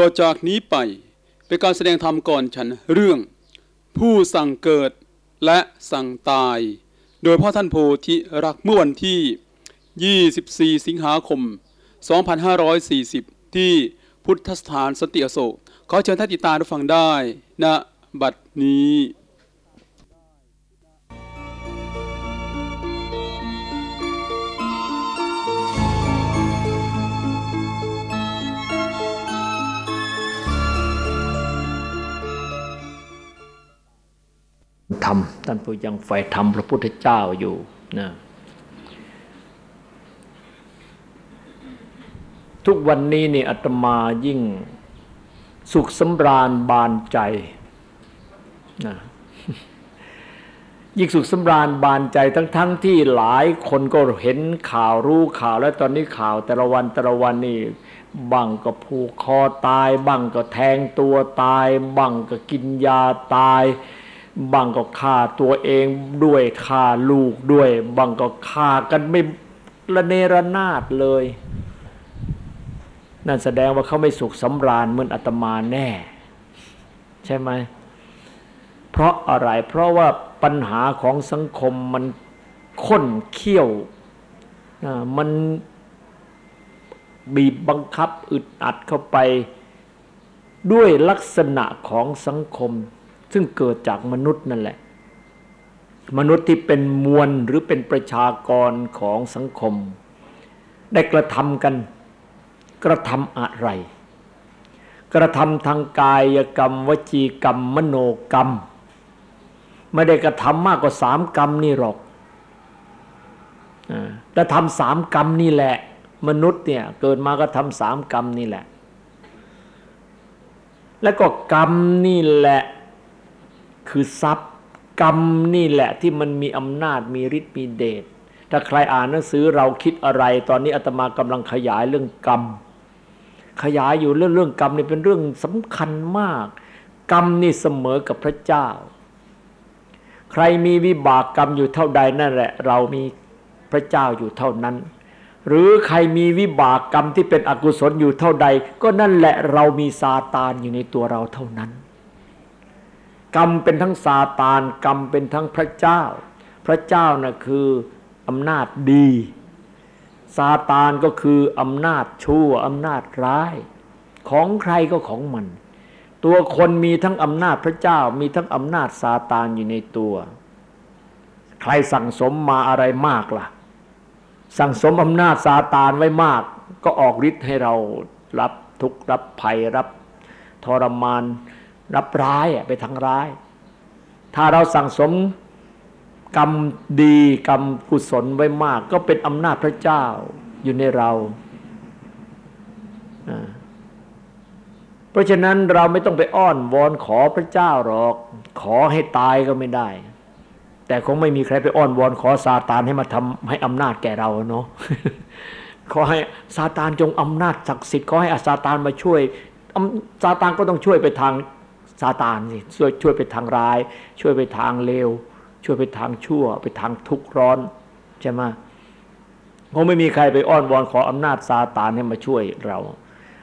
ต่อจากนี้ไปเป็นการแสดงธรรมก่อนฉันเรื่อง ผู้สั่งเกิดและสั่งตาย โดยพ่อท่านโพธิรักเมื่อวันที่ 24 สิงหาคม 2540 ที่พุทธสถานสติอโศกขอเชิญท่านติดตามรับฟังได้ณนะบัดนี้ ธรรมท่านผู้ยังใฝ่ธรรมพระพุทธเจ้าอยู่นะทุกวันนี้นี่อาตมายิ่งสุขสำราญบานใจนะยิ่งสุขสำราญบานใจทั้งๆทที่หลายคนก็เห็นข่าวรู้ข่าว แล้วตอนนี้ข่าวแต่ละวันแต่ละวันนี่บังก็ผูกคอตาย บังก็แทงตัวตาย บังก็กินยาตาย บางก็ฆ่าตัวเองด้วยฆ่าลูกด้วย บางก็ฆ่ากันไม่ระเนระนาดเลย นั่นแสดงว่าเขาไม่สุขสำราญเหมือนอาตมาแน่ ใช่ไหมเพราะอะไรเพราะว่าปัญหาของสังคมมันข้นเขี้ยวมันบีบบังคับอึดอัดเข้าไป ด้วยลักษณะของสังคม ซึ่งเกิดจากมนุษย์นั่นแหละ มนุษย์ที่เป็นมวลหรือเป็นประชากรของสังคม ได้กระทำกันกระทำอะไร กระทำทางกายกรรม วจีกรรม มโนกรรม ไม่ได้กระทำมากกว่าสามกรรมนี่หรอกแต่ทำสามกรรมนี่แหละ มนุษย์เนี่ยเกิดมาก็ทำสามกรรมนี่แหละ แล้วก็กรรมนี่แหละ คือทรัพย์ กรรมนี่แหละที่มันมีอำนาจมีฤทธิ์มีเดชถ้าใครอ่านหนังสือเราคิดอะไร ตอนนี้อาตมากำลังขยายเรื่องกรรม ขยายอยู่เรื่องเรื่องกรรมนี่เป็นเรื่องสำคัญมาก กรรมนี่เสมอกับพระเจ้า ใครมีวิบากกรรมอยู่เท่าใดนั่นแหละ เรามีพระเจ้าอยู่เท่านั้น หรือใครมีวิบากกรรมที่เป็นอกุศลอยู่เท่าใด ก็นั่นแหละเรามีซาตานอยู่ในตัวเราเท่านั้น กรรมเป็นทั้งซาตานกรรมเป็นทั้งพระเจ้า พระเจ้านะ่ะคืออำนาจดีซาตานก็คืออำนาจชั่วอำนาจร้าย ของใครก็ของมัน ตัวคนมีทั้งอำนาจพระเจ้า มีทั้งอำนาจซาตานอยู่ในตัว ใครสั่งสมมาอะไรมากละ่ะ สั่งสมอำนาจซาตานไว้มาก ก็ออกฤทธิ์ให้เรารับทุกข์รับภัยรับทรมาน รับร้ายไปทางร้าย ถ้าเราสั่งสมกรรมดีกรรมกุศลไว้มาก ก็เป็นอำนาจพระเจ้าอยู่ในเรา เพราะฉะนั้นเราไม่ต้องไปอ้อนวอนขอพระเจ้าหรอก ขอให้ตายก็ไม่ได้ แต่คงไม่มีใครไปอ้อนวอนขอซาตานให้มาทำให้อำนาจแก่เราเนาะขอให้ซาตานจงอำนาจศักดิ์สิทธิ์ขอให้อาซาตานมาช่วยซาตานก็ต้องช่วยไปทาง ซาตานสิช่วยช่วยไปทางร้าย ช่วยไปทางเลว ช่วยไปทางชั่ว ไปทางทุกข์ร้อนใช่ไหมคงไม่มีใครไปอ้อนวอนขออำนาจซาตานให้มาช่วยเรา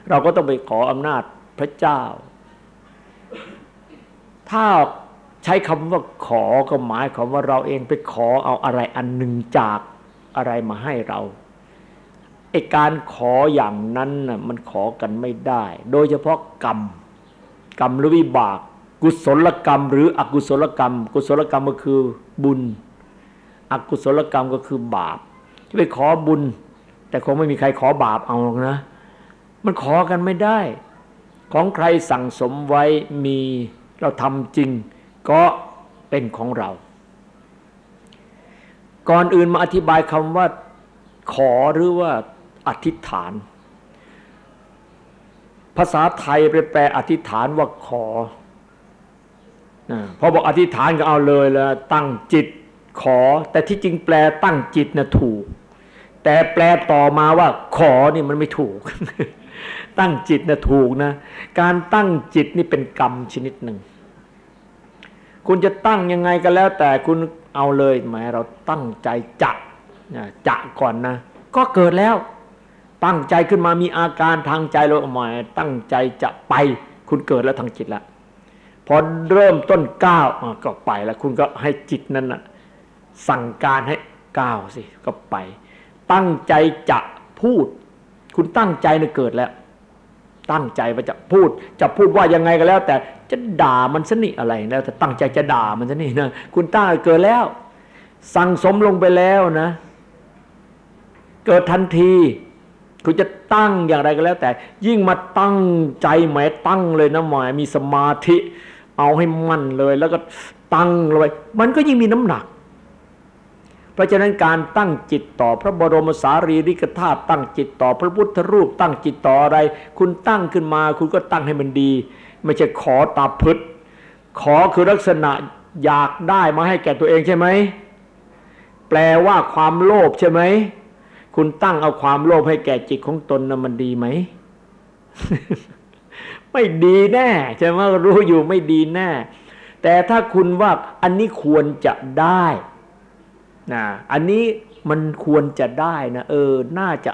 เราก็ต้องไปขออำนาจพระเจ้า ถ้าใช้คำว่าขอก็หมายความว่าเราเองไปขอเอาอะไรอันหนึ่งจากอะไรมาให้เราไอการขออย่างนั้นน่ะมันขอกันไม่ได้ โดยเฉพาะกรรม กรรมหรือวิบาก กุศลกรรม หรืออกุศลกรรม กุศลกรรมก็คือบุญ อกุศลกรรมก็คือบาปจะไปขอบุญ แต่คงไม่มีใครขอบาปเอาหรอกนะ มันขอกันไม่ได้ ของใครสั่งสมไว้มีเราทำจริง ก็เป็นของเรา ก่อนอื่นมาอธิบายคำว่าขอหรือว่าอธิษฐาน ภาษาไทยไปแปลอธิษฐานว่าขอพอบอกอธิษฐานก็เอาเลยแล้วตั้งจิตขอ แต่ที่จริงแปลตั้งจิตนะถูก แต่แปลต่อมาว่าขอนี่มันไม่ถูก ตั้งจิตนะถูกนะ การตั้งจิตนี่เป็นกรรมชนิดหนึ่ง คุณจะตั้งยังไงก็แล้ว แต่คุณเอาเลยหมายเราตั้งใจจะจะก่อนนะ ก็เกิดแล้ว ตั้งใจขึ้นมามีอาการทางใจเราหมายตั้งใจจะไปคุณเกิดแล้วทางจิตแล้วพอเริ่มต้นก้าวก็ไปแล้วคุณก็ให้จิตนั้นนะสั่งการให้ก้าวสิก็ไป ตั้งใจจะพูด คุณตั้งใจเนี่ยเกิดแล้ว ตั้งใจว่าจะพูด จะพูดว่ายังไงก็แล้ว แต่จะด่ามันสนิอะไรแล้ว แต่ตั้งใจจะด่ามันสนินะคุณตั้งเกิดแล้ว สั่งสมลงไปแล้วนะ เกิดทันที คุณจะตั้งอย่างไรก็แล้วแต่ ยิ่งมาตั้งใจหมายตั้งเลยนะหมายมีสมาธิ เอาให้มั่นเลย แล้วก็ตั้งเลย มันก็ยิ่งมีน้ำหนัก เพราะฉะนั้นการตั้งจิตต่อพระบรมสารีริกธาตุตั้งจิตต่อพระพุทธรูป ตั้งจิตต่ออะไร คุณตั้งขึ้นมา คุณก็ตั้งให้มันดี ไม่ใช่ขอตาพึดขอคือลักษณะอยากได้มาให้แก่ตัวเองใช่ไหมแปลว่าความโลภใช่ไหม คุณตั้งเอาความโลภให้แก่จิตของตนนะมันดีไหม ไม่ดีแน่ใช่ไหมรู้อยู่ไม่ดีแน่ แต่ถ้าคุณว่าอันนี้ควรจะได้นะอันนี้มันควรจะได้นะเออ น่าจะ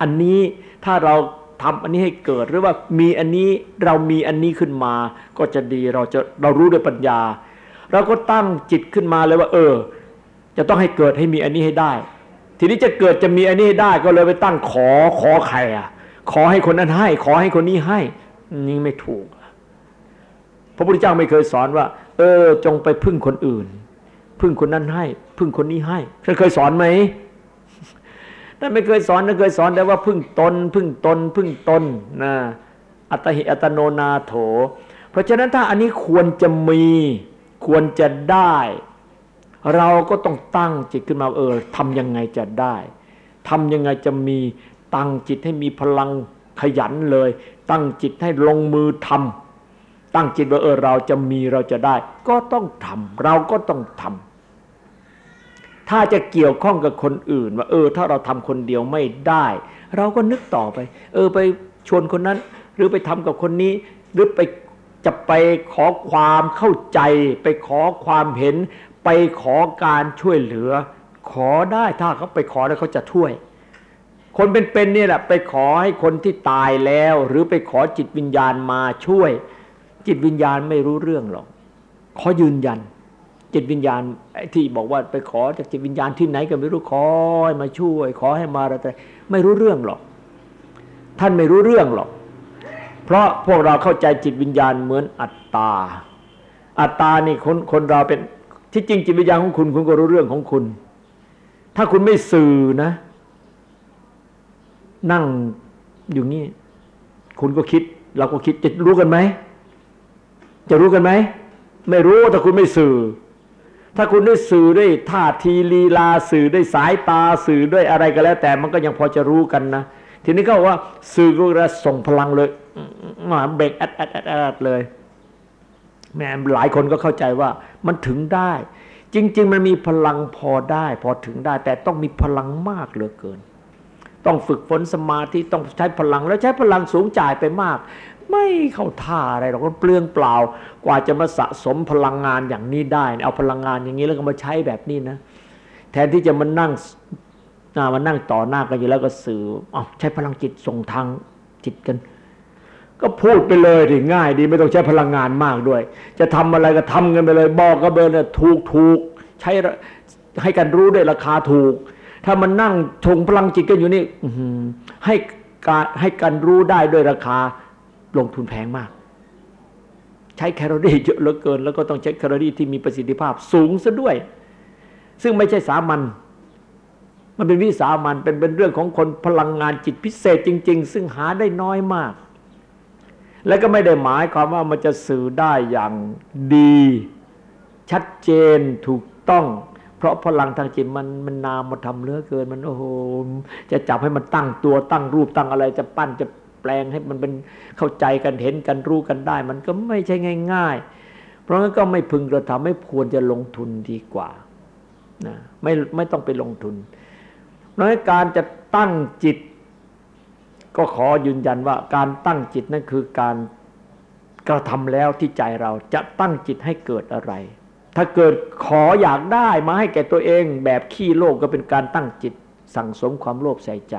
อันนี้ถ้าเราทำอันนี้ให้เกิดหรือว่ามีอันนี้เรามีอันนี้ขึ้นมา ก็จะดีเราจะเรารู้ด้วยปัญญา เราก็ตั้งจิตขึ้นมาเลยว่า เออ จะต้องให้เกิดให้มีอันนี้ให้ได้ ทีนี้จะเกิดจะมีอันนี้ได้ก็เลยไปตั้งขอขอใครอะ ขอให้คนนั้นให้ ขอให้คนนี้ให้นี่ไม่ถูก พระพุทธเจ้าไม่เคยสอนว่า เออ จงไปพึ่งคนอื่น พึ่งคนนั้นให้ พึ่งคนนี้ให้ท่านเคยสอนไหมท่านไม่เคยสอนท่านเคยสอนแต่ว่าพึ่งตน พึ่งตน พึ่งตนนะอัตหิอัตโนนาโถ เพราะฉะนั้นถ้าอันนี้ควรจะมีควรจะได้ เราก็ต้องตั้งจิตขึ้นมาเออทำยังไงจะได้ทำยังไงจะมีตั้งจิตให้มีพลังขยันเลย ตั้งจิตให้ลงมือทำตั้งจิตว่าเออเราจะมีเราจะได้ ก็ต้องทำเราก็ต้องทำถ้าจะเกี่ยวข้องกับคนอื่น ว่า เออ ถ้าเราทำคนเดียวไม่ได้ เราก็นึกต่อไป เออไปชวนคนนั้น หรือไปทำกับคนนี้ หรือไปจะไปขอความเข้าใจ ไปขอความเห็น ไปขอการช่วยเหลือ ขอได้ถ้าเขาไปขอแล้วเขาจะช่วย คนเป็นๆนี่แหละไปขอให้คนที่ตายแล้ว หรือไปขอจิตวิญญาณมาช่วย จิตวิญญาณไม่รู้เรื่องหรอกขอยืนยัน จิตวิญญาณที่บอกว่าไปขอจากจิตวิญญาณที่ไหนก็ไม่รู้ขอให้มาช่วย ขอให้มาอะไรไม่รู้เรื่องหรอก ท่านไม่รู้เรื่องหรอก เพราะพวกเราเข้าใจจิตวิญญาณเหมือนอัตตา อัตตานี่คนคนเราเป็น ที่จริงจิตวิญญาณของคุณคุณก็รู้เรื่องของคุณ ถ้าคุณไม่สื่อนะ นั่งอยู่นี่ คุณก็คิด เราก็คิดจะรู้กันไหม จะรู้กันไหม ไม่รู้ถ้าคุณไม่สื่อ ถ้าคุณได้สื่อด้วยท่าทีลีลาสื่อด้วยสายตาสื่อด้วยอะไรก็แล้ว แต่มันก็ยังพอจะรู้กันนะทีนี้ก็ว่าสื่อก็จะส่งพลังเลยมาเบรกแอดแอดแอดเลย แหมหลายคนก็เข้าใจว่ามันถึงได้ จริง ๆ มันมีพลังพอได้ พอถึงได้ แต่ต้องมีพลังมากเหลือเกิน ต้องฝึกฝนสมาธิต้องใช้พลังแล้วใช้พลังสูงจ่ายไปมาก ไม่เข้าท่าอะไรหรอกเปลืองเปล่า กว่าจะมาสะสมพลังงานอย่างนี้ได้ เอาพลังงานอย่างนี้แล้วก็มาใช้แบบนี้นะ แทนที่จะมานั่งมานั่งต่อหน้ากันอยู่แล้วก็สื่ออใช้พลังจิตส่งทางจิตกัน ก็พูดไปเลยดีง่ายดีไม่ต้องใช้พลังงานมากด้วย จะทำอะไรก็ทำกันไปเลย บอกก็เบอร์เนี่ยถูกถูกใช้ให้กันรู้ด้วยราคาถูก ถ้ามันนั่งชงพลังจิตกันอยู่นี่ให้การให้กันรู้ได้ด้วยราคาลงทุนแพงมาก ใช้แคลอรี่เยอะเหลือเกิน แล้วก็ต้องใช้แคลอรี่ที่มีประสิทธิภาพสูงซะด้วย ซึ่งไม่ใช่สามัญมันเป็นวิสามันเป็นเป็นเรื่องของคนพลังงานจิตพิเศษจริง ๆ ซึ่งหาได้น้อยมาก และก็ไม่ได้หมายความว่ามันจะสื่อได้อย่างดี ชัดเจนถูกต้อง เพราะพลังทางจิตมันมันนามมาทำเลือเกินมันโอ้โหจะจับให้มันตั้งตัวตั้งรูปตั้งอะไร จะปั้นจะแปลงให้มันเป็นเข้าใจกันเห็นกันรู้กันได้ มันก็ไม่ใช่ง่าย ๆ เพราะงั้นก็ไม่พึงกระทำไม่ควรจะลงทุนดีกว่านะไม่ไม่ต้องไปลงทุนเพราะการจะตั้งจิต ก็ขอยืนยันว่าการตั้งจิตนั่นคือการกระทำแล้วที่ใจเราจะตั้งจิตให้เกิดอะไร ถ้าเกิดขออยากได้มาให้แก่ตัวเอง แบบขี้โลภกก็เป็นการตั้งจิต สั่งสมความโลภใส่ใจ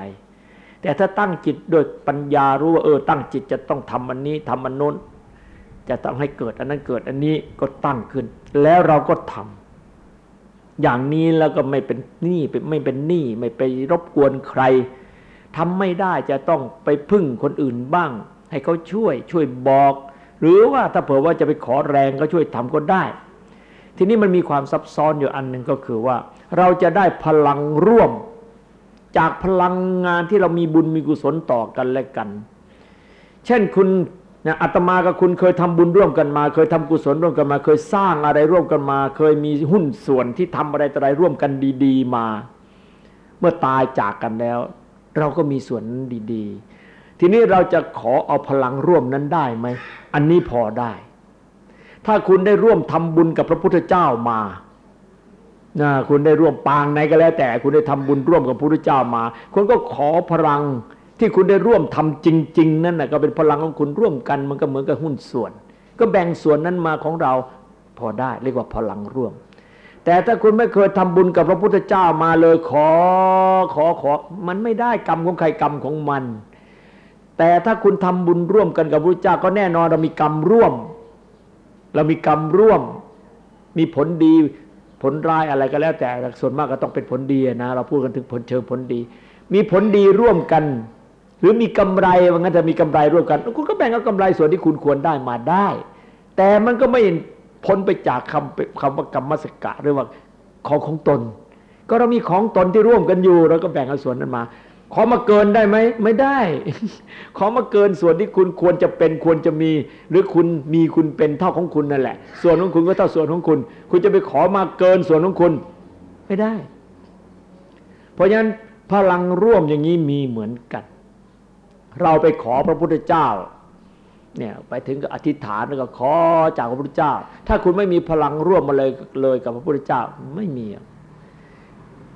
แต่ถ้าตั้งจิตด้วยปัญญารู้ว่าเออตั้งจิตจะต้องทำอันนี้ทำอันโน้น จะต้องให้เกิดอันนั้นเกิดอันนี้ก็ตั้งขึ้น แล้วเราก็ทำอย่างนี้แล้วก็ไม่เป็นหนี้ไม่เป็นหนี้ไม่ไปรบกวนใคร ทำไม่ได้จะต้องไปพึ่งคนอื่นบ้าง ให้เขาช่วยช่วยบอก หรือว่าถ้าเผื่อว่าจะไปขอแรงก็ช่วยทำก็ได้ ทีนี้มันมีความซับซ้อนอยู่อันหนึ่งก็คือว่า เราจะได้พลังร่วม จากพลังงานที่เรามีบุญมีกุศลต่อกันและกัน เช่นคุณนะอาตมากับคุณเคยทำบุญร่วมกันมา เคยทำกุศลร่วมกันมา เคยสร้างอะไรร่วมกันมา เคยมีหุ้นส่วนที่ทำอะไรต่ออะไรร่วมกันดี ๆ มา เมื่อตายจากกันแล้ว เราก็มีส่วนดีๆ ทีนี้เราจะขอเอาพลังร่วมนั้นได้ไหม อันนี้พอได้ ถ้าคุณได้ร่วมทำบุญกับพระพุทธเจ้ามานะคุณได้ร่วมปางไหนก็แล้ว แต่ คุณได้ทำบุญร่วมกับพระพุทธเจ้ามา คุณก็ขอพลังที่คุณได้ร่วมทำจริง ๆ นั่นนะก็เป็นพลังของคุณร่วมกันมันก็เหมือนกับหุ้นส่วน ก็แบ่งส่วนนั้นมาของเราพอได้ เรียกว่าพลังร่วม แต่ถ้าคุณไม่เคยทำบุญกับพระพุทธเจ้ามาเลยขอขอขอ มันไม่ได้กรรมของใครกรรมของมัน แต่ถ้าคุณทำบุญร่วมกันกับพระพุทธเจ้าก็แน่นอนเรามีกรรมร่วม เรามีกรรมร่วม มีผลดีผลร้ายอะไรก็แล้ว แต่ส่วนมากก็ต้องเป็นผลดีนะ เราพูดกันถึงผลเชิงผลดี มีผลดีร่วมกัน หรือมีกำไรว่างั้นจะมีกำไรร่วมกัน คุณก็แบ่งเอากำไรส่วนที่คุณควรได้มาได้ แต่มันก็ไม่ พ้นไปจากคำคำว่ากรรมสกะหรือว่าของของตน ก็เรามีของตนที่ร่วมกันอยู่เราก็แบ่งเอาส่วนนั้นมา ขอมาเกินได้ไหมไม่ได้ ขอมาเกินส่วนที่คุณควรจะเป็นควรจะมี หรือคุณมีคุณเป็นเท่าของคุณนั่นแหละ ส่วนของคุณก็เท่าส่วนของคุณ คุณจะไปขอมาเกินส่วนของคุณ ไม่ได้ เพราะฉะนั้นพลังร่วมอย่างนี้มีเหมือนกัน เราไปขอพระพุทธเจ้า เนี่ยไปถึงกับอธิษฐานแล้วก็ขอจากพระพุทธเจ้า ถ้าคุณไม่มีพลังร่วมมาเลยเลยกับพระพุทธเจ้าไม่มี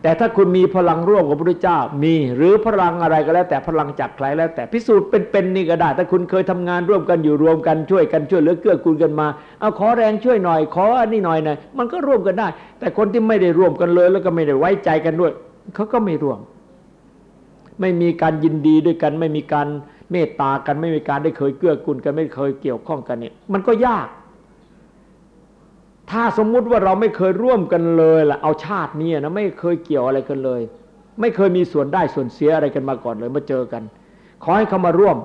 แต่ถ้าคุณมีพลังร่วมกับพระพุทธเจ้า มีหรือพลังอะไรก็แล้ว แต่พลังจากใครแล้ว แต่พิสูจน์เป็นๆนี่ก็ได้ถ้าคุณเคยทำงานร่วมกันอยู่รวมกันช่วยกันช่วยเหลือเกื้อกูลกันมาเอาขอแรงช่วยหน่อย ขออันนี้หน่อยหน่อยมันก็ร่วมกันได้ แต่คนที่ไม่ได้ร่วมกันเลย แล้วก็ไม่ได้ไว้ใจกันด้วยเขาก็ไม่ร่วม ไม่มีการยินดีด้วยกันไม่มีการ เมตตากันไม่มีการได้เคยเกื้อกูลกันไม่เคยเกี่ยวข้องกันเนี่ย มันก็ยาก ถ้าสมมุติว่าเราไม่เคยร่วมกันเลยล่ะเอาชาตินี้นะไม่เคยเกี่ยวอะไรกันเลย ไม่เคยมีส่วนได้ส่วนเสียอะไรกันมาก่อนเลยมาเจอกัน ขอให้เขามาร่วม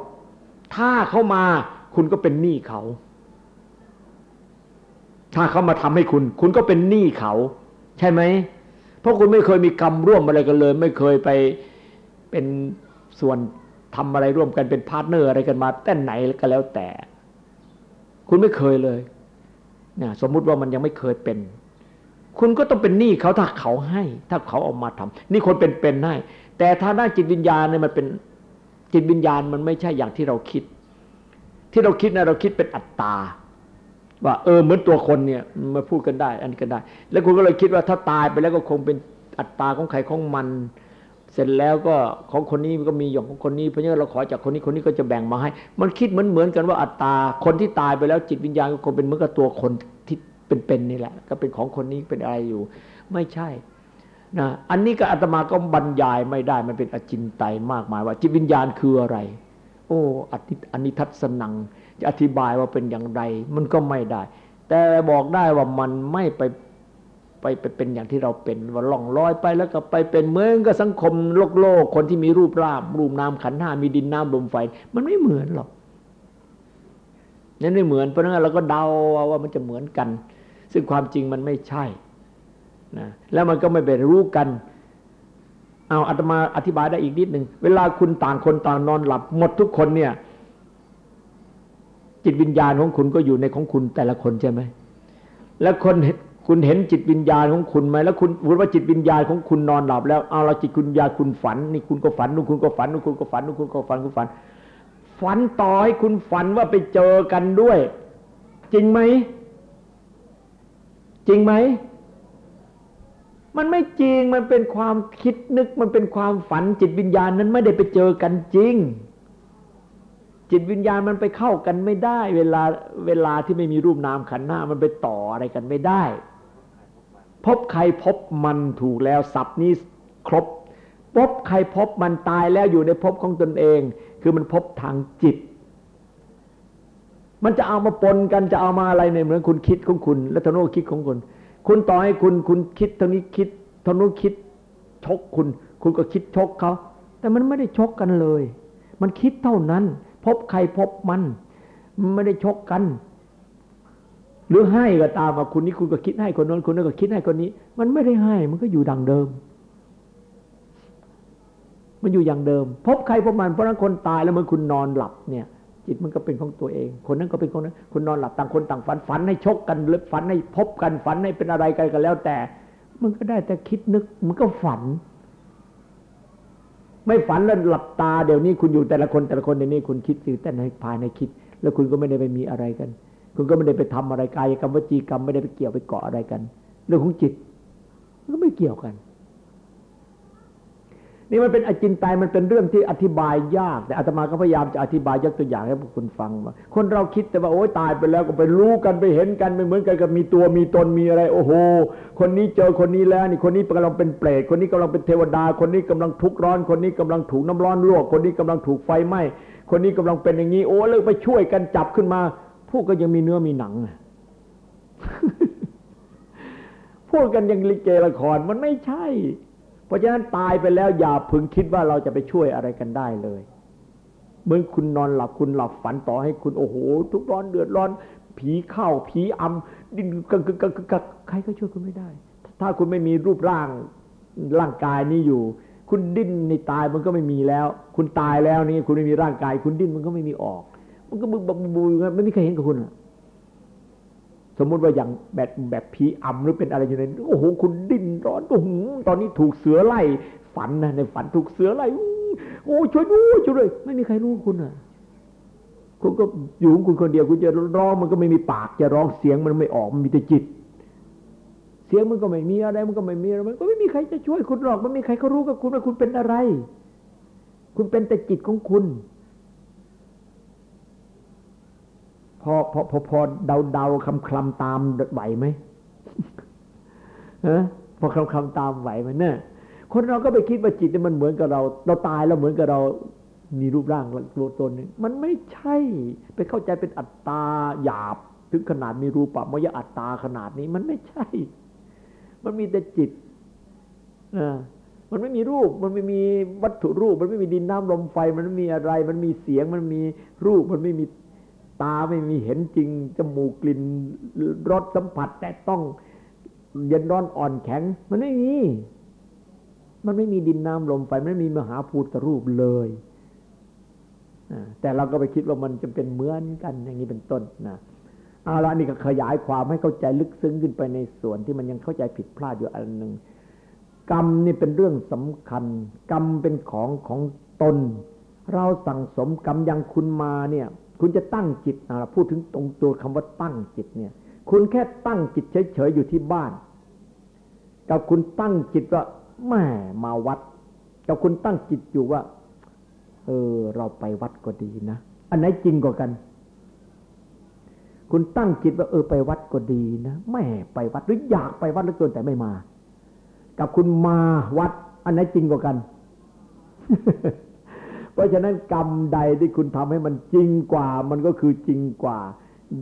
ถ้าเขามาคุณก็เป็นหนี้เขา ถ้าเขามาทำให้คุณ คุณก็เป็นหนี้เขา ใช่ไหมเพราะคุณไม่เคยมีกรรมร่วมอะไรกันเลย ไม่เคยไปเป็นส่วน ทำอะไรร่วมกันเป็น partner อะไรกันมาแต่ไหนก็แล้วแต่ คุณไม่เคยเลยนะสมมุติว่ามันยังไม่เคยเป็น คุณก็ต้องเป็นหนี้เขาถ้าเขาให้ ถ้าเขาเอามาทำนี่คนเป็นเป็นให้แต่ถ้าด้านจิตวิญญาณเนี่ยมันเป็นจิตวิญญาณมันไม่ใช่อย่างที่เราคิด ที่เราคิดนะเราคิดเป็นอัตตาว่าเออเหมือนตัวคนเนี่ยมาพูดกันได้ อันกันได้ แล้วคุณก็เลยคิดว่าถ้าตายไปแล้วก็คงเป็นอัตตาของใครของมัน เสร็จแล้วก็ของคนนี้ก็มีอย่างของคนนี้เพราะงั้นเราขอจากคนนี้คนนี้ก็จะแบ่งมาให้ มันคิดเหมือนเหมือนกันว่าอัตตาคนที่ตายไปแล้วจิตวิญญาณก็คงเป็นเหมือนกับตัวคนที่เป็นๆนี่แหละ ก็เป็นของคนนี้เป็นอะไรอยู่ ไม่ใช่นะอันนี้ก็อาตมาก็บรรยายไม่ได้มันเป็นอจินไตยมากมายว่าจิตวิญญาณคืออะไร โอ้อันนี้ทัศนัง จะอธิบายว่าเป็นอย่างไร มันก็ไม่ได้ แต่บอกได้ว่ามันไม่ไป ไปไปเป็นอย่างที่เราเป็นว่าล่องลอยไปแล้วก็ไปเป็นเหมือนกับสังคมโลกโลกคนที่มีรูปร่างรูปนามขันห้ามีดินน้ำลมไฟ มันไม่เหมือนหรอกนั่นไม่เหมือนเพราะนั้นเราก็เดาว่ามันจะเหมือนกัน ซึ่งความจริงมันไม่ใช่นะแล้วมันก็ไม่ไปรู้กันเอาอาตมาอธิบายได้อีกนิดหนึ่งเวลาคุณต่างคนต่างนอนหลับหมดทุกคนเนี่ย จิตวิญญาณของคุณก็อยู่ในของคุณแต่ละคนใช่ไหมแล้วคน คุณเห็นจิตวิญญาณของคุณไหมแล้วคุณพูดว่าจิตวิญญาณของคุณนอนหลับแล้วเอาละจิตคุณญาคุณฝันนี่คุณก็ฝันนู่นคุณก็ฝันนู่นคุณก็ฝันนู่นคุณก็ฝันคุณฝัน ฝันต่อให้คุณฝันว่าไปเจอกันด้วย จริงไหมจริงไหมมันไม่จริงมันเป็นความคิดนึกมันเป็นความฝันจิตวิญญาณนั้นไม่ได้ไปเจอกันจริง จิตวิญญาณมันไปเข้ากันไม่ได้ เวลาเวลาที่ไม่มีรูปนามขันหน้ามันไปต่ออะไรกันไม่ได้ พบใครพบมันถูกแล้วศัพท์นี้ครบ พบใครพบมันตายแล้วอยู่ในภพของตนเอง คือมันพบทางจิต มันจะเอามาปนกันจะเอามาอะไรในเหมือนคุณคิดของคุณ และทนุคิดของคุณ คุณต่อให้คุณคุณคิดทางนี้คิดทนุคิดชกคุณ คุณก็คิดชกเขาแต่มันไม่ได้ชกกันเลย มันคิดเท่านั้น พบใครพบมัน ไม่ได้ชกกัน หรือให้ก็ตามว่าคุณนี้คุณก็คิดให้คนนั้นคนนั้นก็คิดให้คนนี้ มันไม่ได้ให้มันก็อยู่ดังเดิม มันอยู่อย่างเดิม พบใครพบมันเพราะนั้นคนตายแล้วมันคุณนอนหลับเนี่ย จิตมันก็เป็นของตัวเอง คนนั้นก็เป็นคนนั้นคุณนอนหลับต่างคนต่างฝันฝันให้ชกกันหรือฝันให้พบกันฝันให้เป็นอะไรกันกันแล้วแต่ มันก็ได้แต่คิดนึก มันก็ฝัน ไม่ฝันแล้วหลับตาเดี๋ยวนี้คุณอยู่แต่ละคนแต่ละคนในนี้คุณคิดสิ่งแต่ในภายในคิด แล้วคุณก็ไม่ได้ไปมีอะไรกัน คุณก็ไม่ได้ไปทำอะไรกายกรรมวจีกรรมไม่ได้ไปเกี่ยวไปเกาะอะไรกัน เรื่องของจิตมันก็ไม่เกี่ยวกัน นี่มันเป็นอจินไตยมันเป็นเรื่องที่อธิบายยาก แต่อาตมาก็พยายามจะอธิบายยกตัวอย่างให้พวกคุณฟังว่าคนเราคิดแต่ว่าโอ้ยตายไปแล้วก็ไปรู้กันไปเห็นกันไม่เหมือนกันกับมีตัวมีตนมีอะไร โอ้โห คนนี้เจอคนนี้แล้วนี่คนนี้กำลังเป็นเปรตคนนี้กำลังเป็นเทวดา คนนี้กำลังทุกข์ร้อน คนนี้กำลังถูกน้ำร้อนลวกคนนี้กำลังถูกไฟไหม้คนนี้กำลังเป็นอย่างนี้โอ้เลยไปช่วยกันจับขึ้นมา พวกก็ยังมีเนื้อมีหนังพูดกันยังลิเกละครมันไม่ใช่ เพราะฉะนั้นตายไปแล้วอย่าพึงคิดว่าเราจะไปช่วยอะไรกันได้เลยเมื่อคุณนอนหลับคุณหลับฝันต่อให้คุณโอ้โห ทุกร้อนเดือดร้อน ผีเข้าผีอำดินกกกกกใครก็ช่วยคุณไม่ได้ ถ้าคุณไม่มีรูปร่างร่างกายนี้อยู่ คุณดิ้นในตายมันก็ไม่มีแล้ว คุณตายแล้วนี่คุณไม่มีร่างกาย คุณดิ้นมันก็ไม่มีออก มันก็บึกบักบูไม่มีใครเห็นกับคุณอะสมมุติว่าอย่างแบบแบบผีอำหรือเป็นอะไรอยู่ในโอ้โหคุณดิ้นร้อนโอ้โหตอนนี้ถูกเสือไล่ฝันนะในฝันถูกเสือไล่โอ้ช่วยด้วยช่วยด้วยไม่มีใครรู้คุณอะคุณก็อยู่ของคุณคนเดียวคุณจะร้องมันก็ไม่มีปาก จะร้องเสียงมันไม่ออกมันมีแต่จิต เสียงมันก็ไม่มีอะไรมันก็ไม่มีอะไรมันก็ไม่มีใครจะช่วยคุณหรอกมันไม่มีใครเขารู้กับคุณว่าคุณเป็นอะไร คุณเป็นแต่จิตของคุณ พอพอพอพอเดาเดาคำคลำตามไหวไหมฮะพอคำคำตามไหวไหมเนี่ยคนเราก็ไปคิดว่าจิตเนี่ยมันเหมือนกับเรา เราตายแล้วเหมือนกับเรามีรูปร่างตัวตนนึงมันไม่ใช่ ไปเข้าใจเป็นอัตตาหยาบ ถึงขนาดมีรูปะมยอัตตาขนาดนี้มันไม่ใช่ มันมีแต่จิตอ่ามันไม่มีรูป มันไม่มีวัตถุรูป มันไม่มีดินน้ำลมไฟ มันไม่มีอะไร มันมีเสียง มันมีรูป มันไม่มี ตาไม่มีเห็นจริง จมูกกลิ่นรสสัมผัสแต่ต้องเย็นร้อนอ่อนแข็ง มันไม่มี มันไม่มีดินน้ำลมไฟไม่มีมหาภูตรูปเลยแต่เราก็ไปคิดว่ามันจะเป็นเหมือนกันอย่างนี้เป็นต้นนะเอาละนี่ก็ขยายความให้เข้าใจลึกซึ้งขึ้นไปในส่วนที่มันยังเข้าใจผิดพลาดอยู่อันหนึ่งกรรมนี่เป็นเรื่องสำคัญ กรรมเป็นของของตน เราสั่งสมกรรมอยังคุณมาเนี่ย คุณจะตั้งจิตนะพูดถึงตรงตัวคำว่าตั้งจิตเนี่ย คุณแค่ตั้งจิตเฉยๆอยู่ที่บ้าน กับคุณตั้งจิตว่าแม่มาวัด กับคุณตั้งจิตอยู่ว่า เออ เราไปวัดก็ดีนะ อันไหนจริงกว่ากัน คุณตั้งจิตว่าเออไปวัดก็ดีนะแม่ไปวัดหรืออยากไปวัดเหลือเกินแต่ไม่มา กับคุณมาวัด อันไหนจริงกว่ากัน ราะฉะนั้นกรรมใดที่คุณทำให้มันจริงกว่า มันก็คือจริงกว่า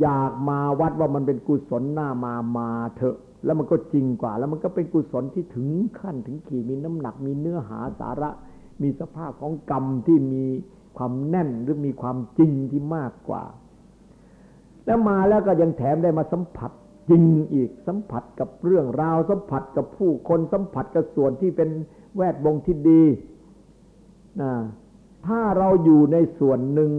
อยากมาวัดว่ามันเป็นกุศลหน้ามามาเถอะ แล้วมันก็จริงกว่า แล้วมันก็เป็นกุศลที่ถึงขั้นถึงขีดมีน้ำหนักมีเนื้อหาสาระ มีสภาพของกรรมที่มีความแน่นหรือมีความจริงที่มากกว่า แล้วมาแล้วก็ยังแถมได้มาสัมผัสจริงอีกสัมผัสกับเรื่องราว สัมผัสกับผู้คนสัมผัสกับส่วนที่เป็นแวดวงที่ดีนะ ถ้าเราอยู่ในส่วนหนึ่ง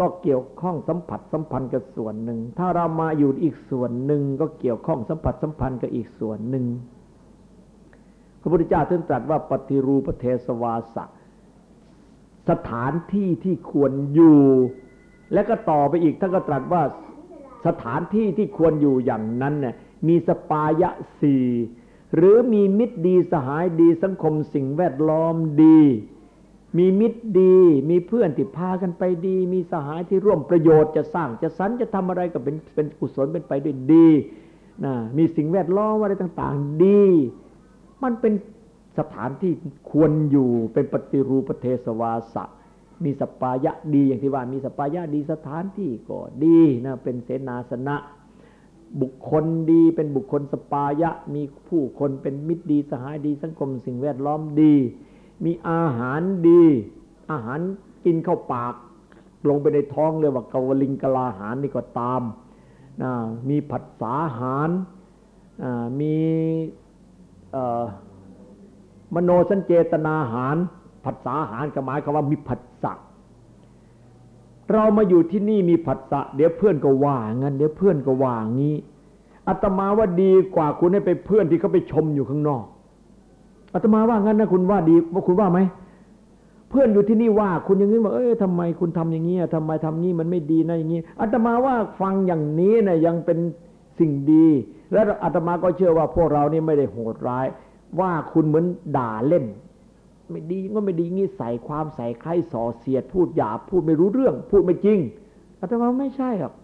ก็เกี่ยวข้องสัมผัสสัมพันธ์กับส่วนหนึ่ง ถ้าเรามาอยู่อีกส่วนหนึ่งก็เกี่ยวข้องสัมผัสสัมพันธ์กับอีกส่วนหนึ่ง พระพุทธเจ้าท่านตรัสว่าปฏิรูปเทสวาสะสถานที่ที่ควรอยู่ และก็ต่อไปอีกท่านก็ตรัสว่าสถานที่ที่ควรอยู่อย่างนั้นเนี่ยมีสปายะสี่หรือมีมิตรดีสหายดีสังคมสิ่งแวดล้อมดี มีมิตรดี มีเพื่อนที่พากันไปดี มีสหายที่ร่วมประโยชน์จะสร้างจะสรรจะทำอะไรก็เป็นเป็นกุศลเป็นไปด้วยดีนะมีสิ่งแวดล้อมอะไรต่าง ๆ ดี มันเป็นสถานที่ควรอยู่เป็นปฏิรูปเทสวาสะมีสปายะดีอย่างที่ว่ามีสปายะดีสถานที่ก็ดีนะเป็นเสนาสนะ บุคคลดีเป็นบุคคลสปายะ มีผู้คนเป็นมิตรดีสหายดีสังคมสิ่งแวดล้อมดี มีอาหารดี อาหารกินเข้าปาก ลงไปในท้องเรียกว่ากวลิงกลาหารนี่ก็ตามนะมีผัดสาหาร มีมโนสัญเจตนาหาร ผัสสาหารก็หมายความว่ามีผัสสะเรามาอยู่ที่นี่มีผัสสะเดี๋ยวเพื่อนก็ว่างั้นเดี๋ยวเพื่อนก็ว่างี้อาตมาว่าดีกว่าคุณให้ไปเพื่อนที่เขาไปชมอยู่ข้างนอก อาตมาว่างั้นนะคุณว่าดีว่าคุณว่าไหมเพื่อนอยู่ที่นี่ว่า คุณอย่างนี้ว่าเอ้ยทำไมคุณทำอย่างนี้ทำไมทำงี้มันไม่ดีนะอย่างนี้อาตมาว่าฟังอย่างนี้นะยังเป็นสิ่งดี และอาตมาก็เชื่อว่าพวกเรานี่ไม่ได้โหดร้าย ว่าคุณเหมือนด่าเล่น ไม่ดีก็ไม่ดีงี้ใส่ความใส่ใครส่อเสียด พูดหยาบพูดไม่รู้เรื่อง พูดไม่จริงอาตมาไม่ใช่หรอก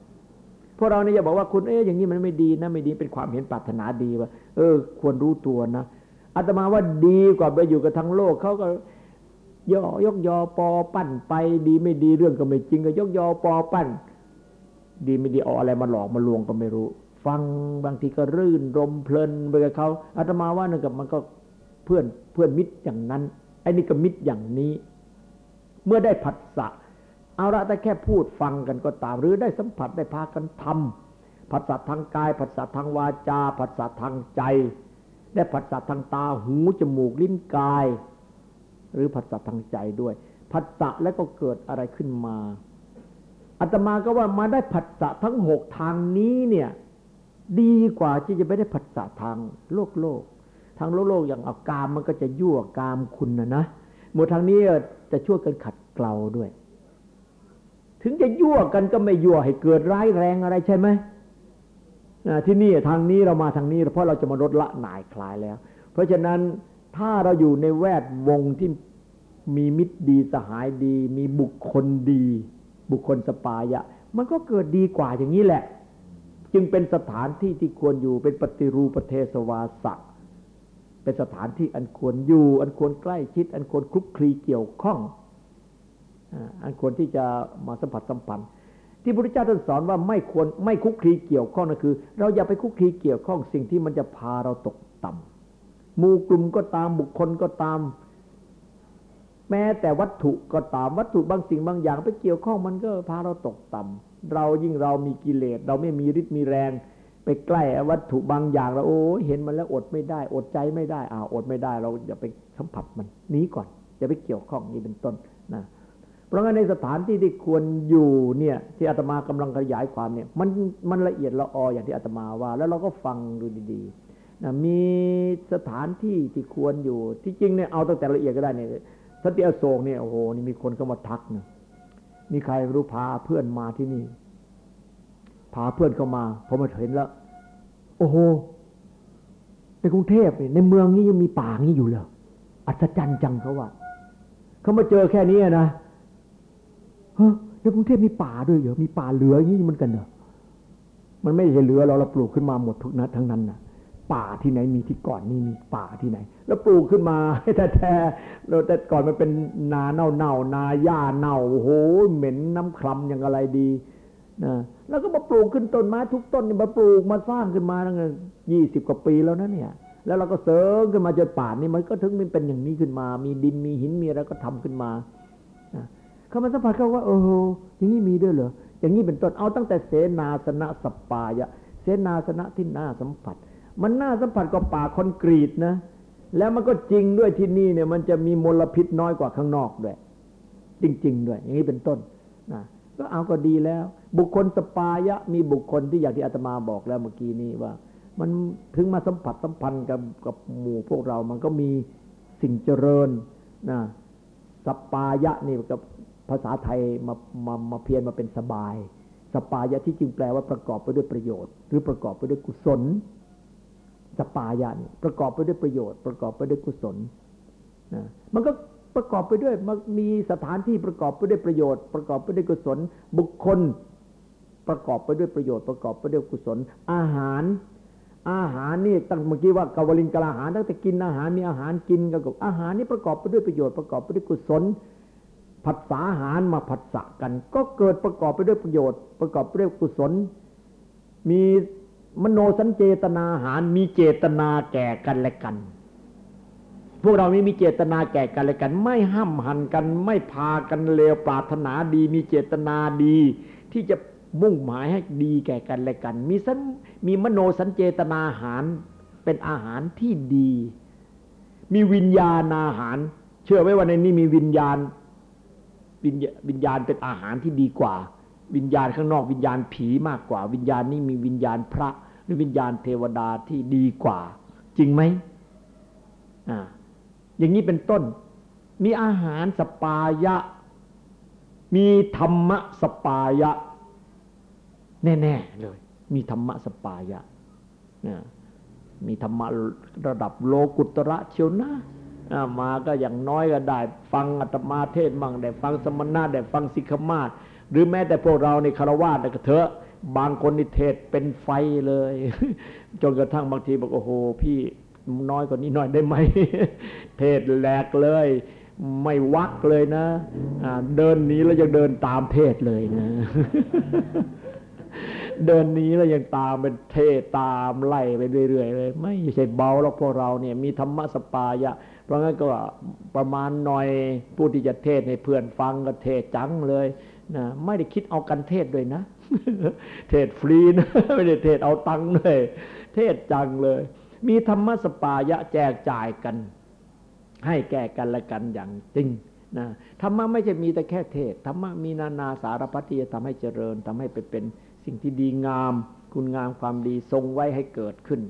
พวกเราเนี่ยจะบอกว่าคุณเอ๊ยอย่างนี้มันไม่ดีนะไม่ดีเป็นความเห็นปรารถนาดีว่า เออ ควรรู้ตัวนะ อาตมาว่าดีกว่าไปอยู่กับทั้งโลกเขาก็ย่อยกยอปอปั้นไป ดีไม่ดีเรื่องก็ไม่จริงก็ยกยอปอปั้น ดีไม่ดีเอาอะไรมาหลอกมาลวงก็ไม่รู้ ฟังบางทีก็รื่นรมเพลินไปกับเขาอาตมาว่านั่นกับมันก็เพื่อนเพื่อนมิตรอย่างนั้นไอ้นี่ก็มิตรอย่างนี้ เมื่อได้ผัสสะเอาละแต่แค่พูดฟังกันก็ตาม หรือได้สัมผัสได้พากันทำผัสสะทางกายผัสสะทางวาจาผัสสะทางใจ ได้ผัสสะทางตาหูจมูกลิ้นกาย หรือผัสสะทางใจด้วยผัสสะแล้วก็เกิดอะไรขึ้นมาอาตมาก็ว่ามาได้ผัสสะทั้งหกทางนี้เนี่ย ดีกว่าที่จะไม่ได้ผัสสะทางโลกโลก ทางโลกโลกอย่างอากามมันก็จะยั่วกามคุณนะนะหมดทางนี้จะช่วยกันขัดเกลาด้วย ถึงจะยั่วกันก็ไม่ยั่วให้เกิดร้ายแรงอะไรใช่ไหม ที่นี่ทางนี้เรามาทางนี้ เพราะเราจะมาลดละหน่ายคลายแล้ว เพราะฉะนั้นถ้าเราอยู่ในแวดวงที่มีมิตรดีสหายดี มีบุคคลดี บุคคลสปายะ มันก็เกิดดีกว่าอย่างนี้แหละ จึงเป็นสถานที่ที่ควรอยู่เป็นปฏิรูปเทสวาสะเป็นสถานที่อันควรอยู่ อันควรใกล้ชิด อันควรคลุกคลีเกี่ยวข้องอันควรที่จะมาสัมผัสสัมพันธ์ ที่พระพุทธเจ้าท่านสอนว่าไม่ควรไม่คุกคีเกี่ยวข้องนั่นคือ เราอย่าไปคุกคีเกี่ยวข้องสิ่งที่มันจะพาเราตกต่ำหมู่กลุ่มก็ตามบุคคลก็ตาม แม้แต่วัตถุก็ตามวัตถุบางสิ่งบางอย่างไปเกี่ยวข้องมันก็พาเราตกต่ำเรายิ่งเรามีกิเลสเราไม่มีฤทธิ์มีแรง ไปใกล้วัตถุบางอย่างเราโอ้เห็นมันแล้วอดไม่ได้ อดใจไม่ได้อ่าอดไม่ได้ เราอย่าไปสัมผัสมันหนีก่อนอย่าไปเกี่ยวข้องนี่เป็นต้นนะ เพราะงั้นในสถานที่ที่ควรอยู่เนี่ยที่อาตมากำลังขยายความเนี่ยมันมันละเอียดละอออย่างที่อาตมาว่า แล้วเราก็ฟังดูดีๆนะมีสถานที่ที่ควรอยู่ ที่จริงเนี่ยเอาตั้งแต่ละเอียดก็ได้เนี่ยสันติอโศกเนี่ยโอ้โหนี่มีคนเข้ามาทักนะมีใครรู้พาเพื่อนมาที่นี่ พาเพื่อนเข้ามาพอมาเห็นแล้ว โอ้โหในกรุงเทพเนี่ยในเมืองนี้ยังมีป่างี้อยู่เลยอัศจรรย์จังเขาว่าเขามาเจอแค่นี้นะ เฮ้ในกรุงเทพมีป่าด้วยเหรอมีป่าเหลืออย่างนี้มันกันเหรอมันไม่ใช่เหลือเราเราปลูกขึ้นมาหมดทุกนัดทั้งนั้นนะป่าที่ไหนมีที่ก่อนนี่มีป่าที่ไหน แล้วปลูกขึ้นมาให้แท้ๆเราแต่ก่อนมันเป็นนาเน่าเน่านาหญ้าเน่าโอ้โหเหม็นน้ำคลำอย่างอะไรดีนะแล้วก็มาปลูกขึ้นต้นไม้ทุกต้นนี่มาปลูกมาสร้างขึ้นมาตั้งยี่สิบกว่าปีแล้วนะเนี่ย แล้วเราก็เสริมขึ้นมาจนป่านี่มันก็ถึงมันเป็นอย่างนี้ขึ้นมา มีดินมีหินมีอะไรก็ทำขึ้นมา เขามาสัมผัสเขาว่าเอออย่างนี้มีด้วยเหรออย่างนี้เป็นต้นเอาตั้งแต่เสนาสนะสปายะ เสนาสนะที่น่าสัมผัส มันน่าสัมผัสกับป่าคอนกรีตนะ แล้วมันก็จริงด้วยที่นี่เนี่ย มันจะมีมลพิษน้อยกว่าข้างนอกด้วย จริง ๆ ด้วย อย่างนี้เป็นต้นนะก็เอาก็ดีแล้ว บุคคลสปายะ มีบุคคลที่อย่างที่อาตมาบอกแล้วเมื่อกี้นี้ว่า มันถึงมาสัมผัสสัมพันธ์กับกับหมู่พวกเรามันก็มีสิ่งเจริญนะสปายะนี่กับ ภาษาไทยมามามาเพียนมาเป็นสบาย สปายะที่จริงแปลว่าประกอบไปด้วยประโยชน์ หรือประกอบไปด้วยกุศล สปายานี่ประกอบไปด้วยประโยชน์ ประกอบไปด้วยกุศลนะมันก็ประกอบไปด้วยมันมีสถานที่ประกอบไปด้วยประโยชน์ ประกอบไปด้วยกุศล บุคคล ประกอบไปด้วยประโยชน์ ประกอบไปด้วยกุศล อาหาร อาหารนี่ตั้งเมื่อกี้ว่ากวลินกลาหารตั้งแต่กินอาหารมีอาหารกินกับอาหารนี่ประกอบไปด้วยประโยชน์ประกอบไปด้วยกุศล ผัสสาหารมาผัสสะกัน ก็เกิดประกอบไปด้วยประโยชน์ ประกอบไปด้วยกุศล มีมโนสัญเจตนาอาหารมีเจตนาแก่กันและกัน พวกเรานี่มีเจตนาแก่กันและกัน ไม่ห้ามหันกัน ไม่พากันเลวปรารถนาดี มีเจตนาดี ที่จะมุ่งหมายให้ดีแก่กันและกัน มีสันมีมโนสัญเจตนาอาหารเป็นอาหารที่ดี มีวิญญาณอาหาร เชื่อไว้ว่าในนี้มีวิญญาณ วิญญาณเป็นอาหารที่ดีกว่า วิญญาณข้างนอกวิญญาณผีมากกว่า วิญญาณนี้มีวิญญาณพระหรือวิญญาณเทวดาที่ดีกว่า จริงไหมอ่าอย่างนี้เป็นต้น มีอาหารสปายะ มีธรรมะสปายะ แน่ๆเลย มีธรรมะสปายะมีธรรมะระดับโลกุตระเชียวนะ มาก็อย่างน้อยก็ได้ ฟังอัตมาเทศบ้างได้ฟังสมณะได้ฟังสิกขมาศหรือแม้แต่พวกเราในคารวะก็เถอะบางคนนิเทศเป็นไฟเลย จนกระทั่งบางทีบอกโอ้โห พี่น้อยกว่านี้หน่อยได้ไหม เทศแหลกเลย ไม่วักเลยนะเดินนี้แล้วยังเดินตามเทศเลยนะ เดินนี้แล้วยังตามเป็นเทศตามไล่ไปเรื่อยๆเลย ไม่ใช่เบาหรอกพวกเราเนี่ย มีธรรมะสปายะ เพราะงั้นก็ประมาณหน่อยผู้ที่จะเทศให้เพื่อนฟังก็เทศจังเลยนะไม่ได้คิดเอากันเทศด้วยนะ เทศฟรีนะไม่ได้เทศเอาตังค์เลยเทศจังเลย มีธรรมะสปายะแจกจ่ายกัน ให้แก่กันและกันอย่างจริงนะธรรมะไม่ใช่มีแต่แค่เทศธรรมะมีนานาสารพัดที่จะทำให้เจริญทำให้ไปเป็นสิ่งที่ดีงาม คุณงามความดีทรงไว้ให้เกิดขึ้น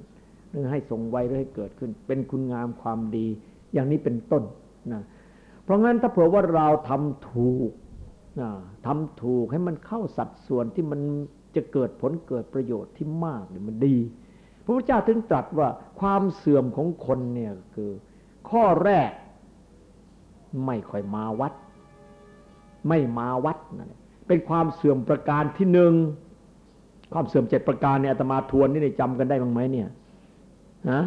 หรือให้ทรงไว้หรือให้เกิดขึ้น เป็นคุณงามความดี อย่างนี้เป็นต้นนะเพราะงั้นถ้าเผื่อว่าเราทำถูกนะทำถูกให้มันเข้าสัดส่วนที่มันจะเกิดผลเกิดประโยชน์ที่มากเนี่ยมันดี พระพุทธเจ้าถึงตรัสว่าความเสื่อมของคนเนี่ยคือข้อแรกไม่ค่อยมาวัด ไม่มาวัดนั่นเป็นความเสื่อมประการที่หนึ่งความเสื่อมเจ็ดประการเนี่ยอาตมาทวนนี่จำกันได้บ้างไหมเนี่ยฮะ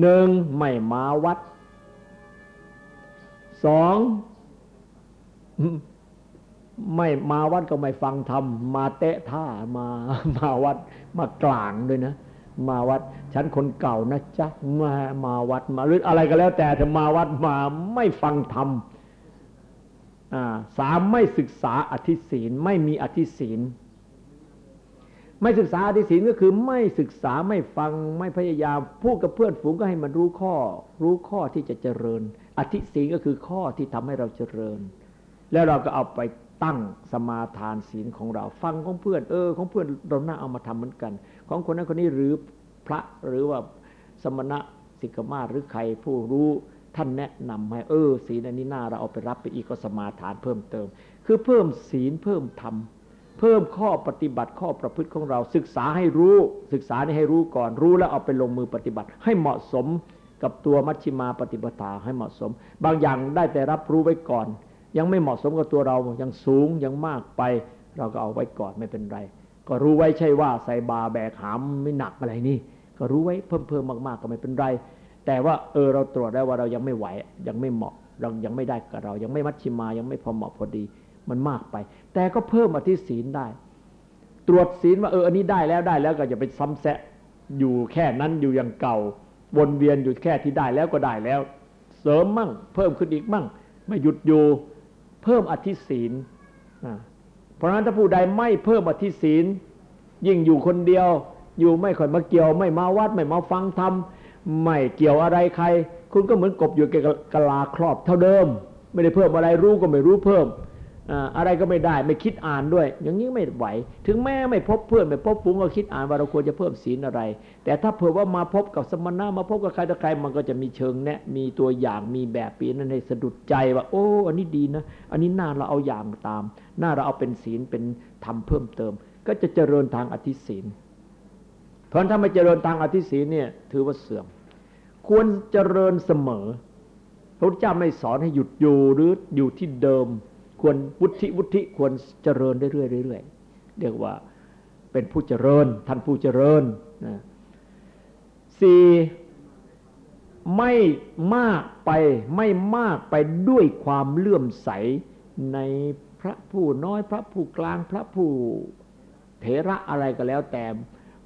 หนึ่งไม่มาวัดสองไม่มาวัดก็ไม่ฟังธรรมมาเตะท่ามามาวัดมากลางด้วยนะ มาวัดฉันคนเก่านะจ๊ะมามาวัดมาหรืออะไรก็แล้ว แต่ถ้ามาวัดมาไม่ฟังธรรมสามไม่ศึกษาอธิศีลไม่มีอธิศีล ไม่ศึกษาอธิศีลก็คือไม่ศึกษาไม่ฟังไม่พยายามพูดกับเพื่อนฝูงก็ให้มันรู้ข้อ รู้ข้อที่จะเจริญ อธิศีลก็คือข้อที่ทำให้เราเจริญ แล้วเราก็เอาไปตั้งสมาทานศีลของเรา ฟังของเพื่อนเออ ของเพื่อนเราน่าเอามาทำเหมือนกัน ของคนนั้นคนนี้หรือพระหรือว่าสมณะสิกขาหรือใครผู้รู้ท่านแนะนำให้เออศีลอันนี้น่าเราเอาไปรับไปอีกก็สมาทานเพิ่มเติม คือเพิ่มศีลเพิ่มธรรม พิ่มข้อปฏิบัติข้อประพฤติของเรา ศึกษาให้รู้ศึกษานี่ให้รู้ก่อนรู้แล้วเอาไปลงมือปฏิบัติ ให้เหมาะสมกับตัวมัชชิมาปฏิปทาให้เหมาะสม บางอย่างได้แต่รับรู้ไว้ก่อน ยังไม่เหมาะสมกับตัวเรายังสูงยังมากไป เราก็เอาไว้ก่อนไม่เป็นไร ก็รู้ไว้ใช่ว่าใส่บาแบกหามไม่หนักอะไรนี่ ก็รู้ไว้เพิ่มเพิ่มมากๆก็ไม่เป็นไร แต่ว่าเออเราตรวจได้ว่าเรายังไม่ไหวยังไม่เหมาะเรายังไม่ได้กับเรา ยังไม่มัชชิมายังไม่พอเหมาะพอดี มันมากไป แต่ก็เพิ่มอธิศีลได้ ตรวจศีลว่าเอออันนี้ได้แล้วได้แล้วก็อย่าไปซ้ำแซะอยู่แค่นั้นอยู่อย่างเก่า วนเวียนอยู่แค่ที่ได้แล้วก็ได้แล้ว เสริมมั่ง เพิ่มขึ้นอีกมั่ง ไม่หยุดอยู่เพิ่มอธิศีลเพราะฉะนั้นถ้าผู้ใดไม่เพิ่มอธิศีล ยิ่งอยู่คนเดียว อยู่ไม่ค่อยมาเกี่ยว ไม่มาวัดไม่มาฟังธรรมไม่เกี่ยวอะไรใคร คุณก็เหมือนกบอยู่กับกะลาครอบเท่าเดิม ไม่ได้เพิ่มอะไรรู้ก็ไม่รู้เพิ่ม อะไรก็ไม่ได้ไม่คิดอ่านด้วย อย่างนี้ไม่ไหว ถึงแม้ไม่พบเพื่อนไม่พบฟุ้งก็คิดอ่านว่าเราควรจะเพิ่มศีลอะไร แต่ถ้าเผื่อว่ามาพบกับสมณะมาพบกับใครต่อใครมันก็จะมีเชิงแนะมีตัวอย่างมีแบบปีนั้นให้สะดุดใจว่า โอ้ อันนี้ดีนะ อันนี้น่าเราเอาอย่างตามน่าเราเอาเป็นศีลเป็นธรรมเพิ่มเติม ก็จะเจริญทางอธิศีล เพราะถ้าไม่เจริญทางอธิศีลเนี่ยถือว่าเสื่อม ควรเจริญเสมอพระพุทธเจ้าไม่สอนให้หยุดอยู่หรืออยู่ที่เดิม ควรวุฒิวุฒิควรเจริญเรื่อยๆเรื่อยๆเรียกว่าเป็นผู้เจริญท่านผู้เจริญนะสี่ไม่มากไปไม่มากไปด้วยความเลื่อมใสในพระผู้น้อยพระผู้กลางพระผู้เถระอะไรก็แล้วแต่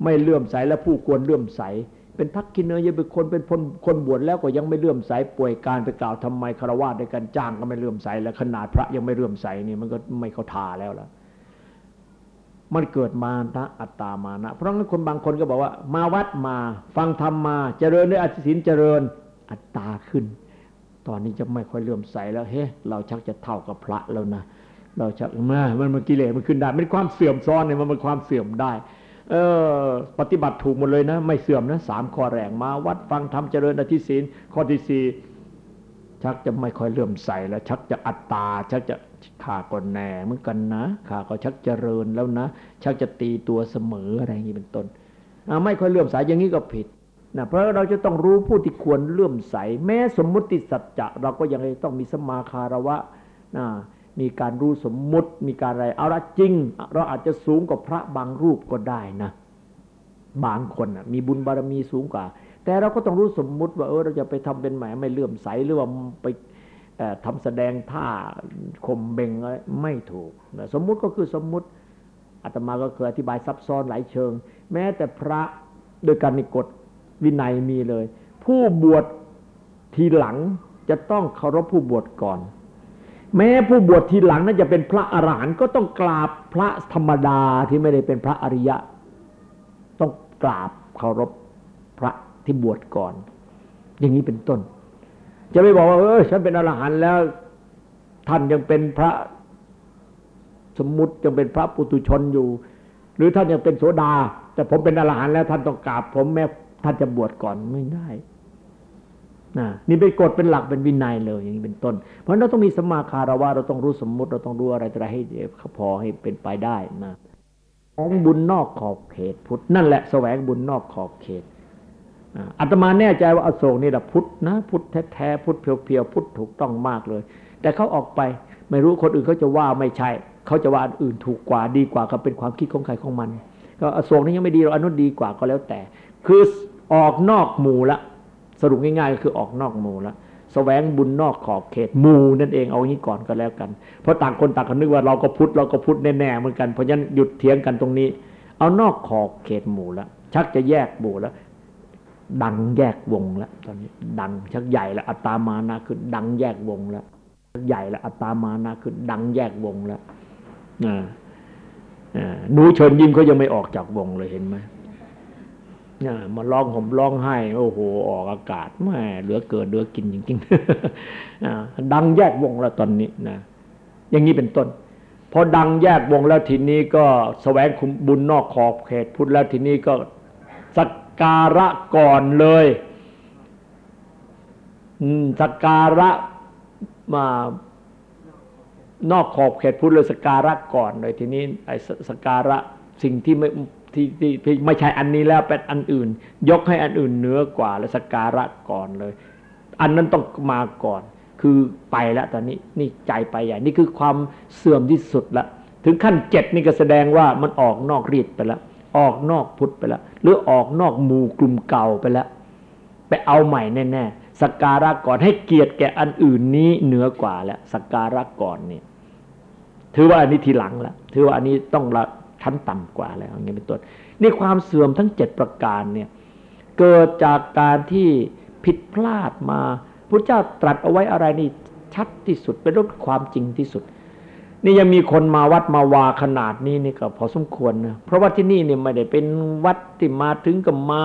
ไม่เลื่อมใสและผู้ควรเลื่อมใส เป็นทักกินเนยยังเป็นคนเป็นคนคนบวชแล้วก็ยังไม่เลื่อมใสป่วยการไปกล่าวทำไมคารวะด้วยกันจ้างก็ไม่เลื่อมใสแล้วขนาดพระยังไม่เลื่อมใสนี่มันก็ไม่เข้าทาแล้วล่ะมันเกิดมานะอัตตามานะ เพราะงั้นคนบางคนก็บอกว่า มาวัดมา ฟังธรรมมา เจริญด้วยอธิศินเจริญอัตตาขึ้น ตอนนี้จะไม่ค่อยเลื่อมใสแล้วเฮ้เราชักจะเท่ากับพระแล้วนะเราชักมามันมันกิเลสมันขึ้นได้มันความเสื่อมซ้อนเนี่ยมันเป็นความเสื่อมได้ เออ ปฏิบัติถูกหมดเลยนะ ไม่เสื่อมนะสามข้อแรงมาวัดฟังธรรมเจริญอธิศีลข้อที่สี่ชักจะไม่ค่อยเลื่อมใสแล้ว ชักจะอัตตา ชักจะขาก็แหน่เหมือนกันนะขาก็ชักเจริญแล้วนะ ชักจะตีตัวเสมออะไรอย่างนี้เป็นต้นไม่ค่อยเลื่อมใสอย่างนี้ก็ผิดนะเพราะเราจะต้องรู้ผู้ที่ควรเลื่อมใส แม้สมมุติสัจจะเราก็ยังต้องมีสมาคารวะนะ มีการรู้สมมุติ มีการอะไรเอาละจริง เราอาจจะสูงกว่าพระบางรูปก็ได้นะ บางคนมีบุญบารมีสูงกว่า แต่เราก็ต้องรู้สมมุติว่าเออเราจะไปทำเป็นแหมไม่เลื่อมใสหรือว่าไปทำแสดงท่าข่มเบงอะไรไม่ถูก สมมุติก็คือสมมุติอาตมาก็เคยอธิบายซับซ้อนหลายเชิง แม้แต่พระโดยการในกฎวินัยมีเลย ผู้บวชทีหลังจะต้องเคารพผู้บวชก่อน แม้ผู้บวชทีหลังนั้นจะเป็นพระอรหันต์ก็ต้องกราบพระธรรมดาที่ไม่ได้เป็นพระอริยะ ต้องกราบเคารพพระที่บวชก่อน อย่างนี้เป็นต้น จะไม่บอกว่าเออฉันเป็นอรหันต์แล้ว ท่านยังเป็นพระสมมุติยังเป็นพระปุตุชนอยู่ หรือท่านยังเป็นโสดา แต่ผมเป็นอรหันต์แล้วท่านต้องกราบผมแม้ท่านจะบวชก่อนไม่ได้ นะนี่เป็นกฎเป็นหลักเป็นวินัยเลยอย่างนี้เป็นต้น เพราะเราต้องมีสมาคารวะเราต้องรู้สมมติเราต้องรู้อะไรอะไรให้พอให้เป็นไปได้นะแสวงบุญนอกขอบเขตพุทธนั่นแหละแสวงบุญนอกขอบเขตอาตมาแน่ใจว่าอโศกนี่แหละพุทธนะพุทธแท้ๆพุทธเพียวๆพุทธถูกต้องมากเลย แต่เขาออกไปไม่รู้คนอื่นเขาจะว่าไม่ใช่เขาจะว่าอื่นถูกกว่าดีกว่าก็เป็นความคิดของใครของมัน ก็อโศกนี่ยังไม่ดีเราอนุดีกว่าก็แล้วแต่ คือออกนอกหมู่ละ สรุปง่ายๆก็คือออกนอกหมู่ละแสวงบุญนอกขอบเขตหมู่นั่นเองเอางี้ก่อนก็แล้วกัน เพราะต่างคนต่างกันนึกว่าเราก็พุทธเราก็พุทธแน่ๆเหมือนกันเพราะฉะนั้นหยุดเถียงกันตรงนี้ เอานอกขอบเขตหมู่ละชักจะแยกหมู่แล้วดังแยกวงแล้วตอนนี้ ดังชักใหญ่แล้วอัตตามานะคือดังแยกวงแล้วชักใหญ่แล้วอัตตามานะคือดังแยกวงแล้วอ่าหนูเชิญยิ้มเขายังไม่ออกจากวงเลยเห็นไหม มาร้องห่มร้องไห้ โอ้โห ออกอากาศแม่เหลือเกินเหลือกินจริงๆดังแยกวงแล้วตอนนี้นะอย่างนี้เป็นต้นพอดังแยกวงแล้วทีนี้ก็สแสวงคุมบุญนอกขอบเขตพุทธแล้วทีนี้ก็สักการะก่อนเลยสักการะมานอกขอบเขตพุทธเลยสักการะก่อนเลยทีนี้ไอ้สักการะสิ่งที่ไม่ ที่ที่ไม่ใช่อันนี้แล้วเป็นอันอื่น ยกให้อันอื่นเหนือกว่าแล้วสักการะก่อนเลย อันนั้นต้องมาก่อน คือไปแล้วตอนนี้นี่ใจไปใหญ่นี่คือความเสื่อมที่สุดละถึงขั้นเจ็ดนี่ก็แสดงว่ามันออกนอกรีดไปแล้วออกนอกพุทธไปแล้วหรือออกนอกหมู่กลุ่มเก่าไปแล้วไปเอาใหม่แน่ๆสักการะก่อนให้เกียรติแก่อันอื่นนี้เหนือกว่าแล้วสักการะก่อนเนี่ยถือว่าอันนี้ทีหลังละถือว่าอันนี้ต้องละ ชั้นต่ำกว่าแล้วอย่างนี้เป็นต้นนี่ความเสื่อมทั้งเจ็ดประการเนี่ยเกิดจากการที่ผิดพลาดมาพระเจ้าตรัสเอาไว้อะไรนี่ชัดที่สุดเป็นเรื่องความจริงที่สุด นี่ยังมีคนมาวัดมาวาขนาดนี้นี่ก็พอสมควรนะเพราะว่าที่นี่เนี่ยไม่ได้เป็นวัดที่มาถึงกับมา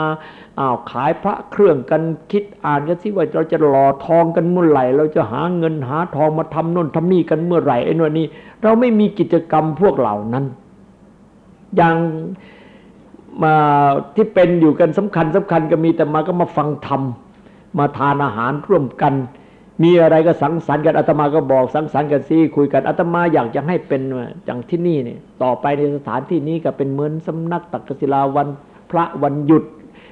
อ้าวขายพระเครื่องกันคิดอ่านกันสิว่าเราจะหล่อทองกันเมื่อไหร่ เราจะหาเงินหาทองมาทำน่นทำนี่กันเมื่อไหร่ไอ้นู่นนี่เราไม่มีกิจกรรมพวกเหล่านั้น อย่างมาที่เป็นอยู่กันสำคัญสำคัญก็มีแต่มาก็มาฟังธรรมมาทานอาหารร่วมกัน มีอะไรก็สังสรรค์กันอาตมาก็บอกสังสรรค์กันซิคุยกันอาตมาอยากจะให้เป็นอย่างที่นี่เนี่ยต่อไปในสถานที่นี้ก็เป็นเหมือนสำนักตักกศิลาวันพระวันหยุด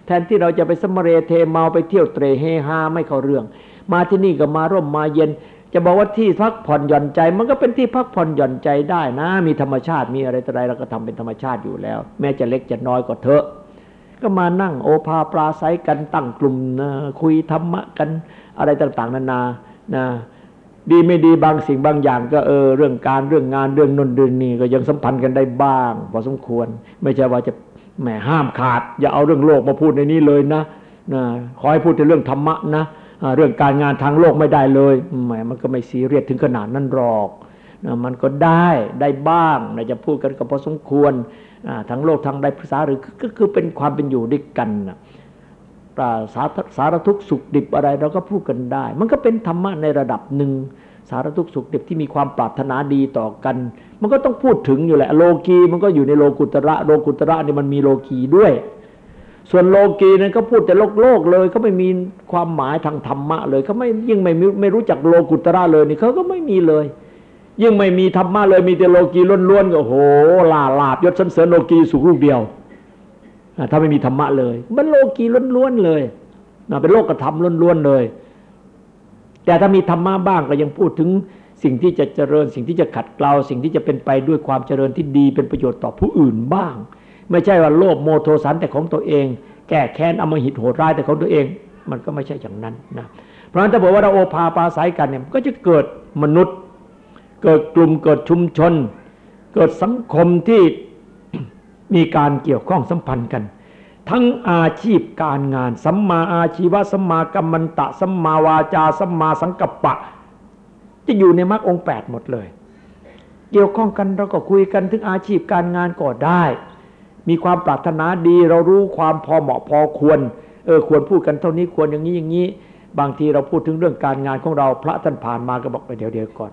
แทนที่เราจะไปสมเรเทเมาไปเที่ยวเตรเฮฮาไม่เข้าเรื่อง มาที่นี่ก็มาร่มมาเย็น จะบอกว่าที่พักผ่อนหย่อนใจ มันก็เป็นที่พักผ่อนหย่อนใจได้นะ มีธรรมชาติมีอะไรต่ออะไรเราก็ทำเป็นธรรมชาติอยู่แล้ว แม้จะเล็กจะน้อยก็เถอะ ก็มานั่งโอภาปราศัยกันตั้งกลุ่มนะคุยธรรมะกันอะไรต่างๆ นานานะดีไม่ดีบางสิ่งบางอย่างก็เออเรื่องการเรื่องงานเรื่องนนเรื่องนี้ก็ยังสัมพันธ์กันได้บ้าง พอสมควร ไม่ใช่ว่าจะแหมห้ามขาด อย่าเอาเรื่องโลกมาพูดในนี้เลยนะนะขอให้พูดแต่เรื่องธรรมะนะ เรื่องการงานทางโลกไม่ได้เลยแหมมันก็ไม่ซีเรียสถึงขนาดนั้นหรอกมันก็ได้ได้บ้างนะจะพูดกันก็พอสมควรทั้งโลกทางใดภาษาหรือก็คือเป็นความเป็นอยู่ด้วยกันนะสาสารทุกสุขดิบอะไรเราก็พูดกันได้ มันก็เป็นธรรมะในระดับหนึ่งสารทุกสุขดิบที่มีความปรารถนาดีต่อกัน มันก็ต้องพูดถึงอยู่แหละ โลกีมันก็อยู่ในโลกุตระโลกุตระนี่มันมีโลกีด้วย ส่วนโลกีนั้นก็พูดแต่โลกโลกเลยเขาไม่มีความหมายทางธรรมะเลยเขาไม่ยิ่งไม่ไม่รู้จักโลกุตระเลยนี่เขาก็ไม่มีเลย ยิ่งไม่มีธรรมะเลยมีแต่โลกีล้วนๆก็โหลาลาบยศสันเสริญโลกีสุขลูกเดียวถ้าไม่มีธรรมะเลย มันโลกีล้วนๆเลยเป็นโลกธรรมล้วนๆเลย แต่ถ้ามีธรรมะบ้างก็ยังพูดถึงสิ่งที่จะเจริญ สิ่งที่จะขัดเกลาสิ่งที่จะเป็นไปด้วยความเจริญที่ดีเป็นประโยชน์ต่อผู้อื่นบ้าง ไม่ใช่ว่าโลภโมโทสันแต่ของตัวเอง แก้แค้นอมหิตโหดร้ายแต่ของตัวเอง มันก็ไม่ใช่อย่างนั้นนะเพราะฉะนั้นถ้าบอกว่าเราโอภาปาศัยกันเนี่ยก็จะเกิดมนุษย์ เกิดกลุ่มเกิดชุมชน เกิดสังคมที่มีการเกี่ยวข้องสัมพันธ์กัน ทั้งอาชีพการงานสัมมาอาชีวะสัมมากัมมันตะสัมมาวาจาสัมมาสังกัปปะ จะอยู่ในมรรคองแปดหมดเลย เกี่ยวข้องกันเราก็คุยกันถึงอาชีพการงานก็ได้ มีความปรารถนาดี เรารู้ความพอเหมาะพอควร เออควรพูดกันเท่านี้ควรอย่างนี้อย่างนี้ บางทีเราพูดถึงเรื่องการงานของเรา พระท่านผ่านมาก็บอกไปเดี๋ยวเดี๋ยวก่อน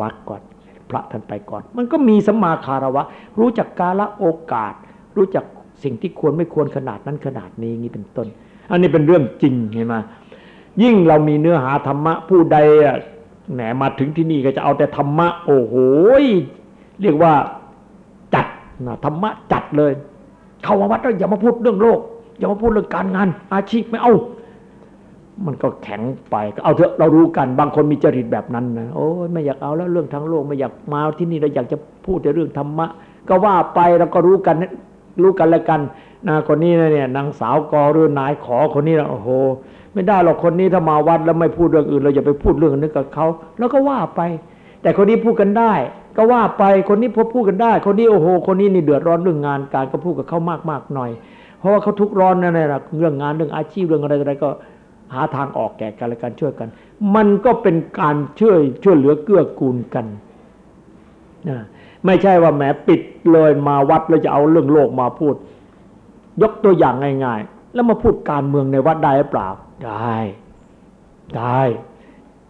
วัดก่อน พระท่านไปก่อน มันก็มีสัมมาคารวะ รู้จักกาละโอกาส รู้จักสิ่งที่ควรไม่ควรขนาดนั้นขนาดนี้นี้เป็นต้น อันนี้เป็นเรื่องจริงเห็นไหมยิ่งเรามีเนื้อหาธรรมะผู้ใดแหนมาถึงที่นี่ก็จะเอาแต่ธรรมะ โอ้โหเรียกว่า นะธรรมะจัดเลย เข้ามาวัดแล้วอย่ามาพูดเรื่องโลก อย่ามาพูดเรื่องการงาน อาชีพไม่เอา มันก็แข็งไป เอาเถอะเรารู้กัน บางคนมีจริตแบบนั้นนะโอ้ยไม่อยากเอาแล้วเรื่องทั้งโลกไม่อยากมาที่นี่เราอยากจะพูดแต่เรื่องธรรมะ ก็ว่าไปเราก็รู้กันรู้กันแล้วกันนะคนนี้นะเนี่ยนางสาวกอหรือนายขอคนนี้นะโอ้โห ไม่ได้หรอกคนนี้ถ้ามาวัดแล้วไม่พูดเรื่องอื่น เราอย่าไปพูดเรื่องนึกกับเขาแล้วก็ว่าไป แต่คนนี้พูดกันได้ ก็ว่าไปคนนี้พอพูดกันได้ คนนี้โอ้โห คนนี้นี่เดือดร้อนเรื่องงานการก็พูดกับเขามากมากหน่อย เพราะว่าเขาทุกร้อนนั่นแหละเรื่องงานเรื่องอาชีพเรื่องอะไรอะไรก็หาทางออกแก่กันและกันช่วยกัน มันก็เป็นการช่วยช่วยเหลือเกื้อกูลกันนะไม่ใช่ว่าแหมปิดเลยมาวัดแล้วจะเอาเรื่องโลกมาพูด ยกตัวอย่างง่าย ๆ แล้วมาพูดการเมืองในวัดได้หรือเปล่าได้ได้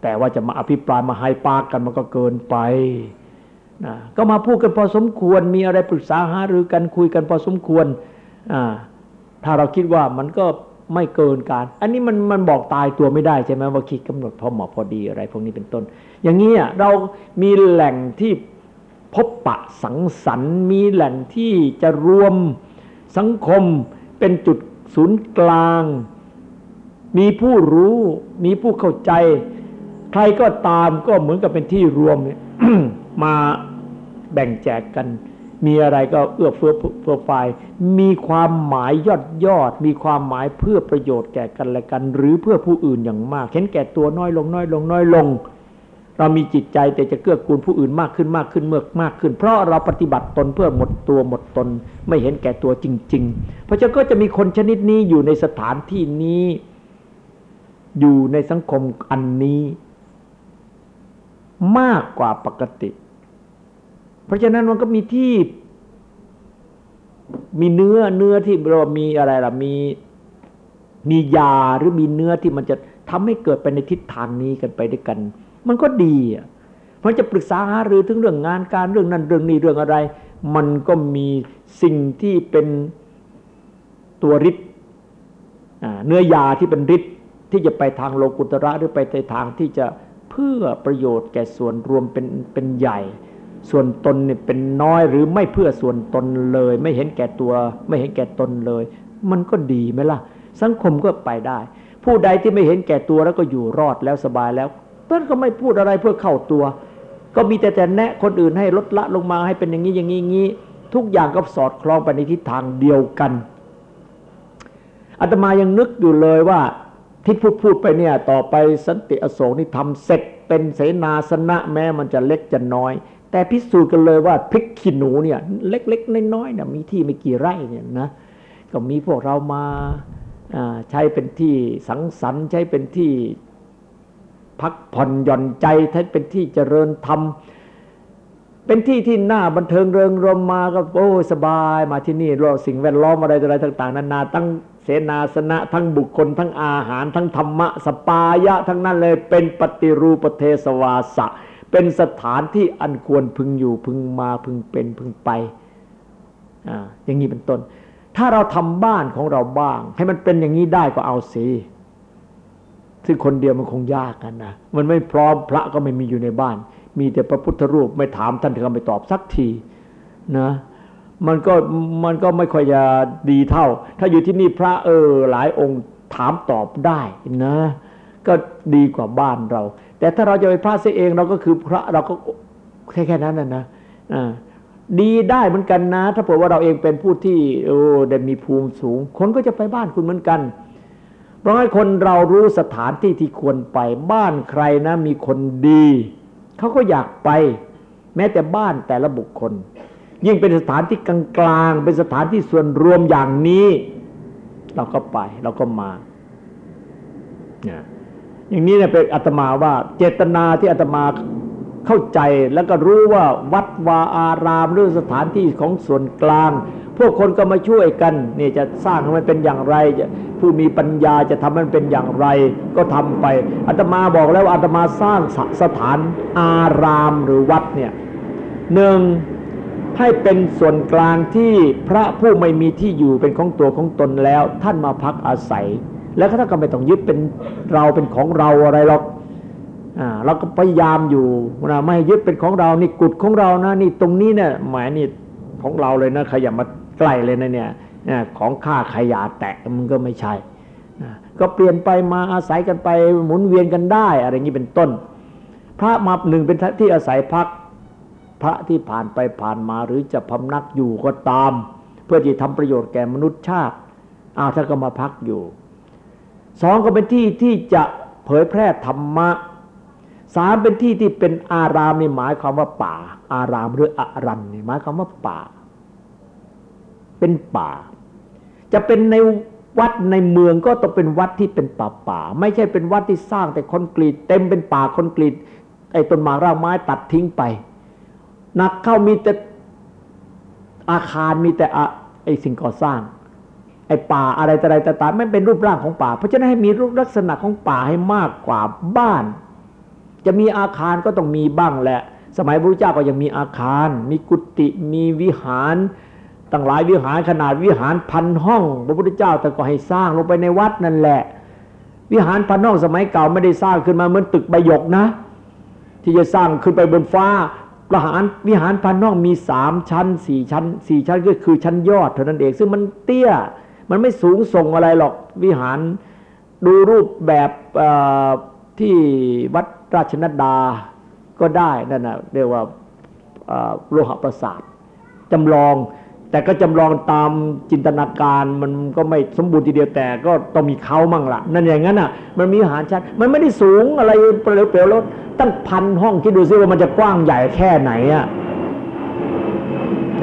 แต่ว่าจะมาอภิปรายมาให้ปากกันมันก็เกินไป นะก็มาพูดกันพอสมควร มีอะไรปรึกษาหารือกันคุยกันพอสมควรถ้าเราคิดว่ามันก็ไม่เกินการ อันนี้มันมันบอกตายตัวไม่ได้ใช่ไหมว่าคิดกำหนดพอเหมาะพอดีอะไรพวกนี้เป็นต้น อย่างนี้เรามีแหล่งที่พบปะสังสรรค์ มีแหล่งที่จะรวมสังคมเป็นจุดศูนย์กลาง มีผู้รู้มีผู้เข้าใจ ใครก็ตามก็เหมือนกับเป็นที่รวม มาแบ่งแจกกัน มีอะไรก็เอื้อเฟื้อเฟื้อไฟมีความหมายยอดยอด มีความหมายเพื่อประโยชน์แก่กันและกัน หรือเพื่อผู้อื่นอย่างมาก เห็นแก่ตัวน้อยลงน้อยลงน้อยลง เรามีจิตใจแต่จะเกื้อกูลผู้อื่นมากขึ้นมากขึ้นเมื่อมากขึ้น เพราะเราปฏิบัติตนเพื่อหมดตัวหมดตน ไม่เห็นแก่ตัวจริง ๆ เพราะฉะนั้นก็จะมีคนชนิดนี้อยู่ในสถานที่นี้ อยู่ในสังคมอันนี้ มากกว่าปกติ เพราะฉะนั้นมันก็มีที่ มีเนื้อเนื้อที่เรามีอะไรล่ะมีมียาหรือมีเนื้อที่มันจะทำให้เกิดไปในทิศทางนี้กันไปด้วยกัน มันก็ดีอะเพราะจะปรึกษาหารือถึงเรื่องงานการเรื่องนั้นเรื่องนี้เรื่องอะไร มันก็มีสิ่งที่เป็นตัวฤทธิ์เนื้อยาที่เป็นฤทธิ์ที่จะไปทางโลกุตระหรือไปในทางที่จะเพื่อประโยชน์แก่ส่วนรวมเป็นเป็นใหญ่ ส่วนตนเนี่ยเป็นน้อยหรือไม่เพื่อส่วนตนเลย ไม่เห็นแก่ตัว ไม่เห็นแก่ตนเลย มันก็ดีไหมล่ะ สังคมก็ไปได้ ผู้ใดที่ไม่เห็นแก่ตัวแล้วก็อยู่รอดแล้วสบายแล้วต้นก็ไม่พูดอะไรเพื่อเข้าตัว ก็มีแต่แต่แนะคนอื่นให้ลดละลงมาให้เป็นอย่างนี้อย่างนี้อย่างนี้ทุกอย่างก็สอดคล้องไปในทิศทางเดียวกันอาตมายังนึกอยู่เลยว่าที่พูดพูดไปเนี่ยต่อไปสันติอโศกนี่ทำเสร็จเป็นเสนาสนะแม้มันจะเล็กจะน้อย แต่พิสูจน์กันเลยว่าพริกขี้หนูเนี่ยเล็กๆน้อยๆเนี่ยมีที่ไม่กี่ไร่เนี่ยนะก็มีพวกเรามาใช้เป็นที่สังสรรค์ใช้เป็นที่พักผ่อนหย่อนใจใช้เป็นที่เจริญธรรมเป็นที่ที่น่าบันเทิงเริงรมมาก็โอ้สบายมาที่นี่เราสิ่งแวดล้อมอะไรอะไรต่าง ๆ นานาตั้งเสนาสนะทั้งบุคคล ทั้งอาหาร ทั้งธรรมะ สปายะ ทั้งนั้นเลยเป็นปฏิรูปเทสวาสะ เป็นสถานที่อันควรพึงอยู่พึงมาพึงเป็นพึงไปออย่างนี้เป็นต้น ถ้าเราทำบ้านของเราบ้าง ให้มันเป็นอย่างนี้ได้ก็เอาสิซึ่งคนเดียวมันคงยากกันนะมันไม่พร้อมพระก็ไม่มีอยู่ในบ้าน มีแต่พระพุทธรูปไม่ถามท่านถึงไม่ตอบสักทีนะมันก็มันก็ไม่ค่อยจะดีเท่า ถ้าอยู่ที่นี่พระเออหลายองค์ถามตอบได้นะ ก็ดีกว่าบ้านเรา แต่ถ้าเราจะไปพระเสียเองเราก็คือพระเราก็แค่แค่นั้นนะนะดีได้เหมือนกันนะ ถ้าเผื่อว่าเราเองเป็นผู้ที่โอ้ได้มีภูมิสูง คนก็จะไปบ้านคุณเหมือนกัน เพราะให้คนเรารู้สถานที่ที่ควรไป บ้านใครนะ มีคนดีเขาก็อยากไป แม้แต่บ้านแต่ละบุคคล ยิ่งเป็นสถานที่กลางๆเป็นสถานที่ส่วนรวมอย่างนี้ เราก็ไป เราก็มาเนี่ย อย่างนี้เนี่ยเป็นอาตมาว่าเจตนาที่อาตมาเข้าใจแล้วก็รู้ว่าวัดวาอารามหรือสถานที่ของส่วนกลาง พวกคนก็มาช่วยกันนี่จะสร้างให้มันเป็นอย่างไรจะผู้มีปัญญาจะทำมันเป็นอย่างไร ก็ทำไปอาตมาบอกแล้วอาตมาสร้างสถานอารามหรือวัดเนี่ยหนึ่งให้เป็นส่วนกลางที่พระผู้ไม่มีที่อยู่เป็นของตัวของตนแล้ว ท่านมาพักอาศัย แล้วท่านก็ไม่ต้องยึดเป็นเราเป็นของเราอะไรหรอกเราก็พยายามอยู่นะไม่ยึดเป็นของเรานี่กุดของเรานะนี่ตรงนี้เนี่ยหมายนี่ของเราเลยนะขยับมาใกล้เลยนะเนี่ยของข้าขยะแตกมันก็ไม่ใช่ก็เปลี่ยนไปมาอาศัยกันไปหมุนเวียนกันได้ อะไรอย่างนี้เป็นต้น พระมาหนึ่งเป็นที่อาศัยพักพระที่ผ่านไปผ่านมาหรือจะพำนักอยู่ก็ตาม เพื่อที่ทำประโยชน์แก่มนุษยชาติอาถ้าก็มาพักอยู่ สองก็เป็นที่ที่จะเผยแพร่ธรรมะสามเป็นที่ที่เป็นอารามนี่หมายความว่าป่า อารามหรืออารันนี่หมายความว่าป่า เป็นป่า จะเป็นในวัดในเมืองก็ต้องเป็นวัดที่เป็นป่าป่า ไม่ใช่เป็นวัดที่สร้างแต่คอนกรีต เต็มเป็นป่าคอนกรีตไอ้ต้นไม้รากไม้ตัดทิ้งไปนักเข้ามีแต่อาคารมีแต่ไอ้สิ่งก่อสร้าง ไอ้ป่าอะไรแต่ไรต่างๆไม่เป็นรูปร่างของป่า เพราะฉะนั้นให้มีรูปลักษณะของป่าให้มากกว่าบ้าน จะมีอาคารก็ต้องมีบ้างแหละ สมัยพระเจ้าก็ยังมีอาคาร มีกุฏิมีวิหารตั้งหลายวิหารขนาดวิหารพันห้อง พระพุทธเจ้าแต่ก็ให้สร้างลงไปในวัดนั่นแหละ วิหารพันห้องสมัยเก่าไม่ได้สร้างขึ้นมาเหมือนตึกใบหยกนะ ที่จะสร้างขึ้นไปบนฟ้าประหารวิหารพันห้องมีสามชั้นสี่ชั้นสี่ชั้นก็คือชั้นยอดเท่านั้นเองซึ่งมันเตี้ย มันไม่สูงส่งอะไรหรอกวิหารดูรูปแบบที่วัดราชนัดดาก็ได้นั่นนะเรียกว่าโลหะประสาทจำลอง แต่ก็จำลองตามจินตนาการมันก็ไม่สมบูรณ์ทีเดียวแต่ก็ต้องมีเขามั่งละนั่นอย่างนั้นอะ มันมีอาหารชั้นมันไม่ได้สูงอะไรเปลวๆแล้วตั้งพันห้องคิดดูซิว่ามันจะกว้างใหญ่แค่ไหนอะ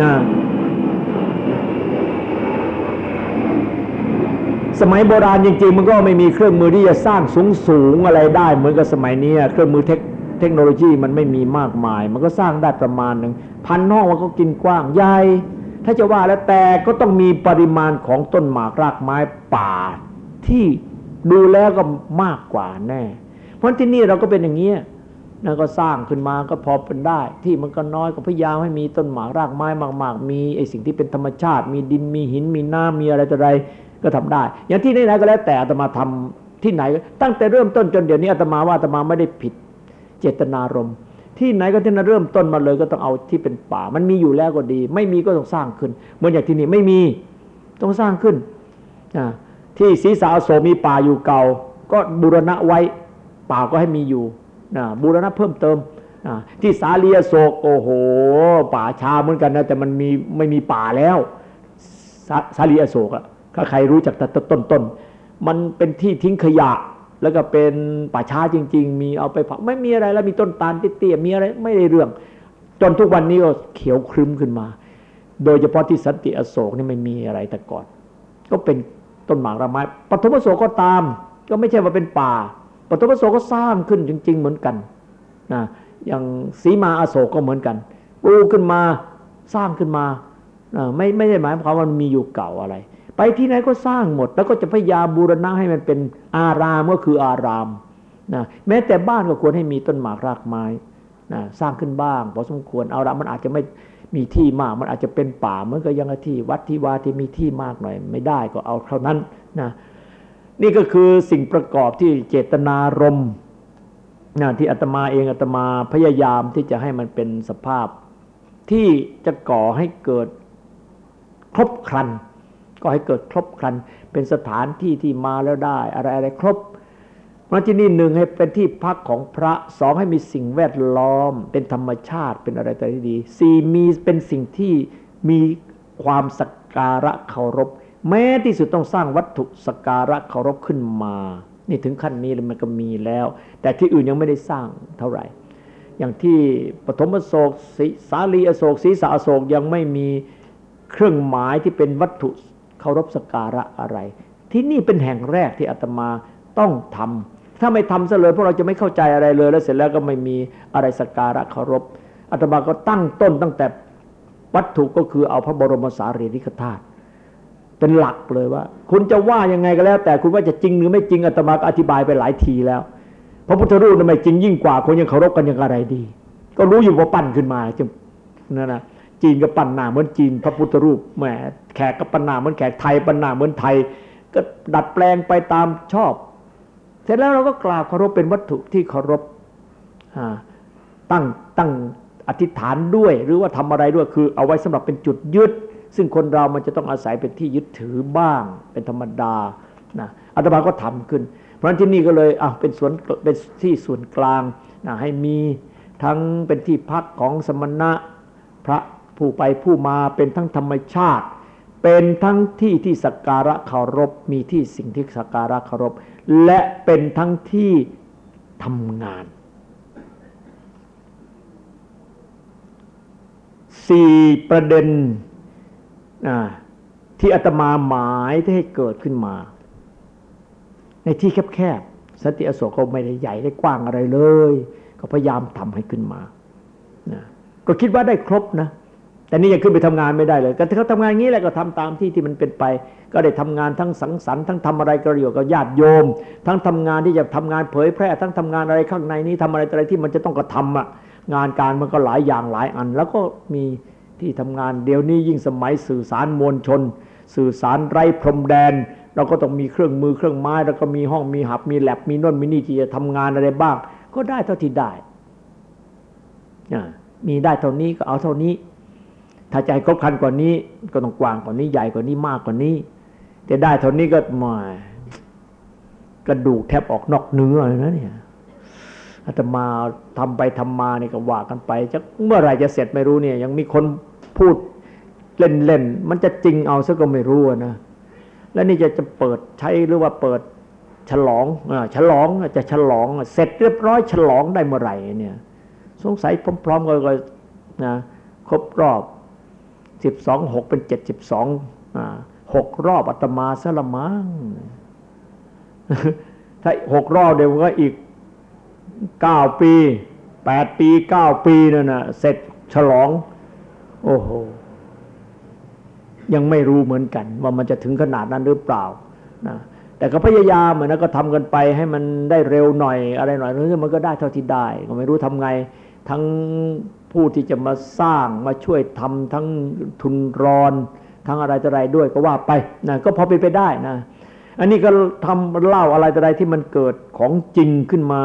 นะ สมัยโบราณจริงๆ มันก็ไม่มีเครื่องมือที่จะสร้างสูงสูงอะไรได้ เหมือนกับสมัยนี้เครื่องมือเทคเทคโนโลยีมันไม่มีมากมาย มันก็สร้างได้ประมาณหนึ่งพันห้องมันก็กินกว้างใหญ่ถ้าจะว่าแล้วแต่ก็ต้องมีปริมาณของต้นหมากรากไม้ป่า ที่ดูแล้วก็มากกว่าแน่ เพราะที่นี่เราก็เป็นอย่างนี้นั่นก็สร้างขึ้นมาก็พอเป็นได้ ที่มันก็น้อยก็พยายามให้มีต้นหมากรากไม้มาก ๆ มีไอ้สิ่งที่เป็นธรรมชาติ มีดินมีหินมีน้ำมีอะไรต่ออะไร ก็ทำได้ อย่างที่ไหนๆก็แล้วแต่อาตมาทำที่ไหน ตั้งแต่เริ่มต้นจนเดี๋ยวนี้อาตมาว่าอาตมาไม่ได้ผิดเจตนารมณ์ที่ไหนก็ที่นั่นเริ่มต้นมาเลยก็ต้องเอาที่เป็นป่า มันมีอยู่แล้วก็ดี ไม่มีก็ต้องสร้างขึ้นเหมือนอย่างที่นี่ไม่มีต้องสร้างขึ้นที่ศรีสาโสมีป่าอยู่เก่า ก็บูรณะไว้ป่าก็ให้มีอยู่บูรณะเพิ่มเติมที่สาเลียโศกโอ้โห ป่าชาเหมือนกันนะแต่มันมีไม่มีป่าแล้วสาลีอโศกอะ ถ้าใครรู้จักแต่ต้นต้นมันเป็นที่ทิ้งขยะ แล้วก็เป็นป่าช้าจริง ๆ มีเอาไปเผักไม่มีอะไรแล้วมีต้นตาลเตี้ยๆมีอะไรไม่ได้เรื่อง จนทุกวันนี้ก็เขียวครึ้มขึ้นมา โดยเฉพาะที่สันติอโศกนี่ไม่มีอะไรแต่ก่อน ก็เป็นต้นหมากระไม้ปฐมโศกก็ตาม ก็ไม่ใช่ว่าเป็นป่าปฐมโศกก็สร้างขึ้นจริง ๆ เหมือนกันนะอย่างสีมาอโศกก็เหมือนกันปลูกขึ้นมาสร้างขึ้นมาไม่ไม่ได้หมายความว่ามันมีอยู่เก่าอะไร ไปที่ไหนก็สร้างหมด แล้วก็จะพยายามบูรณะให้มันเป็นอารามก็คืออารามนะแม้แต่บ้านก็ควรให้มีต้นหมากรากไม้นะสร้างขึ้นบ้างพอสมควรเอาละมันอาจจะไม่มีที่มากมันอาจจะเป็นป่าเหมือนกับยังที่วัดที่วาที่มีที่มากหน่อย ไม่ได้ก็เอาเท่านั้นนะนี่ก็คือสิ่งประกอบที่เจตนารมณ์นะที่อาตมาเองอาตมาพยายามที่จะให้มันเป็นสภาพ ที่จะก่อให้เกิดครบครัน ก็ให้เกิดครบครัน เป็นสถานที่ที่มาแล้วได้ อะไรอะไรครบมาที่นี่หนึ่งให้เป็นที่พักของพระสองให้มีสิ่งแวดล้อม เป็นธรรมชาติเป็นอะไรต่ที่ดีสี่มีเป็นสิ่งที่มีความสักการะเคารพ แม้ที่สุดต้องสร้างวัตถุสักการะเคารพขึ้นมา นี่ถึงขั้นนี้มันก็มีแล้ว แต่ที่อื่นยังไม่ได้สร้างเท่าไหร่ อย่างที่ปฐมโศกสาลีอโศกศีสาอโศกยังไม่มีเครื่องหมายที่เป็นวัตถุ เคารพสการะอะไร ที่นี่เป็นแห่งแรกที่อาตมาต้องทำถ้าไม่ทำซะเลยพวกเราจะไม่เข้าใจอะไรเลย แล้วเสร็จแล้วก็ไม่มีอะไรสการะเคารพอาตมาก็ตั้งต้นตั้งแต่วัตถุก็คือเอาพระบรมสารีริกธาตุเป็นหลักเลยว่า คุณจะว่ายังไงก็แล้ว แต่คุณว่าจะจริงหรือไม่จริงอาตมาก็อธิบายไปหลายทีแล้ว พระพุทธรูปทำไมจริงยิ่งกว่าคนยังเคารพกันยังอะไรดี ก็รู้อยู่ว่าปั้นขึ้นมาจึงนั่นนะ จีนก็ปั้นหน้าเหมือนจีน พระพุทธรูปแหมแขกก็ปั้นหน้าเหมือนแขกไทยปั้นหน้าเหมือนไทย ก็ดัดแปลงไปตามชอบ เสร็จแล้วเราก็กราบเคารพเป็นวัตถุที่เคารพตั้งตั้งอธิษฐานด้วย หรือว่าทำอะไรด้วยคือ เอาไว้สำหรับเป็นจุดยึด ซึ่งคนเรามันจะต้องอาศัยเป็นที่ยึดถือบ้าง เป็นธรรมดานะอาตมาก็ทำขึ้น เพราะฉะนั้นที่นี่ก็เลยอะเป็นสวนเป็นที่ส่วนกลางนะให้มีทั้งเป็นที่พักของสมณะพระ ผู้ไปผู้มาเป็นทั้งธรรมชาติ เป็นทั้งที่ที่สักการะเคารพมีที่สิ่งที่สักการะเคารพและเป็นทั้งที่ทำงานสี่ประเด็นที่อาตมาหมายที่ให้เกิดขึ้นมา ในที่แคบๆสติอโศกไม่ได้ใหญ่ได้กว้างอะไรเลย ก็พยายามทำให้ขึ้นมานก็คิดว่าได้ครบนะ แต่นี่ยังขึ้นไปทำงานไม่ได้เลย ก็เขาทำงานงี้แหละก็ทำตามที่ที่มันเป็นไป ก็ได้ทำงานทั้งสังสรรค์ทั้งทำอะไรกระโยชน์กับญาติโยม ทั้งทำงานที่จะทำงานเผยแพร่ ทั้งทำงานอะไรข้างในนี้ทำอะไรอะไรที่มันจะต้องกระทำอะงานการมันก็หลายอย่างหลายอัน แล้วก็มีที่ทำงานเดี๋ยวนี้ยิ่งสมัยสื่อสารมวลชน สื่อสารไร้พรมแดน เราก็ต้องมีเครื่องมือเครื่องไม้ แล้วก็มีห้องมีหับมีแลบมีน่นมีนี่ที่จะทำงานอะไรบ้าง ก็ได้เท่าที่ได้มีได้เท่านี้ก็เอาเท่านี้ ถ้าใจครบคันกว่านี้ ก็ต้องกว้างกว่านี้ใหญ่กว่านี้มากกว่านี้ จะได้เท่านี้ก็มากระดูกแทบออกนอกเนื้อเลยนะเนี่ยอาตมาทำไปทำมาเนี่ยก็ว่ากันไปจะเมื่อไหร่จะเสร็จไม่รู้เนี่ย ยังมีคนพูดเล่นๆมันจะจริงเอาซะก็ไม่รู้นะแล้วนี่จะจะเปิดใช้หรือว่าเปิดฉลองอฉลองจะฉลองเสร็จเรียบร้อย ฉลองได้เมื่อไหร่เนี่ย สงสัยพร้อมๆกันก็นะครบรอบ สิบสองหกเป็นเจ็ดสิบสองหกรอบอัตมาสละมังถ้าหกรอบเดี๋ยวก็อีกเก้าปีแปดปีเก้าปีนั่นนะเสร็จฉลอง โอ้โห ยังไม่รู้เหมือนกัน ว่ามันจะถึงขนาดนั้นหรือเปล่านะแต่ก็พยายามเหมือนนก็ทำกันไปให้มันได้เร็วหน่อยอะไรหน่อยนึงมันก็ได้เท่าที่ได้ ก็ไม่รู้ทำไง ทั้ง ผู้ที่จะมาสร้างมาช่วยทำทั้งทุนรอนทั้งอะไรต่ออะไรด้วยก็ว่าไปนะก็พอเป็นไปได้นะ อันนี้ก็ทำเล่าอะไรต่ออะไรที่มันเกิดของจริงขึ้นมา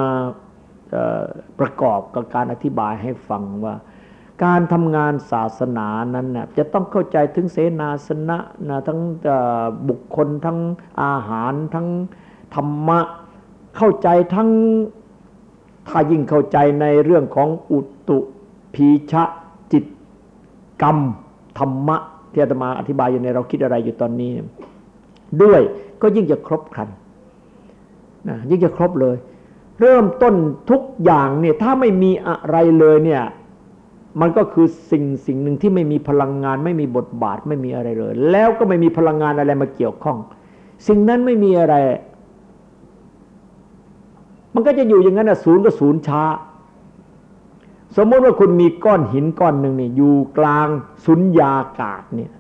ประกอบกับการอธิบายให้ฟังว่า การทำงานศาสนานั้นนะจะต้องเข้าใจถึงเสนาสนะนะทั้งบุคคลทั้งอาหารทั้งธรรมะ เข้าใจทั้งถ้ายิ่งเข้าใจในเรื่องของอุตุ พีชะจิตกรรมธรรมะที่อาตมาอธิบายอยู่ในเราคิดอะไรอยู่ตอนนี้ ด้วยก็ยิ่งจะครบครันนะยิ่งจะครบเลย เริ่มต้นทุกอย่างเนี่ยถ้าไม่มีอะไรเลยเนี่ยมันก็คือสิ่งสิ่งหนึ่งที่ไม่มีพลังงาน ไม่มีบทบาทไม่มีอะไรเลย แล้วก็ไม่มีพลังงานอะไรมาเกี่ยวข้อง สิ่งนั้นไม่มีอะไร มันก็จะอยู่อย่างนั้นนะศูนย์ก็ศูนย์ช้า สมมติว่าคุณมีก้อนหินก้อนหนึ่งนี่อยู่กลางสุญญากาศเนี่ย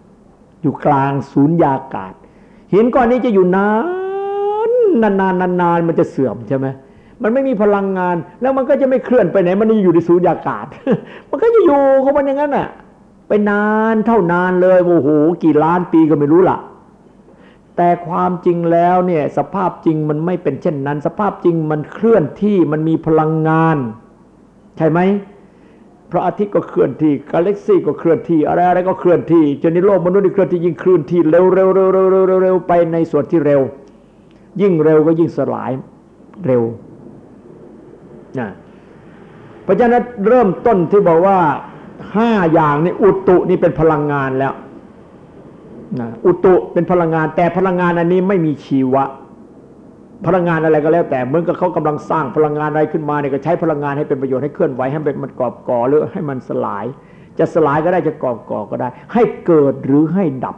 อยู่กลางสุญญากาศ หินก้อนนี้จะอยู่นานนานนานนานมันจะเสื่อมใช่ไหมมันไม่มีพลังงาน แล้วมันก็จะไม่เคลื่อนไปไหน มันอยู่ในสูญญากาศ มันก็จะอยู่ของมันอย่างนั้นน่ะ ไปนานเท่านานเลยโอ้โหกี่ล้านปีก็ไม่รู้ล่ะ แต่ความจริงแล้วเนี่ย สภาพจริงมันไม่เป็นเช่นนั้น สภาพจริงมันเคลื่อนที่มันมีพลังงาน ใช่ไหม พระอาทิตย์ก็เคลื่อนที่กาแล็กซี่ก็เคลื่อนที่อะไรอะไรก็เคลื่อนที่จนในโลกมนุษย์เคลื่อนที่ยิ่งเคลื่อนที่เร็วเร็วเร็วเร็วเร็วเร็วไปในส่วนที่เร็ว ยิ่งเร็วก็ยิ่งสลายเร็วนะเพราะฉะนั้นเริ่มต้นที่บอกว่าห้าอย่างนี่อุตุนี่เป็นพลังงานแล้วนะอุตุเป็นพลังงานแต่พลังงานอันนี้ไม่มีชีวะ พลังงานอะไรก็แล้วแต่เหมือนกับเขากำลังสร้างพลังงานอะไรขึ้นมาเนี่ยก็ใช้พลังงานให้เป็นประโยชน์ให้เคลื่อนไหวให้มันกรอบก่อหรือให้มันสลาย จะสลายก็ได้จะกรอบก่อก็ได้ ให้เกิดหรือให้ดับ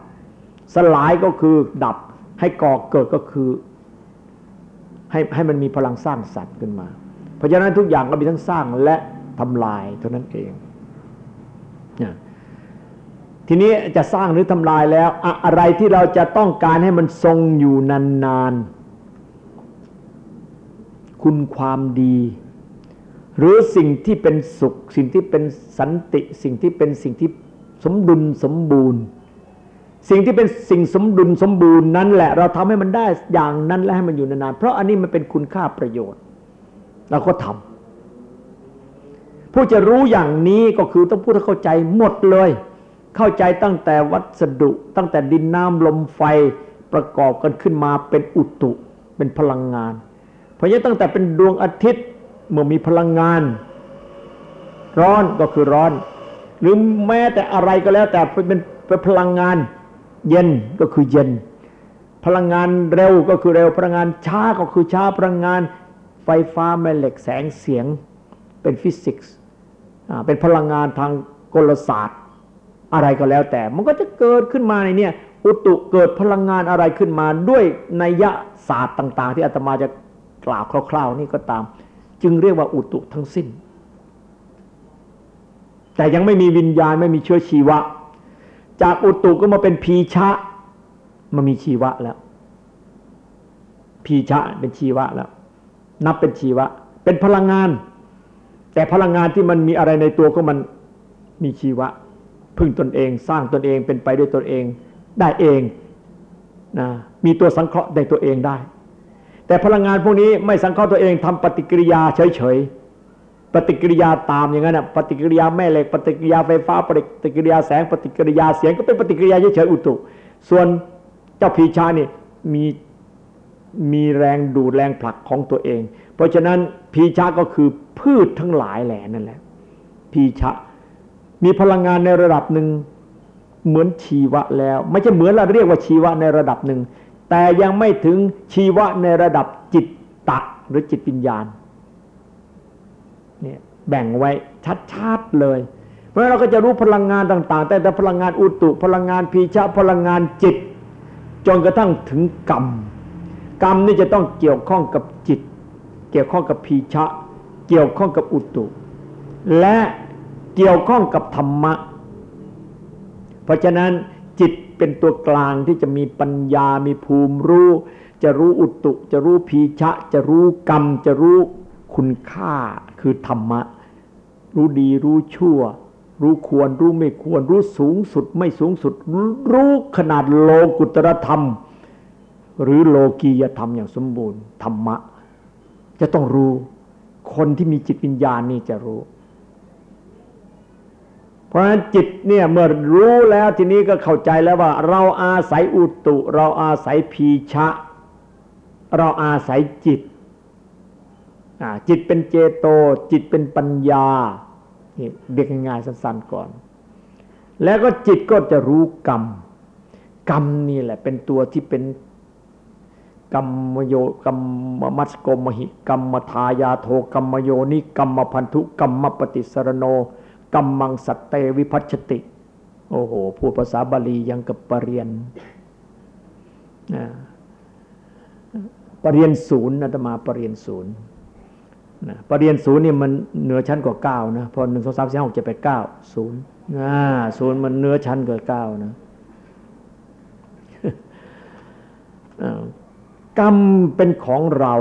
สลายก็คือดับ ให้ก่อเกิดก็คือ ให้ให้มันมีพลังสร้างสรรค์ขึ้นมา เพราะฉะนั้นทุกอย่างก็มีทั้งสร้างและทำลายเท่านั้นเองทีนี้จะสร้างหรือทำลายแล้ว อะไรที่เราจะต้องการให้มันทรงอยู่นานๆ คุณความดี หรือสิ่งที่เป็นสุข สิ่งที่เป็นสันติ สิ่งที่เป็นสิ่งที่สมดุลสมบูรณ์ สิ่งที่เป็นสิ่งสมดุลสมบูรณ์นั้นแหละ เราทำให้มันได้อย่างนั้นและให้มันอยู่นานๆเพราะอันนี้มันเป็นคุณค่าประโยชน์ เราก็ทำผู้จะรู้อย่างนี้ก็คือต้องพูดให้เข้าใจหมดเลย เข้าใจตั้งแต่วัสดุตั้งแต่ดินน้ำลมไฟประกอบกันขึ้นมาเป็นอุตุเป็นพลังงาน เพราะฉะนั้นตั้งแต่เป็นดวงอาทิตย์เมื่อมีพลังงาน ร้อนก็คือร้อน หรือแม้แต่อะไรก็แล้ว แต่เป็นเป็นพลังงาน เย็นก็คือเย็น พลังงานเร็วก็คือเร็วพลังงานช้าก็คือช้าพลังงานไฟฟ้าแม่เหล็กแสงเสียงเป็นฟิสิกส์เป็นพลังงานทางกลศาสตร์ อะไรก็แล้วแต่ มันก็จะเกิดขึ้นมาในนี้อุตุเกิดพลังงานอะไรขึ้นมาด้วยนัยยะศาสตร์ต่าง ๆ ที่อาตมาจะ กล่าวคร่าว ๆ นี่ก็ตาม จึงเรียกว่าอุตุทั้งสิ้น แต่ยังไม่มีวิญญาณไม่มีเชื้อชีวะ จากอุตุก็มาเป็นพีชะมันมีชีวะแล้ว พีชะเป็นชีวะแล้ว นับเป็นชีวะ เป็นพลังงาน แต่พลังงานที่มันมีอะไรในตัวก็มันมีชีวะ พึ่งตนเองสร้างตนเองเป็นไปด้วยตนเองได้เองนะมีตัวสังเคราะห์ในตัวเองได้ แต่พลังงานพวกนี้ไม่สังเคราะห์ตัวเองทำปฏิกิริยาเฉยๆ ปฏิกิริยาตามอย่างนั้นนะปฏิกิริยาแม่เหล็ก ปฏิกิริยาไฟฟ้า ปฏิกิริยาแสง ปฏิกิริยาเสียงก็เป็นปฏิกิริยาเฉยๆอุตุ ส่วนเจ้าพีชานี่มีมีแรงดูดแรงผลักของตัวเอง เพราะฉะนั้นพีชะก็คือพืชทั้งหลายแหล่นั่นแหละพีชะมีพลังงานในระดับหนึ่งเหมือนชีวะแล้ว ไม่ใช่เหมือนเราเรียกว่าชีวะในระดับหนึ่ง แต่ยังไม่ถึงชีวะในระดับจิตตะหรือจิตวิญญาณเนี่ยแบ่งไว้ชัดๆเลย เพราะเราก็จะรู้พลังงานต่าง ๆ แต่แต่พลังงานอุตุพลังงานพีชะพลังงานจิต จนกระทั่งถึงกรรม กรรมนี่จะต้องเกี่ยวข้องกับจิต เกี่ยวข้องกับพีชะ เกี่ยวข้องกับอุตุ และเกี่ยวข้องกับธรรมะ เพราะฉะนั้น เป็นตัวกลางที่จะมีปัญญา มีภูมิรู้ จะรู้อุตุ จะรู้พีชะ จะรู้กรรม จะรู้คุณค่าคือธรรมะ รู้ดีรู้ชั่ว รู้ควรรู้ไม่ควร รู้สูงสุดไม่สูงสุด รู้ขนาดโลกุตรธรรม หรือโลกียธรรมอย่างสมบูรณ์ธรรมะ จะต้องรู้ คนที่มีจิตวิญญาณนี่จะรู้ เพราะฉะนั้นจิตเนี่ยเมื่อรู้แล้วทีนี้ก็เข้าใจแล้วว่า เราอาศัยอุตุ เราอาศัยพีชะ เราอาศัยจิตจิตเป็นเจโต จิตเป็นปัญญาเรียกง่ายๆสั้นๆก่อน แล้วก็จิตก็จะรู้กรรม กรรมนี่แหละ เป็นตัวที่เป็นกรรมโยกรรมมัสโกมหิกรรมทายาโทกรรมโยนิกรรมพันธุกรรมปฏิสรโน กรรมังสัตเตวิพัชติ โอ้โห พูดภาษาบาลียังกับปรริยนปรริยนศูนย์นะตมาปรริยนศูนย์นะปรริยนศูนย์นี่มันเหนือชั้นกว่าเก้านะพอหนึ่งสองสามสี่ห้าหกเจ็ดแปดเก้าศูนย์นะศูนย์มันเหนือชั้นกว่าเก้านะกรรมเป็นของเรา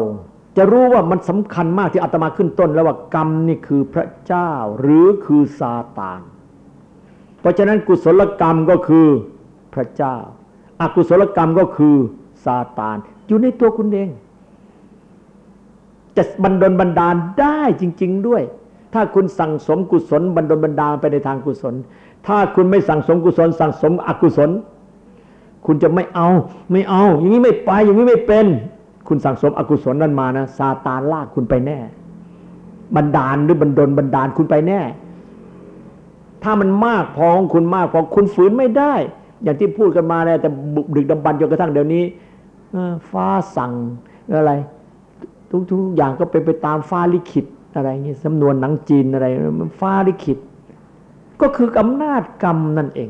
จะรู้ว่ามันสำคัญมากที่อาตมาขึ้นต้น แล้วว่ากรรมนี่คือพระเจ้าหรือคือซาตาน เพราะฉะนั้นกุศลกรรมก็คือพระเจ้าอากุศลกรรมก็คือซาตาน อยู่ในตัวคุณเอง จะบันดลบันดาลได้จริง ๆด้วย ถ้าคุณสั่งสมกุศลบันดลบันดาลไปในทางกุศล ถ้าคุณไม่สั่งสมกุศล สั่งสมอกุศล คุณจะไม่เอา ไม่เอา อย่างนี้ไม่ไปอย่างนี้ไม่เป็น คุณสั่งสมอกุศลนั้นมานะซาตานลากคุณไปแน่ บันดาลหรือบันดลบันดาลคุณไปแน่ ถ้ามันมากพอของคุณมากพอคุณฝืนไม่ได้ อย่างที่พูดกันมาเนี่ยแต่บุกดึกดำบันจนกระทั่งเดี๋ยวนี้ฟ้าสั่งอะไร ทุกๆอย่างก็เป็นไปตามฟ้าลิขิตอะไรเงี้สำนวนหนังจีนอะไรมันฟ้าลิขิต ก็คืออำนาจกรรมนั่นเอง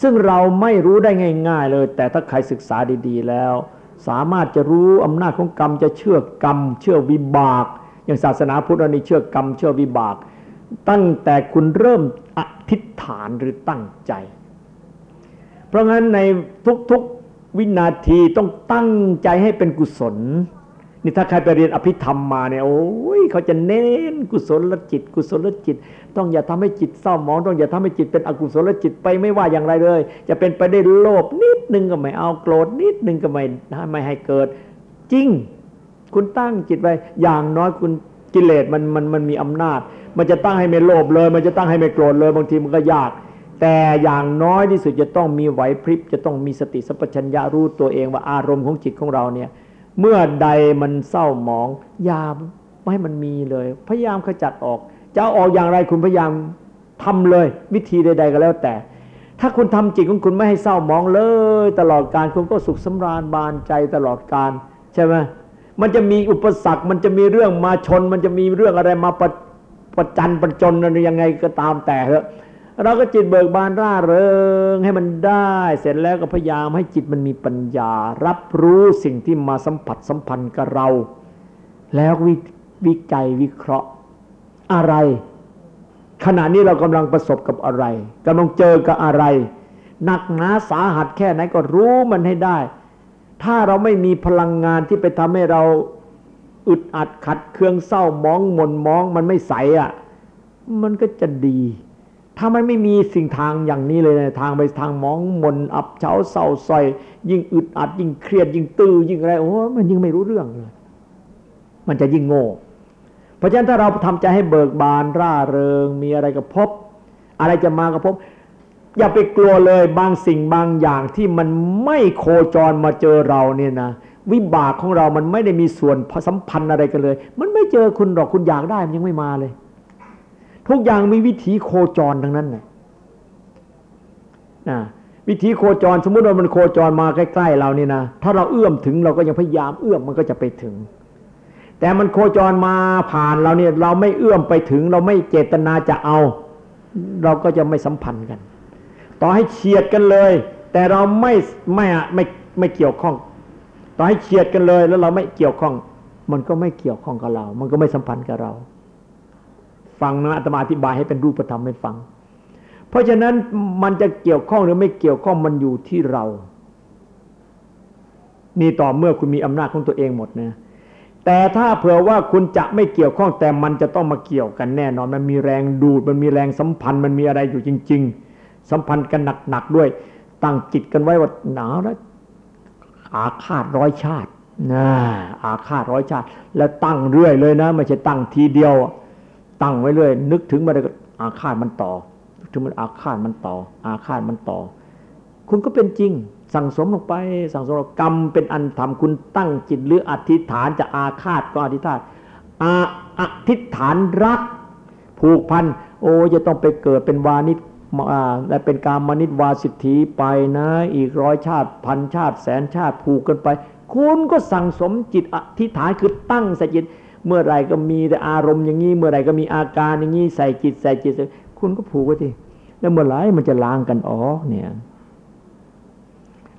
ซึ่งเราไม่รู้ได้ง่าย ๆ เลย แต่ถ้าใครศึกษาดี ๆ แล้ว สามารถจะรู้อำนาจของกรรมจะเชื่อกรรม เชื่อวิบาก อย่างศาสนาพุทธนี่เชื่อกรรม เชื่อวิบาก ตั้งแต่คุณเริ่มอธิษฐานหรือตั้งใจ เพราะงั้นในทุกๆวินาทีต้องตั้งใจให้เป็นกุศลนี่ถ้าใครไปเรียนอภิธรรมมาเนี่ยโอ้ยเขาจะเน้นกุศลจิต กุศลจิต ต้องอย่าทำให้จิตเศร้าหมอง ต้องอย่าทำให้จิตเป็นอกุศลจิตไปไม่ว่าอย่างไรเลย จะเป็นไปได้โลภนิ นึงก็ไม่เอาโกรธนิดนึงก็ไม่ไม่ให้เกิด จริง คุณตั้งจิตไว้อย่างน้อยคุณกิเลสมันมันมันมีอำนาจ มันจะตั้งให้ไม่โลภเลย มันจะตั้งให้ไม่โกรธเลย บางทีมันก็ยาก แต่อย่างน้อยที่สุดจะต้องมีไหวพริบจะต้องมีสติสัพพัญญารู้ตัวเองว่าอารมณ์ของจิตของเราเนี่ย เมื่อใดมันเศร้าหมองอย่าไม่ให้มันมีเลย พยายามขจัดออก จะเอาออกอย่างไรคุณพยายามทำเลย วิธีใด ๆ ก็แล้วแต่ ถ้าคุณทำจิตของคุณไม่ให้เศร้าหมองเลย ตลอดการคุณก็สุขสำราญบานใจตลอดการใช่ไหมมันจะมีอุปสรรค มันจะมีเรื่องมาชน มันจะมีเรื่องอะไรมาประประจันประจนอะไรยังไงก็ตามแต่เถอะเราก็จิตเบิกบานร่าเริงให้มันได้ เสร็จแล้วก็พยายามให้จิตมันมีปัญญา รับรู้สิ่งที่มาสัมผัสสัมพันธ์กับเรา แล้ววิวิจัยวิเคราะห์ อะไร ขณะนี้เรากำลังประสบกับอะไรกำลังเจอกับอะไร หนักหนาสาหัสแค่ไหนก็รู้มันให้ได้ ถ้าเราไม่มีพลังงานที่ไปทำให้เราอึดอัดขัดเครื่องเศร้ามองหม่นมองมันไม่ใสอะ่ะ มันก็จะดี ถ้ามันไม่มีสิ่งทางอย่างนี้เลยทางไปทางมองมนอับเฉาเศร้าซอย ยิ่งอึดอัดยิ่งเครียดยิ่งตื้อยิ่งอะไรโอ้มันยิ่งไม่รู้เรื่องเลยมันจะยิ่งโง่ เพราะฉะนั้นถ้าเราทำใจให้เบิกบานร่าเริง มีอะไรก็พบ อะไรจะมาก็พบ อย่าไปกลัวเลยบางสิ่งบางอย่างที่มันไม่โคจรมาเจอเราเนี่ยนะวิบากของเรามันไม่ได้มีส่วนสัมพันธ์อะไรกันเลย มันไม่เจอคุณหรอกคุณอยากได้มันยังไม่มาเลย ทุกอย่างมีวิถีโคจรทั้งนั้นนะนะวิธีโคจรสมมติว่ามันโคจรมาใกล้ ๆ เรานี่นะถ้าเราเอื้อมถึงเราก็ยังพยายามเอื้อมมันก็จะไปถึง แต่มันโคจรมาผ่านเราเนี่ยเราไม่เอื้อมไปถึง เราไม่เจตนาจะเอา เราก็จะไม่สัมพันธ์กัน ต่อให้เฉียดกันเลย แต่เราไม่ไม่ไม่ไม่เกี่ยวข้อง ต่อให้เฉียดกันเลยแล้วเราไม่เกี่ยวข้อง มันก็ไม่เกี่ยวข้องกับเรา มันก็ไม่สัมพันธ์กับเรา ฟังนะอาตมาอธิบายให้เป็นรูปธรรมให้ฟัง เพราะฉะนั้นมันจะเกี่ยวข้องหรือไม่เกี่ยวข้องมันอยู่ที่เรา นี่ต่อเมื่อคุณมีอำนาจของตัวเองหมดนะ แต่ถ้าเผื่อว่าคุณจะไม่เกี่ยวข้องแต่มันจะต้องมาเกี่ยวกันแน่นอน มันมีแรงดูด มันมีแรงสัมพันธ์ มันมีอะไรอยู่จริง ๆ สัมพันธ์กันหนักๆด้วย ตั้งจิตกันไว้ว่าหนาวแล้วอาฆาตร้อยชาตินะอาฆาตร้อยชาติ แล้วตั้งเรื่อยเลยนะไม่ใช่ตั้งทีเดียว ตั้งไว้เลยนึกถึงมาเลยอาฆาตมันต่อถึงมันอาฆาตมันต่อ อาฆาตมันต่อ คุณก็เป็นจริง สั่งสมลงไป สั่งสมกรรมเป็นอันทำคุณตั้งจิตหรืออธิษฐานจะอาฆาตก็อธิษฐานอาอธิษฐานรัก ผูกพันโอ้จะต้องไปเกิดเป็นวานิชและเป็นการมนิตวาสิทธิไปนะ อีกร้อยชาติพันชาติแสนชาติผูกกันไป คุณก็สั่งสมจิตอธิษฐานคือตั้งใส่จิต เมื่อไรก็มีแต่อารมณ์อย่างนี้เมื่อไรก็มีอาการอย่างนี้ใส่จิตใส่จิต คุณก็ผูกไว้ทีแล้วเมื่อไรมันจะล้างกันอ๋อเนี่ย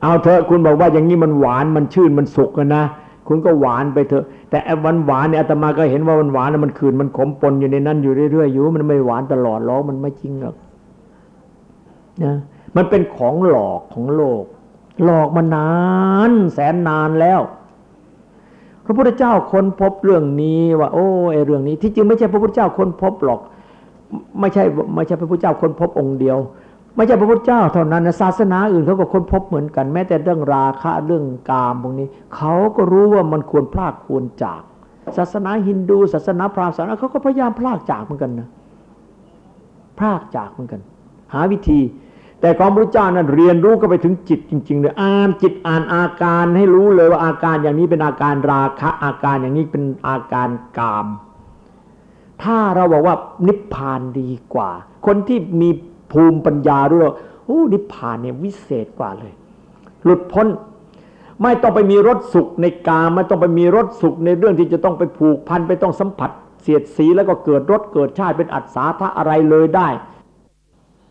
เอาเถอะคุณบอกว่าอย่างนี้มันหวานมันชื่นมันสุกนะ คุณก็หวานไปเถอะ แต่วันหวานเนี่ยอาตมาก็เห็นว่ามันหวานมันคืนมันขมปนอยู่ในนั้นอยู่เรื่อยๆอยู่มันไม่หวานตลอดหรอกมันไม่จริงหรอกนะมันเป็นของหลอกของโลก หลอกมานาน แสนนานแล้ว พระพุทธเจ้าค้นพบเรื่องนี้ว่า โอ้ไอเรื่องนี้ที่จริงไม่ใช่พระพุทธเจ้าค้นพบหรอก ไม่ใช่ไม่ใช่พระพุทธเจ้าค้นพบองค์เดียว ไม่ใช่พระพุทธเจ้าเท่านั้นนะศาสนาอื่นเขาก็ค้นพบเหมือนกัน แม้แต่เรื่องราคะเรื่องกามพวกนี้เขาก็รู้ว่ามันควรพลากควรจาก ศาสนาฮินดู ศาสนาพราหมณ์ศาสนาเขาก็พยายามพลากจากเหมือนกันนะพลากจากเหมือนกัน หาวิธี แต่ของพระเจ้านั้นเรียนรู้ก็ไปถึงจิตจริงๆเลยอ่านจิตอ่านอาการให้รู้เลยว่าอาการอย่างนี้เป็นอาการราคะอาการอย่างนี้เป็นอาการกาม ถ้าเราบอกว่านิพพานดีกว่า คนที่มี ภูมิปัญญาด้วยโอ้นิพพานเนี่ยวิเศษกว่าเลย หลุดพ้น ไม่ต้องไปมีรสสุขในกาไม่ต้องไปมีรสสุขในเรื่องที่จะต้องไปผูกพันไปต้องสัมผัส เสียดสีแล้วก็เกิดรสเกิดชาติเป็นอัศาทะอะไรเลยได้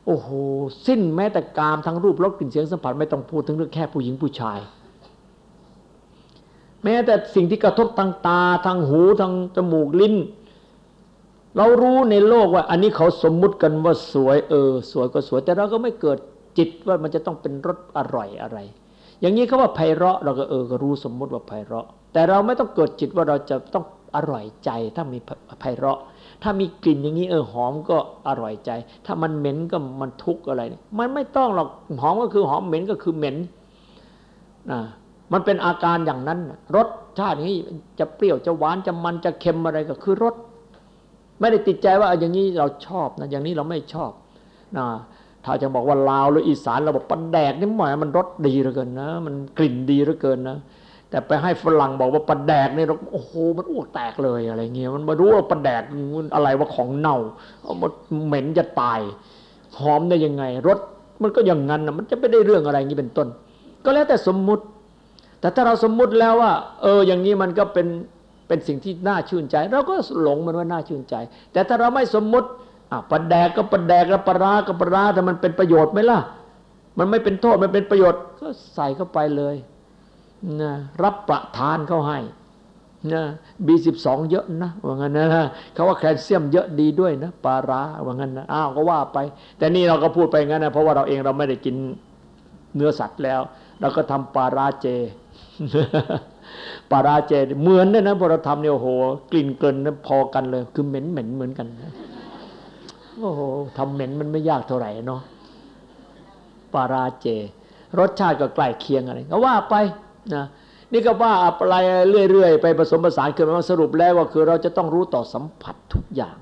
โอ้โหสิ้นแม้แต่กามทั้งรูปรสกลิ่นเสียงสัมผัสไม่ต้องพูดถึงเรื่องแค่ผู้หญิงผู้ชาย แม้แต่สิ่งที่กระทบทางตาทางหูทางจมูกลิ้น เรารู้ในโลกว่าอันนี้เขาสมมุติกันว่าสวยเออ สวยก็สวย แต่เราก็ไม่เกิดจิตว่ามันจะต้องเป็นรสอร่อยอะไร อย่างนี้เขาว่าไพเราะเราก็เออก็รู้สมมุติว่าไพเราะ แต่เราไม่ต้องเกิดจิตว่าเราจะต้องอร่อยใจ ถ้ามีไพเราะ ถ้ามีกลิ่นอย่างนี้เออหอมก็อร่อยใจ ถ้ามันเหม็นก็มันทุกข์อะไรเนี่ยมันไม่ต้องหรอกหอมก็คือหอมเหม็นก็คือเหม็นนะมันเป็นอาการอย่างนั้นรสชาตินี้จะเปรี้ยวจะหวานจะมันจะเค็มอะไรก็คือรส ไม่ได้ติดใจว่าอย่างนี้เราชอบนะอย่างนี้เราไม่ชอบนะถ้าจะบอกว่าลาวหรืออีสานเราบอกปันแดกนี่หมายมันรสดีเหลือเกินนะ มันกลิ่นดีเหลือเกินนะ แต่ไปให้ฝรั่งบอกว่าปันแดกนี่เราโอ้โหมันอ้วกแตกเลยอะไรเงี้ยมันมารู้ว่าปันแดกอะไรว่าของเน่ามันเหม็นจะตายหอมได้ยังไงรสมันก็อย่างนั้นนะมันจะไม่ได้เรื่องอะไรอย่างนี้เป็นต้น ก็แล้วแต่สมมุติ แต่ถ้าเราสมมุติแล้วว่า เออ อย่างนี้มันก็เป็น เป็นสิ่งที่น่าชื่นใจ เราก็หลงมันว่าน่าชื่นใจ แต่ถ้าเราไม่สมมุติอะปแดกก็ปแดกแล้วปราก็ปราแต่มันเป็นประโยชน์ไหมล่ะ มันไม่เป็นโทษมันเป็นประโยชน์ ก็ใส่เข้าไปเลยนะรับประทานเข้าให้นะบีสิบสองเยอะนะว่างั้นนะเขาว่าแคลเซียมเยอะดีด้วยนะปลาราว่างั้นนะอ้าวก็ว่าไป แต่นี่เราก็พูดไปงั้นนะเพราะว่าเราเองเราไม่ได้กินเนื้อสัตว์แล้ว เราก็ทำปลาราเจ ปาราเจเหมือนเนี่ยนะพอเราทำเนี่ยโอ้โหกลิ่นเกินนะพอกันเลย คือเหม็นเหม็นเหมือนกันโอ้โหทำเหม็นมันไม่ยากเท่าไหร่เนาะปาราเจ รสชาติก็ใกล้เคียงอะไรก็ว่าไปนะนี่ก็ว่าอะไรเรื่อยๆไปผสมผสานขึ้นมาสรุปแล้วว่าคือเราจะต้องรู้ต่อสัมผัสทุกอย่าง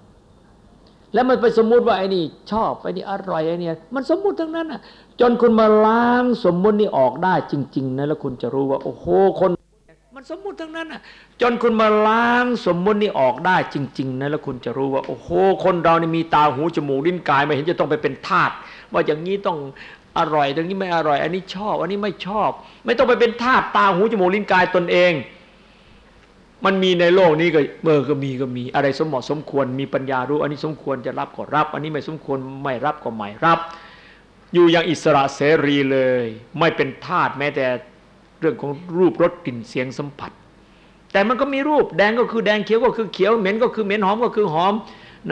แล้วมันไปสมมุติว่าไอ้นี่ ชอบไอ้นี่อร่อยไอ้นี่มันสมมุติทั้งนั้นอะ จนคุณมาล้างสมมุตินี่ออกได้จริง ๆนะแล้วคุณจะรู้ว่า โอ้โหคน มันสมมุติทั้งนั้นอะจนคุณมาล้างสมมุตินี่ออกได้จริง ๆนะแล้วคุณจะรู้ว่า โอ้โห คนเรานี่มีตาหูจมูกลิ้นกายไม่เห็นจะต้องไปเป็นทาสว่าอย่างนี้ต้องอร่อยตรงนี้ไม่อร่อย อันนี้ชอบ อันนี้ไม่ชอบ ไม่ต้องไปเป็นทาสตาหูจมูกลิ้นกายตนเอง มันมีในโลกนี้ก็เมื่อก็มีก็มีอะไรสมเหมาะสมควรมีปัญญารู้ อันนี้สมควรจะรับก็รับ อันนี้ไม่สมควรไม่รับก็ไม่รับ อยู่อย่างอิสระเสรีเลย ไม่เป็นทาสแม้แต่ เรื่องของรูปรสกลิ่นเสียงสัมผัส แต่มันก็มีรูปแดงก็คือแดงเขียวก็คือเขียวเหม็นก็คือเหม็นหอมก็คือหอม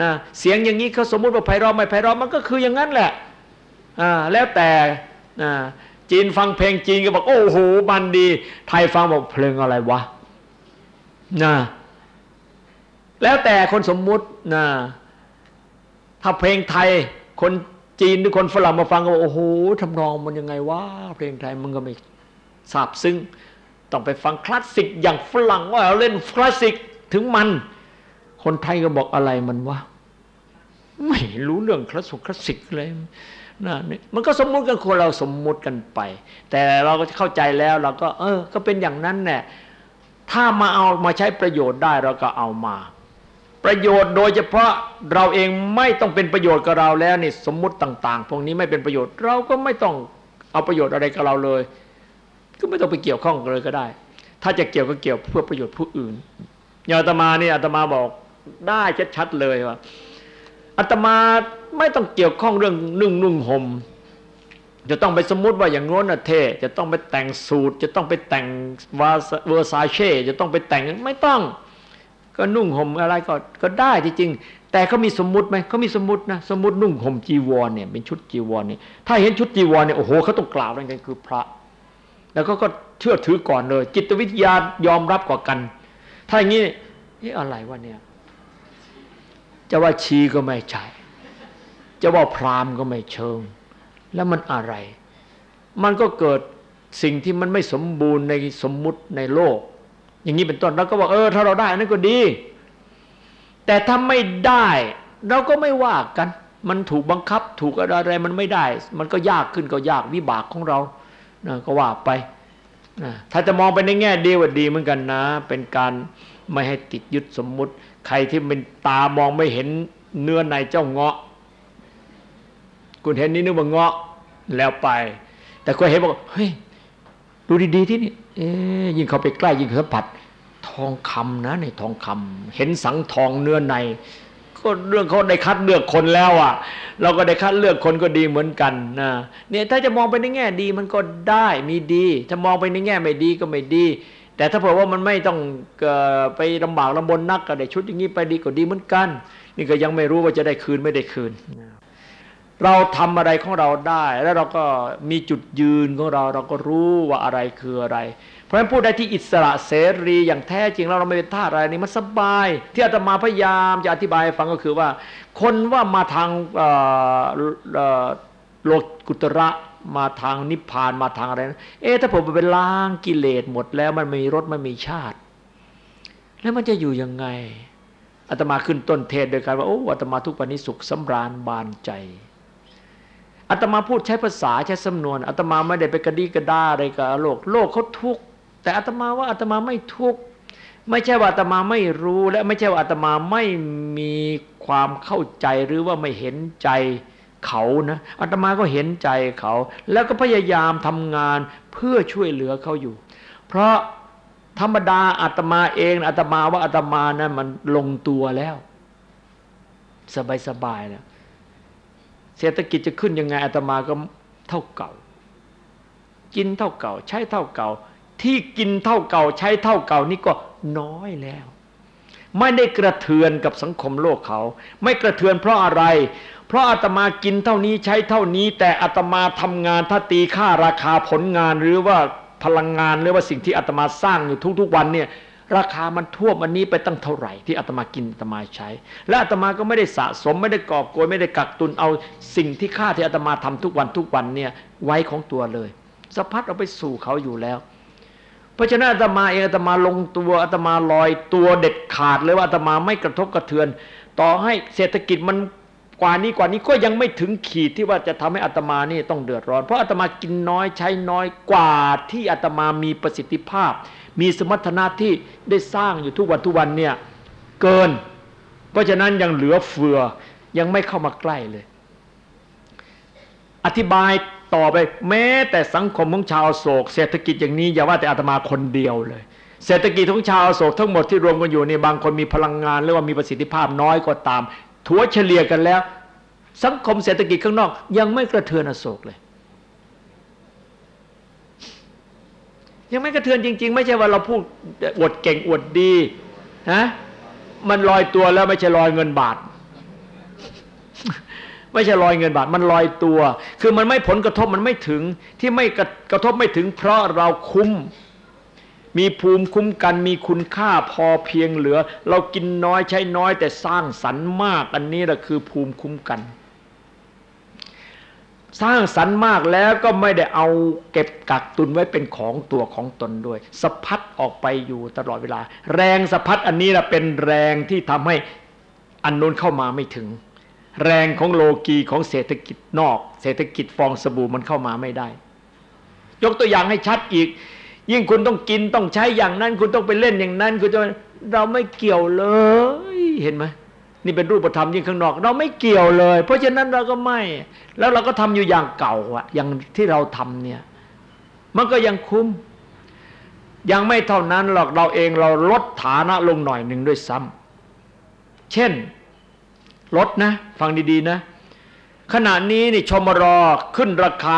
นะเสียงอย่างนี้เขาสมมุติว่าไพเราะไม่ไพเราะมันก็คืออย่างนั้นแหละอ่าแล้วแต่นะจีนฟังเพลงจีนก็บอกโอ้โหมันดี ไทยฟังบอกเพลงอะไรวะนะแล้วแต่คนสมมุตินะถ้าเพลงไทยคนจีนหรือคนฝรั่งมาฟังก็บอกโอ้โหทำนองมันยังไงวะเพลงไทยมันก็ไม่ ทราบซึ้งต้องไปฟังคลาสสิกอย่างฝรั่งว่าเล่นคลาสสิกถึงมัน คนไทยก็บอกอะไรมันวะไม่รู้เรื่องคลาสสิกคลาสสิกเลยนะนี่มันก็สมมุติกันคนเราสมมุติกันไป แต่เราก็เข้าใจแล้วเราก็ เออ ก็เป็นอย่างนั้นแน่ถ้ามาเอามาใช้ประโยชน์ได้เราก็เอามา ประโยชน์โดยเฉพาะเราเองไม่ต้องเป็นประโยชน์กับเราแล้วนี่สมมุติต่าง ๆ พวกนี้ไม่เป็นประโยชน์ เราก็ไม่ต้องเอาประโยชน์อะไรกับเราเลย ก็ไม่ต้องไปเกี่ยวข้องเลยก็ได้ ถ้าจะเกี่ยวก็เกี่ยวเพื่อประโยชน์ผู้อื่นอย่างอาตมาเนี่ยอาตมาบอกได้ชัดๆเลยว่าอาตมาไม่ต้องเกี่ยวข้องเรื่องนุ่งนุ่งห่มจะต้องไปสมมุติว่าอย่างโน้นนะเทจะต้องไปแต่งสูตร จะต้องไปแต่งวาเวอร์ซาเช่จะต้องไปแต่งไม่ต้อง ก็นุ่งห่มอะไรก็ก็ได้จริงแต่เขามีสมมุติไหมเขามีสมมตินะสมมตินุ่งห่มจีวรเนี่ยเป็นชุดจีวรเนี่ยถ้าเห็นชุดจีวรเนี่ยโอ้โหเขาต้องกล่าวนั่นกันคือพระ แล้วก็ก็เชื่อถือก่อนเลย จิตวิทยายอมรับกว่ากัน ถ้าอย่างนี้นี่อะไรวะเนี่ย จะว่าชีก็ไม่ใช่ จะว่าพรามก็ไม่เชิง แล้วมันอะไร มันก็เกิดสิ่งที่มันไม่สมบูรณ์ในสมมุติในโลก อย่างนี้เป็นต้นเราก็บอกเออ ถ้าเราได้นั่นก็ดี แต่ถ้าไม่ได้เราก็ไม่ว่ากัน มันถูกบังคับถูกอะไรมันไม่ได้ มันก็ยากขึ้นก็ยากวิบากของเรา นะก็ว่าไปนะถ้าจะมองไปในแง่ดีว่าดีเหมือนกันนะ เป็นการไม่ให้ติดยึดสมมุติ ใครที่เป็นตามองไม่เห็นเนื้อในเจ้าเงาะ คุณเห็นนี่นึกว่าเงาะแล้วไป แต่ก็เห็นบอกเฮ้ยดูดีๆที่นี่เอ๊ยิ่งเขาไปใกล้ยิ่งสัมผัสทองคำนะในทองคำเห็นสังทองเนื้อใน ก็เรื่องเขาได้คัดเลือกคนแล้วอะ เราก็ได้คัดเลือกคนก็ดีเหมือนกันนะเนี่ยถ้าจะมองไปในแง่ดีมันก็ได้มีดี ถ้ามองไปในแง่ไม่ดีก็ไม่ดี แต่ถ้าเผื่อว่ามันไม่ต้องไปลำบากลำบนนักก็ได้ชุดอย่างนี้ไปดีก็ดีเหมือนกัน นี่ก็ยังไม่รู้ว่าจะได้คืนไม่ได้คืน เราทำอะไรของเราได้ แล้วเราก็มีจุดยืนของเราเราก็รู้ว่าอะไรคืออะไร เพราะฉะนั้นพูดได้ที่อิสระเสรีอย่างแท้จริงแล้วเราไม่เป็นท่าอะไรนี่มันสบาย ที่อาตมาพยายามจะอธิบายฟังก็คือว่า คนว่ามาทางโลกุตระมาทางนิพพานมาทางอะไรนะเอ๊ะถ้าผมไปล้างกิเลสหมดแล้วมันมีรสมันมีชาติ แล้วมันจะอยู่ยังไงอาตมาขึ้นต้นเทศโดยการว่าโอ้อาตมาทุกวันนี้สุขสำราญบานใจอาตมาพูดใช้ภาษาใช้สำนวนอาตมาไม่ได้ไปกระดีกระด้าอะไรกับโลก โลกเขาทุกข์ แต่อาตมาว่าอาตมาไม่ทุกข์ไม่ใช่ว่าอาตมาไม่รู้และไม่ใช่ว่าอาตมาไม่มีความเข้าใจหรือว่าไม่เห็นใจเขานะอาตมาก็เห็นใจเขา แล้วก็พยายามทำงานเพื่อช่วยเหลือเขาอยู่ เพราะธรรมดาอาตมาเองอาตมาว่าอาตมานะั้นมันลงตัวแล้ว สบายๆแล้วเศรษฐกิจจะขึ้นยังไงอาตมาก็เท่าเก่า กินเท่าเก่า ใช้เท่าเก่า ที่กินเท่าเก่าใช้เท่าเก่านี่ก็น้อยแล้ว ไม่ได้กระเทือนกับสังคมโลกเขา ไม่กระเทือนเพราะอะไร เพราะอาตมากินเท่านี้ใช้เท่านี้ แต่อาตมาทำงานถ้าตีค่าราคาผลงานหรือว่าพลังงานหรือว่าสิ่งที่อาตมาสร้างอยู่ทุก ๆ วันเนี่ยราคามันท่วมอันนี้ไปตั้งเท่าไหร่ที่อาตมากินอาตมาใช้ และอาตมาก็ไม่ได้สะสมไม่ได้กอบโกยไม่ได้กักตุนเอาสิ่งที่ค่าที่อาตมาทำทุกวันทุกวันเนี่ยไว้ของตัวเลยสะพัดเอาไปสู่เขาอยู่แล้ว เพราะฉะนั้นอาตมาเองอาตมาลงตัวอาตมาลอยตัวเด็ดขาดเลยว่าอาตมาไม่กระทบกระเทือน ต่อให้เศรษฐกิจมันกว่านี้กว่านี้ก็ยังไม่ถึงขีดที่ว่าจะทำให้อาตมานี่ต้องเดือดร้อน เพราะอาตมากินน้อยใช้น้อยกว่าที่อาตมามีประสิทธิภาพ มีสมรรถนะที่ได้สร้างอยู่ทุกวันทุกวันเนี่ยเกิน เพราะฉะนั้นยังเหลือเฟือยังไม่เข้ามาใกล้เลย อธิบาย ต่อไปแม้แต่สังคมของชาวโศก เศรษฐกิจอย่างนี้อย่าว่าแต่อาตมาคนเดียวเลย เศรษฐกิจของชาวโศกทั้งหมดที่รวมกันอยู่ในบางคนมีพลังงานหรือว่ามีประสิทธิภาพน้อยก็ตาม ถัวเฉลี่ยกันแล้ว สังคมเศรษฐกิจข้างนอก ยังไม่กระเทือนอโศกเลย ยังไม่กระเทือนจริง ๆ ไม่ใช่ว่าเราพูดอวดเก่งอวดดีนะมันลอยตัวแล้วไม่ใช่ลอยเงินบาท ไม่ใช่ลอยเงินบาทมันลอยตัว คือมันไม่ผลกระทบมันไม่ถึงที่ไม่กระทบไม่ถึง เพราะเราคุ้ม มีภูมิคุ้มกันมีคุณค่าพอเพียงเหลือ เรากินน้อยใช้น้อยแต่สร้างสรรค์มากอันนี้แหละคือภูมิคุ้มกัน สร้างสรรค์มากแล้วก็ไม่ได้เอาเก็บกักตุนไว้เป็นของตัวของตนด้วยสะพัดออกไปอยู่ตลอดเวลา แรงสะพัดอันนี้แหละเป็นแรงที่ทำให้อันนู้นเข้ามาไม่ถึง แรงของโลกีของเศรษฐกิจนอก เศรษฐกิจฟองสบู่มันเข้ามาไม่ได้ ยกตัวอย่างให้ชัดอีก ยิ่งคุณต้องกินต้องใช้อย่างนั้น คุณต้องไปเล่นอย่างนั้นคุณจะเราไม่เกี่ยวเลยเห็นไหมนี่เป็นรูปธรรมยิ่งข้างนอก เราไม่เกี่ยวเลย เพราะฉะนั้นเราก็ไม่ แล้วเราก็ทำอยู่อย่างเก่าอะอย่างที่เราทำเนี่ย มันก็ยังคุ้ม ยังไม่เท่านั้นหรอกเราเองเราลดฐานะลงหน่อยหนึ่งด้วยซ้ำเช่น ลดนะ ฟังดีๆนะ ขณะนี้นี่ชมรอขึ้นราคา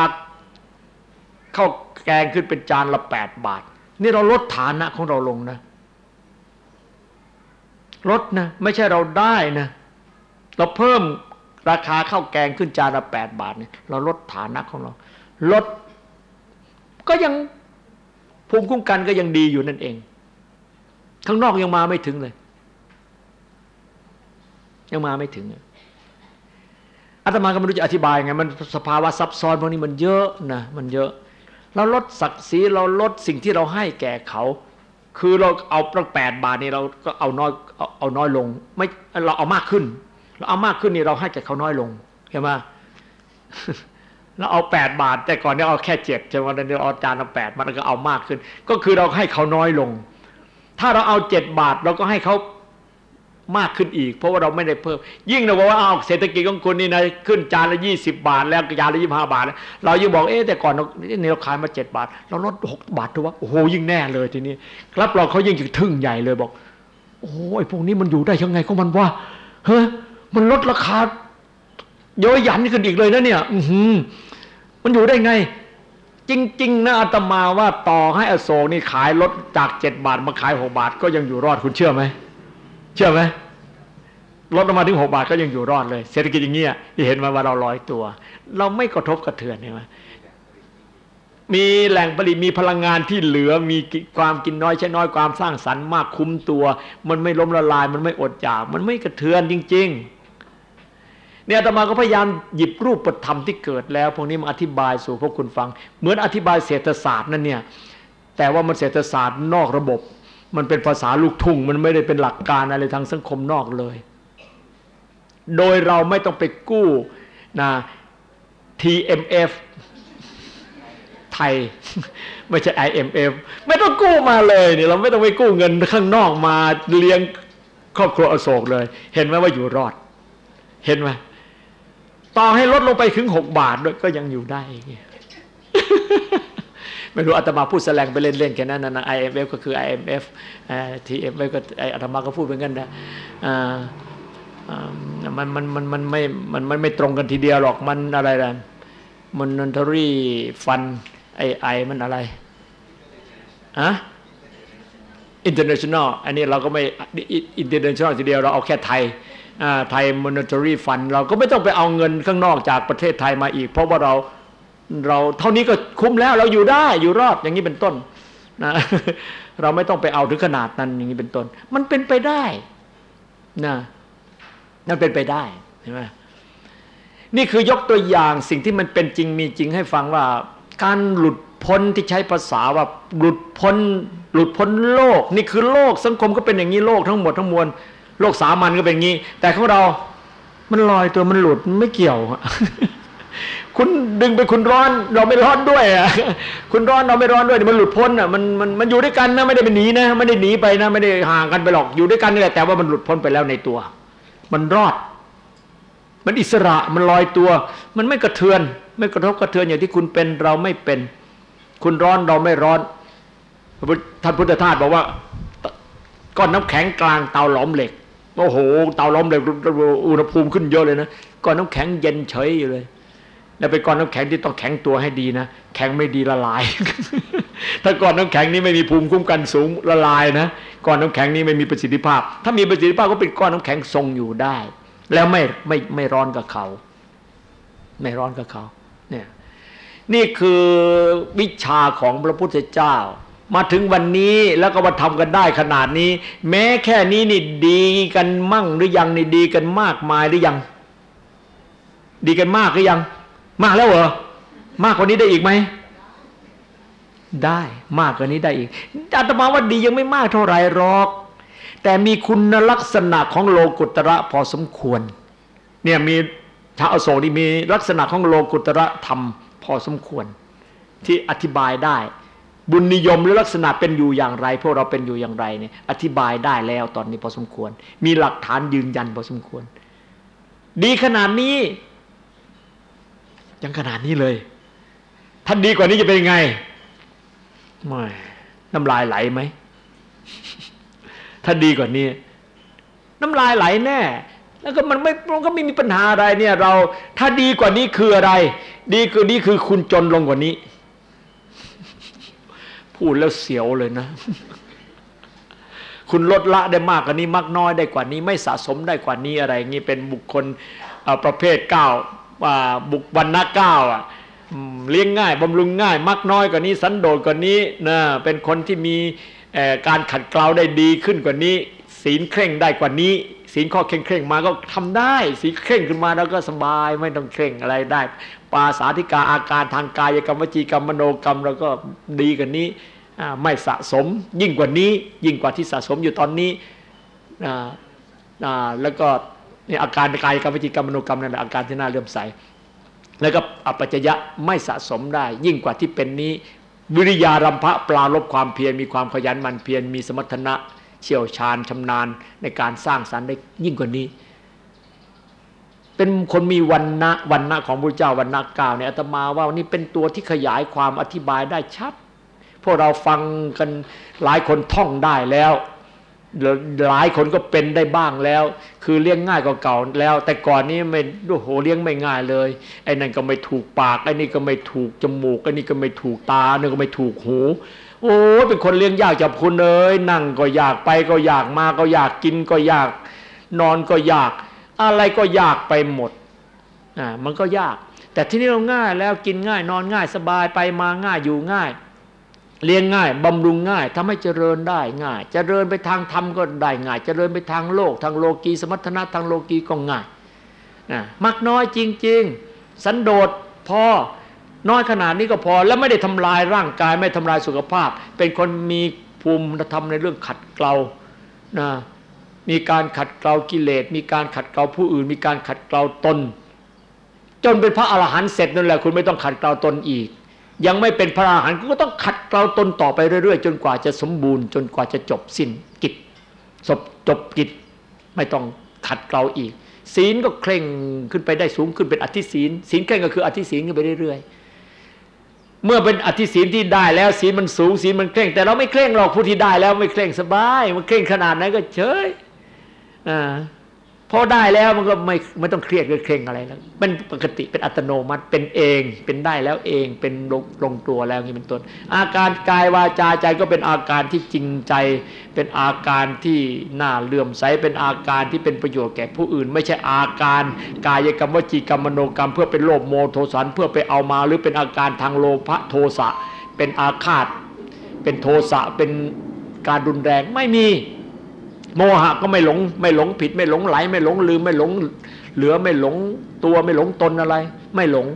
ข้าวแกงขึ้นเป็นจานละแปดบาท นี่เราลดฐานะของเราลงนะ ลดนะ ไม่ใช่เราได้นะ เราเพิ่มราคาข้าวแกงขึ้นจานละแปดบาทเนี่ยเราลดฐานะของเรา ลด ก็ยังภูมิคุ้มกันก็ยังดีอยู่นั่นเอง ข้างนอกยังมาไม่ถึงเลย ยังมาไม่ถึงอาตมาก็ไม่รู้จะอธิบายไงมันสภาวะซับซ้อนพวกนี้มันเยอะนะมันเยอะ เราลดศักดิ์ศรีเราลดสิ่งที่เราให้แก่เขา คือเราเอาตั้งแปดบาทนี่เราก็เอาน้อยเอาเอาน้อยลง ไม่เราเอามากขึ้น เราเอามากขึ้นนี่เราให้แก่เขาน้อยลงเห็นไหมเราเอาแปดบาท แต่ก่อนเนี่ยเอาแค่เจ็ดใช่ไหมเดี๋ยวเอาจานเอาแปดมันก็เอามากขึ้น ก็คือเราให้เขาน้อยลง ถ้าเราเอาเจ็ดบาท เราก็ให้เขา มากขึ้นอีก เพราะว่าเราไม่ได้เพิ่ม ยิ่งเราบอกว่าเอาเศรษฐกิจของคุณนี่นะขึ้นจานละยี่สิบาท แล้วจานละยี่ห้าบาท เรายิ่งบอกเอ๊แต่ก่อนเราเนี่ยเราขายมาเจ็ดบาท เราลดหกบาทถือว่าโอ้โหยิ่งแน่เลยทีนี้รับเราเขายิ่งจะทึ่งใหญ่เลยบอก โอ้ยพวกนี้มันอยู่ได้ยังไงก็มันว่าเฮ้ยมันลดราคาเยอะยันขึ้นอีกเลยนะเนี่ย อืมันอยู่ได้ไง จริง ๆนะอาตมาว่าต่อให้อโศกนี่ขายลดจากเจ็ดบาทมาขายหกบาท ก็ยังอยู่รอดคุณเชื่อไหม เชื่อไหมลดลงมาถึงหกบาทก็ยังอยู่รอดเลย เศรษฐกิจอย่างเงี้ยที่เห็นมาว่าเราลอยตัว เราไม่กระทบกระเทือนใช่ไหมมีแหล่งผลิตมีพลังงานที่เหลือมีความกินน้อยใช้น้อยความสร้างสรรค์มากคุ้มตัว มันไม่ล้มละลาย มันไม่อดอยากมันไม่กระเทือนจริง ๆ เนี่ยอาตมาก็พยายามหยิบรูปธรรมที่เกิดแล้ว พวกนี้มาอธิบายสู่พวกคุณฟัง เหมือนอธิบายเศรษฐศาสตร์นั่นเนี่ยแต่ว่ามันเศรษฐศาสตร์นอกระบบ มันเป็นภาษาลูกทุ่ง มันไม่ได้เป็นหลักการอะไรทางสังคมนอกเลย โดยเราไม่ต้องไปกู้นะ TMF ไทย ไม่ใช่ IMF ไม่ต้องกู้มาเลยเนี่ยเราไม่ต้องไปกู้เงินข้างนอกมาเลี้ยงครอบครัวอโศกเลย เห็นไหมว่าอยู่รอด เห็นไหมต่อให้ลดลงไปถึงหกบาทด้วยก็ยังอยู่ได้ ไม่รู้อาตมาพูดแสลงไปเล่นๆแค่นั้นนะ IMF ก็คือ IMF TMF ก็อาตมาก็พูดเหมือนกันนะมันมันมันมันไม่มันมันไม่ตรงกันทีเดียวหรอกมันอะไรนะมัน Monetary Fund I I มันอะไรอะ International อันนี้เราก็ไม่ International ทีเดียวเราเอาแค่ไทยไทย Monetary Fund เราก็ไม่ต้องไปเอาเงินข้างนอกจากประเทศไทยมาอีก เพราะว่าเรา เราเท่านี้ก็คุ้มแล้วเราอยู่ได้อยู่รอดอย่างนี้เป็นต้นนะเราไม่ต้องไปเอาถึงขนาดนั้นอย่างนี้เป็นต้น มันเป็นไปได้นะนั่นเป็นไปได้ใช่ไหมนี่คือยกตัวอย่างสิ่งที่มันเป็นจริงมีจริงให้ฟังว่า การหลุดพ้นที่ใช้ภาษาว่าหลุดพ้น หลุดพ้นโลก นี่คือโลกสังคมก็เป็นอย่างนี้โลกทั้งหมดทั้งมวลโลกสามัญก็เป็นอย่างนี้ แต่ของเรา มันลอยตัวมันหลุดไม่เกี่ยว คุณดึงไปคุณร้อนเราไม่ร้อนด้วยอะคุณร้อนเราไม่ร้อนด้วยมันหลุดพ้นอะมันมันมันอยู่ด้วยกันนะไม่ได้ไปหนีนะไม่ได้หนีไปนะ ไม่ได้ห่างกันไปหรอกอยู่ด้วยกันนี่แหละแต่ว่ามันหลุดพ้นไปแล้วในตัว มันรอด มันอิสระมันลอยตัว มันไม่กระเทือน ไม่กระทบกระเทือนอย่างที่คุณเป็นเราไม่เป็น คุณร้อนเราไม่ร้อนท่านพุทธทาสบอกว่าก้อนน้ำแข็งกลางเตาหลอมเหล็กโอ้โหเตาหลอมเหล็กอุณหภูมิขึ้นเยอะเลยนะก้อนน้ำแข็งเย็นเฉยอยู่เลย แล้วเป็นก้อนน้ำแข็งที่ต้องแข็งตัวให้ดีนะแข็งไม่ดีละลาย ถ้าก้อนน้ำแข็งนี้ไม่มีภูมิคุ้มกันสูงละลายนะก้อนน้ำแข็งนี้ไม่มีประสิทธิภาพ ถ้ามีประสิทธิภาพก็เป็นก้อนน้ำแข็งทรงอยู่ได้ แล้วไม่ไม่ไม่ร้อนกับเขา ไม่ร้อนกับเขาเนี่ยนี่คือวิชาของพระพุทธเจ้า มาถึงวันนี้แล้วก็มาทำกันได้ขนาดนี้ แม้แค่นี้นี่ดีกันมั่งหรือยังนี่ดีกันมากมายหรือยัง ดีกันมากหรือยัง มากแล้วเหรอ มากกว่านี้ได้อีกไหม ได้มากกว่านี้ได้อีกอาตมาว่าดียังไม่มากเท่าไรหรอก แต่มีคุณลักษณะของโลกุตระพอสมควร เนี่ยมีชาวอโศกนี่มีลักษณะของโลกุตระธรรมพอสมควร ที่อธิบายได้ บุญนิยมหรือลักษณะเป็นอยู่อย่างไร พวกเราเป็นอยู่อย่างไรเนี่ยอธิบายได้แล้วตอนนี้พอสมควร มีหลักฐานยืนยันพอสมควร ดีขนาดนี้ ยังขนาดนี้เลยถ้าดีกว่านี้จะเป็นยังไงไม่น้ำลายไหลไหมถ้าดีกว่านี้ น้ำลายไหลแน่ แล้วก็มันไม่มันก็ไม่มีปัญหาอะไรเนี่ย เรา ถ้าดีกว่านี้คืออะไร ดีคือนี้คือคุณจนลงกว่านี้ พูดแล้วเสียวเลยนะ คุณลดละได้มากกว่านี้ มากน้อยได้กว่านี้ ไม่สะสมได้กว่านี้อะไรงี้เป็นบุคคลประเภทเก้า บุควันนะเก้าอะเลี้ยงง่ายบำรุงง่าย มักน้อยกว่านี้ สันโดษกว่านี้นะเป็นคนที่มีการขัดเกลาได้ดีขึ้นกว่านี้ ศีลเคร่งได้กว่านี้ ศีลข้อเคร่งเคร่งมาก็ทำได้ ศีลเคร่งขึ้นมาแล้วก็สบายไม่ต้องเคร่งอะไรได้ ปาสาธิกาอาการทางกายกรรมวจีกรรมมโนกรรมแล้วก็ดีกว่านี้ไม่สะสมยิ่งกว่านี้ ยิ่งกว่าที่สะสมอยู่ตอนนี้แล้วก็ อาการกายกรรมวิจีกรรมมโนกรรมนั่นแหละอาการที่น่าเลื่อมใส แล้วก็อปัจจยะไม่สะสมได้ ยิ่งกว่าที่เป็นนี้วิริยารัมภะปลาลบความเพียรมีความขยันมันเพียรมีสมรรถนะเชี่ยวชาญชำนาญในการสร้างสรรค์ได้ยิ่งกว่านี้ เป็นคนมีวันนะวันนะของพระเจ้าวันนะกล่าวเนี่ยอาตมาว่านี่เป็นตัวที่ขยายความอธิบายได้ชัดพวกเราฟังกันหลายคนท่องได้แล้ว หลายคนก็เป็นได้บ้างแล้ว คือเลี้ยงง่ายกว่าเก่าแล้ว แต่ก่อนนี้ไม่โอ้โหเลี้ยงไม่ง่ายเลยไอ้นั่นก็ไม่ถูกปากไอ้นี่ก็ไม่ถูกจมูกไอ้นี่ก็ไม่ถูกตาเนี่ยก็ไม่ถูกหู โอ้เป็นคนเลี้ยงยากจับคุณเลยนั่งก็อยากไปก็อยากมาก็อยากกินก็อยาก นอนก็อยาก อะไรก็อยากไปหมดอ่ามันก็ยาก แต่ที่นี่เราง่ายแล้วกินง่ายนอนง่ายสบายไปมาง่ายอยู่ง่าย เลี้ยงง่ายบำรุงง่ายทำให้เจริญได้ง่าย เจริญไปทางธรรมก็ได้ง่าย เจริญไปทางโลก ทางโลกีสมรรถนะทางโลกีก็ง่ายนะมักน้อยจริง ๆ สันโดษพอน้อยขนาดนี้ก็พอแล้วไม่ได้ทำลายร่างกายไม่ทำลายสุขภาพ เป็นคนมีภูมิธรรมในเรื่องขัดเกลานะมีการขัดเกลากิเลส มีการขัดเกลาผู้อื่น มีการขัดเกลาตน จนเป็นพระอรหันต์เสร็จนั่นแหละคุณไม่ต้องขัดเกลาตนอีก ยังไม่เป็นพระอรหันต์ก็ต้องขัดเกลาตนต่อไปเรื่อยๆ จนกว่าจะสมบูรณ์จนกว่าจะจบสิ้นกิจจบจบกิจไม่ต้องขัดเกลาอีก ศีลก็เคร่งขึ้นไปได้สูงขึ้นเป็นอธิศีลศีลเคร่งก็คืออธิศีลขึ้นไปเรื่อยๆ เมื่อเป็นอธิศีลที่ได้แล้วศีลมันสูงศีลมันเคร่ง แต่เราไม่เคร่งหรอกผู้ที่ได้แล้วไม่เคร่งสบาย มันเคร่งขนาดไหนก็เฉยอ่า พอได้แล้วมันก็ไม่ไม่ต้องเครียดเคร่งอะไรแล้วเป็นปกติเป็นอัตโนมัติเป็นเองเป็นได้แล้วเองเป็นลงลงตัวแล้วนี่เป็นต้น อาการกายวาจาใจก็เป็นอาการที่จริงใจ เป็นอาการที่น่าเลื่อมใสเป็นอาการที่เป็นประโยชน์แก่ผู้อื่น ไม่ใช่อาการกายกรรมวจีกรรมมโนกรรม เพื่อเป็นโลภโมโทสันเพื่อไปเอามาหรือเป็นอาการทางโลภะโทสะเป็นอาฆาต เป็นโทสะเป็นการรุนแรงไม่มี โมหะก็ไม่หลง ไม่หลงผิด ไม่หลงไหล ไม่หลงลืม ไม่หลง เหลือไม่หลงตัวไม่หลงตนอะไร ไม่หลง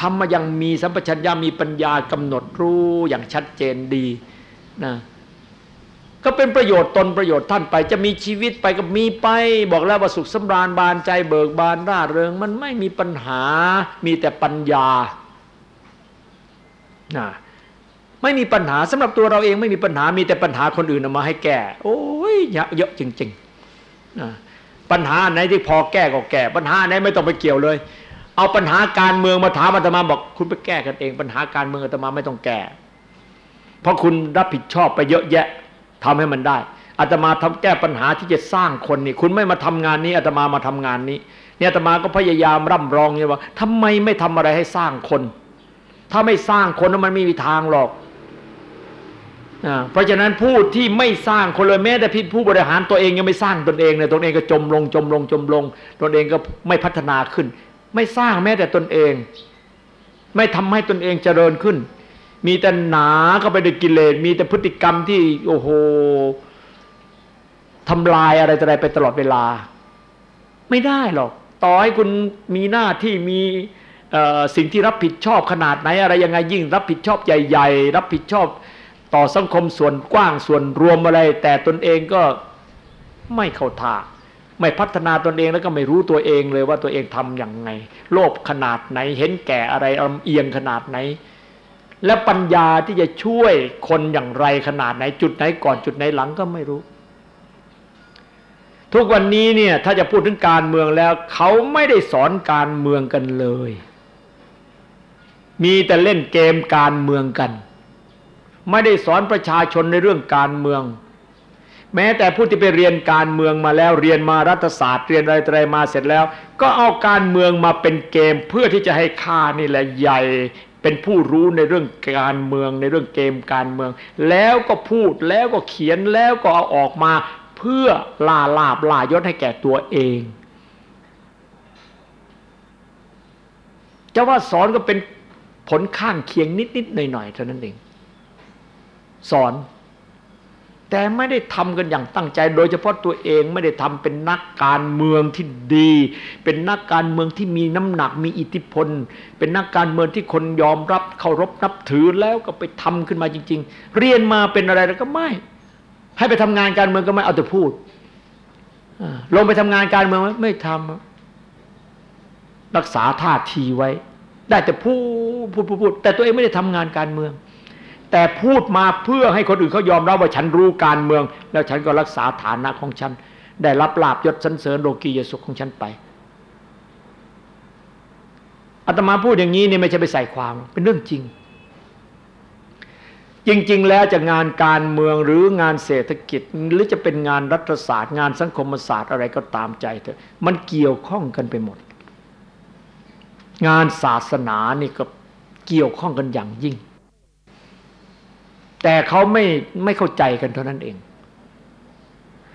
ทำมายังมีสัมปชัญญะมีปัญญากำหนดรู้อย่างชัดเจนดีนะก็เป็นประโยชน์ตนประโยชน์ท่านไป จะมีชีวิตไปก็มีไป บอกแล้วว่าสุขสำราญบานใจเบิกบานร่าเริง มันไม่มีปัญหามีแต่ปัญญานะ ไม่มีปัญหาสำหรับตัวเราเองไม่มีปัญหามีแต่ปัญหาคนอื่นเอามาให้แก้โอ้ยเยอะจริงๆปัญหาไหนที่พอแก้ก็แก้ ปัญหาไหนไม่ต้องไปเกี่ยวเลย เอาปัญหาการเมืองมาถามอาตมาบอก คุณไปแก้กันเอง ปัญหาการเมืองอาตมาไม่ต้องแก้ เพราะคุณรับผิดชอบไปเยอะแยะทำให้มันได้อาตมาทำแก้ปัญหาที่จะสร้างคนนี่ คุณไม่มาทำงานนี้อาตมามาทำงานนี้ เนี่ยอาตมาก็พยายามร่ำรองเนี่ยว่าทำไมไม่ทำอะไรให้สร้างคน ถ้าไม่สร้างคนมันไม่มีทางหรอก เพราะฉะนั้นผู้ที่ไม่สร้างคนเลยแม้แต่พิผู้บริหารตัวเองยังไม่สร้างตนเองเนี่ยตนเองก็จมลงจมลงจมลงตนเองก็ไม่พัฒนาขึ้น ไม่สร้างแม้แต่ตนเอง ไม่ทำให้ตนเองเจริญขึ้น มีแต่หนาเข้าไปด้วยกิเลสมีแต่พฤติกรรมที่โอ้โหทำลายอะไรอะไรไปตลอดเวลา ไม่ได้หรอก ต่อให้คุณมีหน้าที่มีสิ่งที่รับผิดชอบขนาดไหนอะไรยังไงยิ่ง รับผิดชอบใหญ่ ๆ รับผิดชอบ ต่อสังคมส่วนกว้างส่วนรวมอะไร แต่ตนเองก็ไม่เข้าท่าไม่พัฒนาตนเองแล้วก็ไม่รู้ตัวเองเลยว่าตัวเองทำอย่างไง โลภขนาดไหนเห็นแก่อะไรอำเอียงขนาดไหน และปัญญาที่จะช่วยคนอย่างไรขนาดไหน จุดไหนก่อนจุดไหนหลังก็ไม่รู้ ทุกวันนี้เนี่ยถ้าจะพูดถึงการเมืองแล้ว เขาไม่ได้สอนการเมืองกันเลย มีแต่เล่นเกมการเมืองกัน ไม่ได้สอนประชาชนในเรื่องการเมือง แม้แต่ผู้ที่ไปเรียนการเมืองมาแล้วเรียนมารัฐศาสตร์เรียนอะไรอะไรมาเสร็จแล้ว ก็เอาการเมืองมาเป็นเกม เพื่อที่จะให้ข้านี่แหละใหญ่เป็นผู้รู้ในเรื่องการเมืองในเรื่องเกมการเมือง แล้วก็พูดแล้วก็เขียนแล้วก็เอาออกมาเพื่อล่าลาบล่ายศให้แก่ตัวเองจะว่าสอนก็เป็นผลข้างเคียงนิดๆหน่อยๆเท่านั้นเอง สอน แต่ไม่ได้ทำกันอย่างตั้งใจ โดยเฉพาะตัวเองไม่ได้ทำเป็นนักการเมืองที่ดี เป็นนักการเมืองที่มีน้ำหนักมีอิทธิพล เป็นนักการเมืองที่คนยอมรับเคารพนับถือแล้วก็ไปทำขึ้นมาจริง ๆ เรียนมาเป็นอะไรแล้วก็ไม่ ให้ไปทำงานการเมืองก็ไม่เอาแต่พูดลงไปทำงานการเมืองไม่ทำรักษาท่าทีไว้ ได้แต่พูดพูดพูดแต่ตัวเองไม่ได้ทำงานการเมือง แต่พูดมาเพื่อให้คนอื่นเขายอมรับว่าฉันรู้การเมือง แล้วฉันก็รักษาฐานะของฉัน ได้รับลาบยศสันเสริญโลกียสุขของฉันไปอาตมาพูดอย่างนี้นี่ไม่ใช่ไปใส่ความเป็นเรื่องจริง จริง ๆ แล้วจะงานการเมืองหรืองานเศรษฐกิจหรือจะเป็นงานรัฐศาสตร์ งานสังคมศาสตร์อะไรก็ตามใจเถอะมันเกี่ยวข้องกันไปหมด งานศาสนานี่ก็เกี่ยวข้องกันอย่างยิ่ง แต่เขาไม่ไม่เข้าใจกันเท่านั้นเอง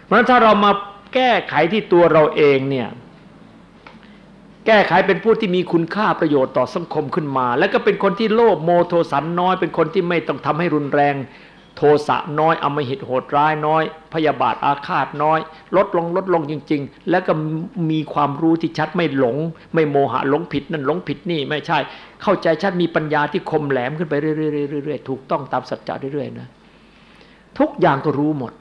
เพราะฉะนั้นถ้าเรามาแก้ไขที่ตัวเราเองเนี่ย แก้ไขเป็นผู้ที่มีคุณค่าประโยชน์ต่อสังคมขึ้นมา แล้วก็เป็นคนที่โลภโมโทสันน้อย เป็นคนที่ไม่ต้องทำให้รุนแรง โทสะน้อยอมหิตโหดร้ายน้อย พยาบาทอาฆาตน้อย ลดลงลดลงจริง ๆ แล้วก็มีความรู้ที่ชัดไม่หลง ไม่โมหะหลงผิดนั่นหลงผิดนี่ไม่ใช่ เข้าใจชัดมีปัญญาที่คมแหลมขึ้นไปเรื่อยๆถูกต้องตามสัจจะเรื่อยๆนะทุกอย่างก็รู้หมด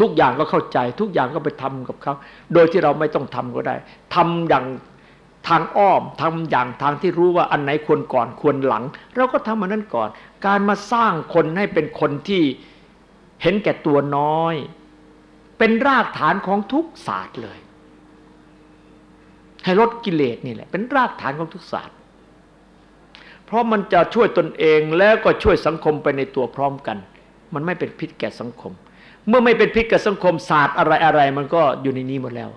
ทุกอย่างก็เข้าใจ ทุกอย่างก็ไปทำกับเขาโดยที่เราไม่ต้องทำก็ได้ทำอย่าง ทางอ้อมทำอย่างทางที่รู้ว่าอันไหนควรก่อนควรหลัง เราก็ทำอันนั้นก่อน การมาสร้างคนให้เป็นคนที่เห็นแก่ตัวน้อย เป็นรากฐานของทุกศาสตร์เลย ให้ลดกิเลสนี่แหละ เป็นรากฐานของทุกศาสตร์ เพราะมันจะช่วยตนเองแล้วก็ช่วยสังคมไปในตัวพร้อมกัน มันไม่เป็นพิษแก่สังคม เมื่อไม่เป็นพิษแก่สังคมศาสตร์อะไรอะไรมันก็อยู่ในนี้หมดแล้ว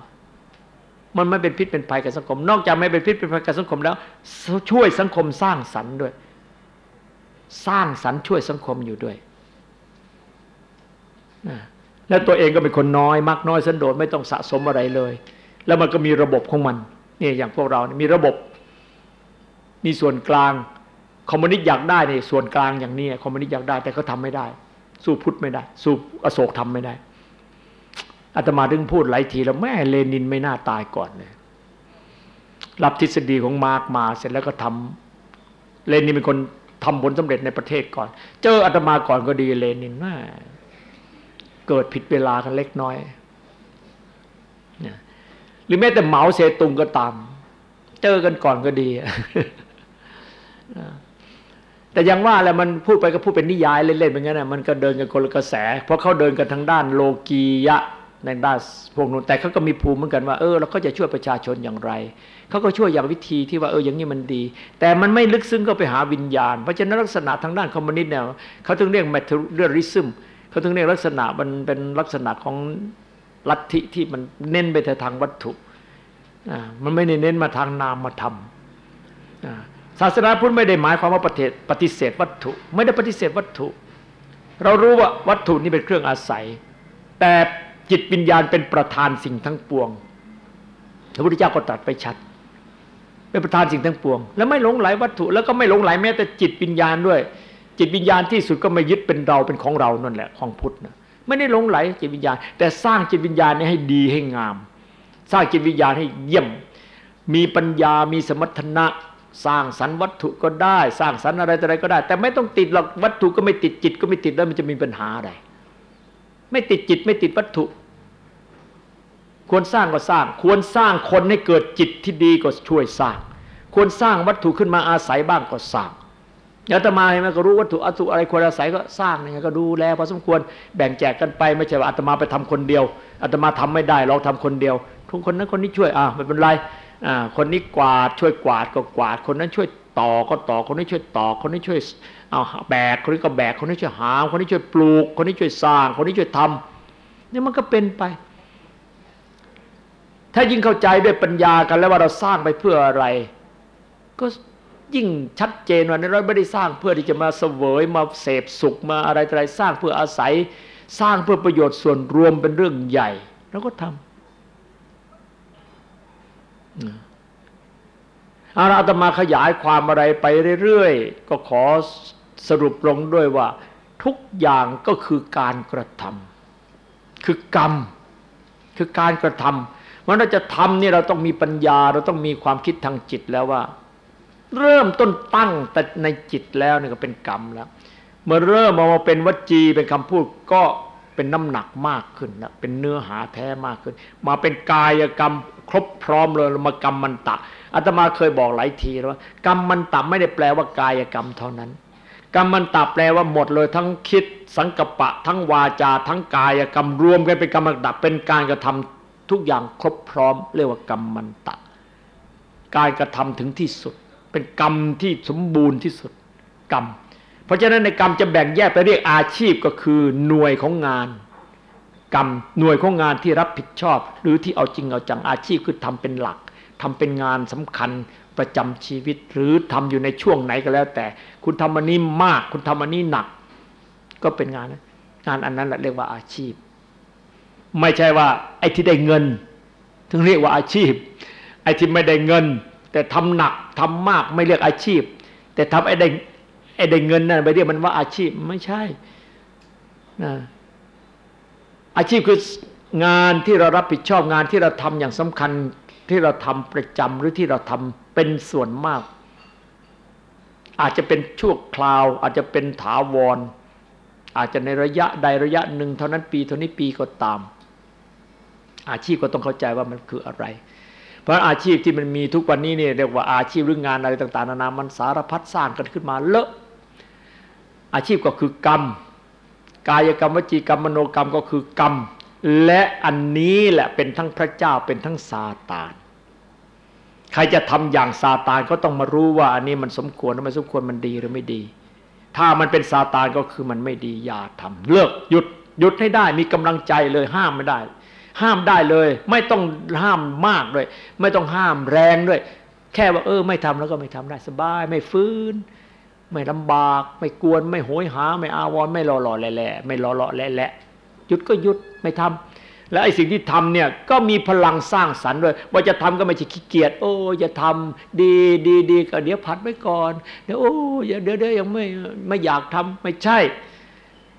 มันไม่เป็นพิษเป็นภัยกับสังคม นอกจากไม่เป็นพิษเป็นภัยกับสังคมแล้ว ช่วยสังคมสร้างสรรค์ด้วย สร้างสรรค์ช่วยสังคมอยู่ด้วยแล้วตัวเองก็เป็นคนน้อยมากน้อยสันโดษไม่ต้องสะสมอะไรเลย แล้วมันก็มีระบบของมันนี่อย่างพวกเรามีระบบ มีส่วนกลางคอมมิวนิสต์อยากได้ในส่วนกลางอย่างนี้คอมมิวนิสต์อยากได้แต่เขาทาไม่ได้ สู้พุทธไม่ได้ สู้อโศกทำไม่ได้ อาตมาถึงพูดหลายทีแล้วแม่เลนินไม่น่าตายก่อนเลยรับทฤษฎีของมาร์กมาเสร็จแล้วก็ทำเลนินเป็นคนทำผลสำเร็จในประเทศก่อน เจออาตมาก่อนก็ดีเลนินแม่เกิดผิดเวลากันเล็กน้อยหรือแม้แต่เหมาเสตุงก็ตาม เจอกันก่อนก็ดีแต่ยังว่าแหละมันพูดไปก็พูดเป็นนิยายเล่นๆแบบนั้นนะมันก็เดินกันคนละกระแส เพราะเขาเดินกันทางด้านโลกียะ ในด้านพวกนู้นแต่เขาก็มีภูมิเหมือนกันว่าเออเราก็จะช่วยประชาชนอย่างไรเขาก็ช่วยอย่างวิธีที่ว่าเอออย่างนี้มันดี แต่มันไม่ลึกซึ้งก็ไปหาวิญญาณ เพราะฉะนั้นลักษณะทางด้านคอมมิวนิสต์เนี่ยเขาถึงเรียกแมทเรียริซึมเขาถึงเรียกลักษณะมันเป็นลักษณะของลัทธิที่มันเน้นไปทางวัตถุมันไม่ได้เน้นมาทางนามมาทำศาสนาพุทธไม่ได้หมายความว่าปฏิเสธวัตถุ ไม่ได้ปฏิเสธวัตถุ เรารู้ว่าวัตถุนี่เป็นเครื่องอาศัย แต่ จิตวิญญาณเป็นประธานสิ่งทั้งปวง พระพุทธเจ้าก็ตรัสไปชัด เป็นประธานสิ่งทั้งปวง แล้วไม่หลงไหลวัตถุ แล้วก็ไม่หลงไหลแม้แต่จิตวิญญาณด้วย จิตวิญญาณที่สุดก็ไม่ยึดเป็นเราเป็นของเรานั่นแหละของพุทธนะไม่ได้หลงไหลจิตวิญญาณ แต่สร้างจิตวิญญาณนี้ให้ดีให้งาม สร้างจิตวิญญาณให้เยี่ยม มีปัญญามีสมรรถนะสร้างสรรวัตถุก็ได้ สร้างสรรอะไรอะไรก็ได้ แต่ไม่ต้องติดหรอกวัตถุก็ไม่ติดจิตก็ไม่ติดแล้วมันจะมีปัญหาอะไร ไม่ติดจิตไม่ติดวัตถุ ควรสร้างก็สร้าง ควรสร้างคนให้เกิดจิตที่ดีก็ช่วยสร้าง ควรสร้างวัตถุขึ้นมาอาศัยบ้างก็สร้างอาตมาเห็นไหมก็รู้วัตถุอัตุอะไรควรอาศัยก็สร้างนี่ก็ดูแลพอสมควรแบ่งแจกกันไปไม่ใช่ว่าอาตมาไปทำคนเดียวอาตมาทำไม่ได้เราทำคนเดียว ทุกคนนั้นคนนี้ช่วยอ่าไม่เป็นไรอ่าคนนี้กวาดช่วยกวาดก็กวาด คนนั้นช่วยต่อก็ต่อคนนี้ช่วยต่อ คนนี้ช่วย เอาแบกคนนี้ก็แบกคนนี้ช่วยหาคนนี้ช่วยปลูก คนนี้ช่วยสร้าง คนนี้ช่วยทำนี่มันก็เป็นไป ถ้ายิ่งเข้าใจด้วยปัญญากันแล้วว่าเราสร้างไปเพื่ออะไร ก็ยิ่งชัดเจนว่าเราไม่ได้สร้างเพื่อที่จะมาเสวยมาเสพสุขมาอะไรอะไรสร้างเพื่ออาศัย สร้างเพื่อประโยชน์ส่วนรวมเป็นเรื่องใหญ่เราก็ทำอาราตมาขยายความอะไรไปเรื่อยๆ ก็ขอ สรุปลงด้วยว่า ทุกอย่างก็คือการกระทำคือกรรม คือการกระทำมันเราจะทำนี่เราต้องมีปัญญา เราต้องมีความคิดทางจิตแล้วว่า เริ่มต้นตั้งแต่ในจิตแล้วนี่ก็เป็นกรรมแล้ว เมื่อเริ่มมาเป็นวจีเป็นคำพูดก็เป็นน้ำหนักมากขึ้นนะเป็นเนื้อหาแท้มากขึ้น มาเป็นกายกรรมครบพร้อมเลยมากรรมมันตะอาตมาเคยบอกหลายทีแล้วว่ากรรมมันตะไม่ได้แปลว่ากายกรรมเท่านั้น กรรมมันตะแปลว่าหมดเลยทั้งคิด สังกปะ ทั้งวาจา ทั้งกายกรรมรวมกันเป็นกรรมตัเป็นการกระทำทุกอย่างครบพร้อม เรียกว่ากรรมมันตะ การกระทำถึงที่สุด เป็นกรรมที่สมบูรณ์ที่สุดกรรม เพราะฉะนั้นในกรรมจะแบ่งแยกไปเรียกอาชีพก็คือหน่วยของงาน กรรมหน่วยของงานที่รับผิดชอบ หรือที่เอาจริงเอาจังอาชีพคือทำเป็นหลักทำเป็นงานสำคัญ ประจำชีวิต หรือทำอยู่ในช่วงไหนก็แล้ว แต่ คุณทำอันนี้มาก คุณทำอันนี้หนัก ก็เป็นงานงานอันนั้นแหละเรียกว่าอาชีพ ไม่ใช่ว่า ไอ้ที่ได้เงิน ถึงเรียกว่าอาชีพ ไอ้ที่ไม่ได้เงิน แต่ทำหนักทำมากไม่เรียกอาชีพ แต่ทำไอ้ได้ไอ้ได้เงินนั่นไปเรียกมันว่าอาชีพไม่ใช่นะอาชีพคืองานที่เรารับผิดชอบงานที่เราทำอย่างสำคัญที่เราทำประจำหรือที่เราทำ เป็นส่วนมาก อาจจะเป็นชั่วคราว อาจจะเป็นถาวร อาจจะในระยะใดระยะหนึ่งเท่านั้นปีเท่านี้ปีก็ตาม อาชีพก็ต้องเข้าใจว่ามันคืออะไร เพราะอาชีพที่มันมีทุกวันนี้เนี่ยเรียกว่าอาชีพหรืองานอะไรต่าง ๆ นานามันสารพัดสร้างกันขึ้นมาเลอะอาชีพก็คือกรรม กายกรรมวจีกรรมมโนกรรมก็คือกรรม และอันนี้แหละเป็นทั้งพระเจ้าเป็นทั้งซาตาน ใครจะทำอย่างซาตานก็ต้องมารู้ว่าอันนี้มันสมควรหรือไม่สมควรมันดีหรือไม่ดี ถ้ามันเป็นซาตานก็คือมันไม่ดีอย่าทำเลิกหยุดหยุดให้ได้มีกำลังใจเลยห้ามไม่ได้ ห้ามได้เลย ไม่ต้องห้ามมากด้วย ไม่ต้องห้ามแรงด้วย แค่ว่าเออ ไม่ทำแล้วก็ไม่ทำได้สบาย ไม่ฟื้น ไม่ลำบาก ไม่กวน ไม่โหยหา ไม่อาวรไม่รอหล่อแหล่ไม่รอหล่อแหล่หยุดก็หยุดไม่ทำ แล้วไอ้สิ่งที่ทำเนี่ยก็มีพลังสร้างสรรค์ด้วย ว่าจะทำก็ไม่ใช่ขี้เกียจโอ้จะทำดีดีดีก็เดี๋ยวพัดไว้ก่อนเดี๋ยวโอ้เดี๋ยวเดี๋ยวยังไม่ไม่อยากทำไม่ใช่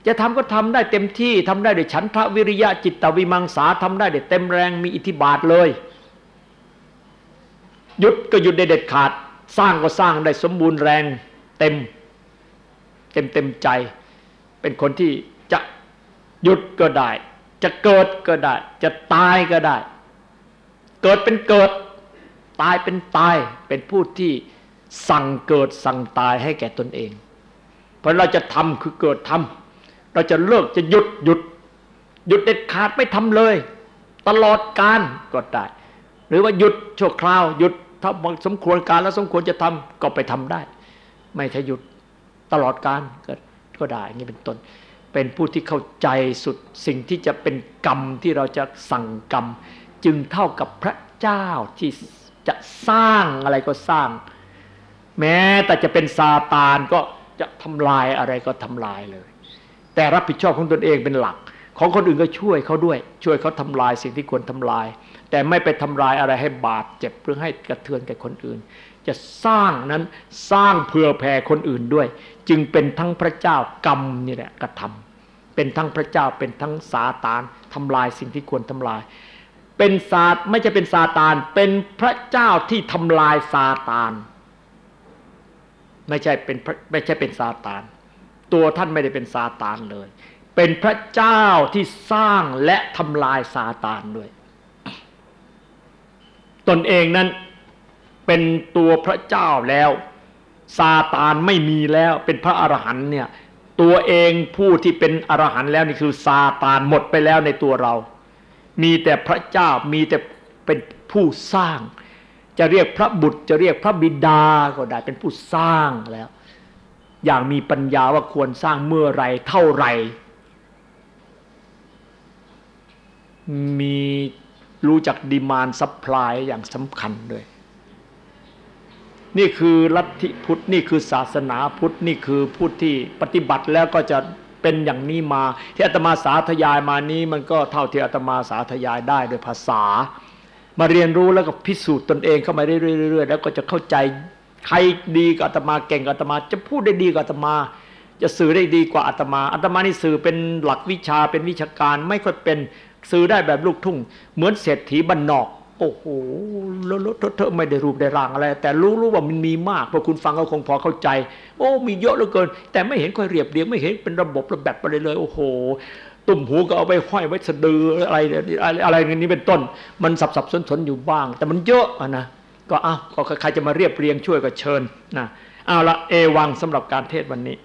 จะทำก็ทำได้เต็มที่ทำได้ด้วยฉันทะวิริยะจิตตวิมังสาทำได้ด้วยเต็มแรงมีอิทธิบาทเลยหยุดก็หยุดได้เด็ดขาด สร้างก็สร้างได้สมบูรณ์แรงเต็ม เต็มเต็มใจ เป็นคนที่จะหยุดก็ได้ จะเกิดก็ได้ จะตายก็ได้ เกิดเป็นเกิด ตายเป็นตาย เป็นผู้ที่สั่งเกิดสั่งตายให้แก่ตนเอง เพราะเราจะทำคือเกิดทำเราจะเลิกจะหยุดหยุด หยุดเด็ดขาดไม่ทำเลย ตลอดการก็ได้หรือว่าหยุดชั่วคราวหยุดถ้าสมควรการแล้วสมควรจะทำก็ไปทำได้ ไม่ใช่หยุดตลอดการก็ได้อย่างนี้เป็นต้น เป็นผู้ที่เข้าใจสุดสิ่งที่จะเป็นกรรมที่เราจะสั่งกรรม จึงเท่ากับพระเจ้าที่จะสร้างอะไรก็สร้าง แม้แต่จะเป็นซาตานก็จะทำลายอะไรก็ทำลายเลย แต่รับผิดชอบของตนเองเป็นหลัก ของคนอื่นก็ช่วยเขาด้วย ช่วยเขาทำลายสิ่งที่ควรทำลาย แต่ไม่ไปทำลายอะไรให้บาดเจ็บหรือให้กระเทือนแก่คนอื่น จะสร้างนั้นสร้างเพื่อแผ่คนอื่นด้วย จึงเป็นทั้งพระเจ้ากรรมนี่แหละกระทำ เป็นทั้งพระเจ้าเป็นทั้งซาตานทำลายสิ่งที่ควรทำลาย เป็นซาไม่ใช่เป็นซาตานเป็นพระเจ้าที่ทำลายซาตาน ไม่ใช่เป็นไม่ใช่เป็นซาตาน ตัวท่านไม่ได้เป็นซาตานเลย เป็นพระเจ้าที่สร้างและทำลายซาตานด้วย ตนเองนั้นเป็นตัวพระเจ้าแล้วซาตานไม่มีแล้วเป็นพระอรหันต์เนี่ย ตัวเองผู้ที่เป็นอรหันต์แล้วนี่คือซาตานหมดไปแล้วในตัวเรา มีแต่พระเจ้ามีแต่เป็นผู้สร้าง จะเรียกพระบุตรจะเรียกพระบิดาก็ได้เป็นผู้สร้างแล้ว อย่างมีปัญญาว่าควรสร้างเมื่อไรเท่าไร มีรู้จัก demand supply อย่างสำคัญด้วย นี่คือลัทธิพุทธนี่คือศาสนาพุทธนี่คือพุทธที่ปฏิบัติแล้วก็จะเป็นอย่างนี้มา ที่อาตมาสาธยายมานี้มันก็เท่าที่อาตมาสาธยายได้โดยภาษา มาเรียนรู้แล้วก็พิสูจน์ตนเองเข้ามาเรื่อยๆแล้วก็จะเข้าใจใครดีกับอาตมาเก่งกับอาตมา จะพูดได้ดีกับอาตมา จะสื่อได้ดีกว่าอาตมาอาตมานี่สื่อเป็นหลักวิชาเป็นวิชาการไม่ค่อยเป็นซื้อได้แบบลูกทุ่ง เหมือนเศรษฐีบันนอก โอ้โหแล้วเธอไม่ได้รูปได้ร่างอะไร แต่รู้รู้ว่ามันมีมากพอคุณฟังก็คงพอเข้าใจ โอ้ มีเยอะเหลือเกิน แต่ไม่เห็นค่อยเรียบเรียงไม่เห็นเป็นระบบระแบบไปเลยเลย โอ้โห ตุ่มหูก็เอาไปห้อยไว้สะดืออะไรอะไรอย่างนี้เป็นต้น มันสับสับสนสนอยู่บ้าง แต่มันเยอะอะนะก็อ้าวใครจะมาเรียบเรียงช่วยก็เชิญนะเอาละเอวังสำหรับการเทศวันนี้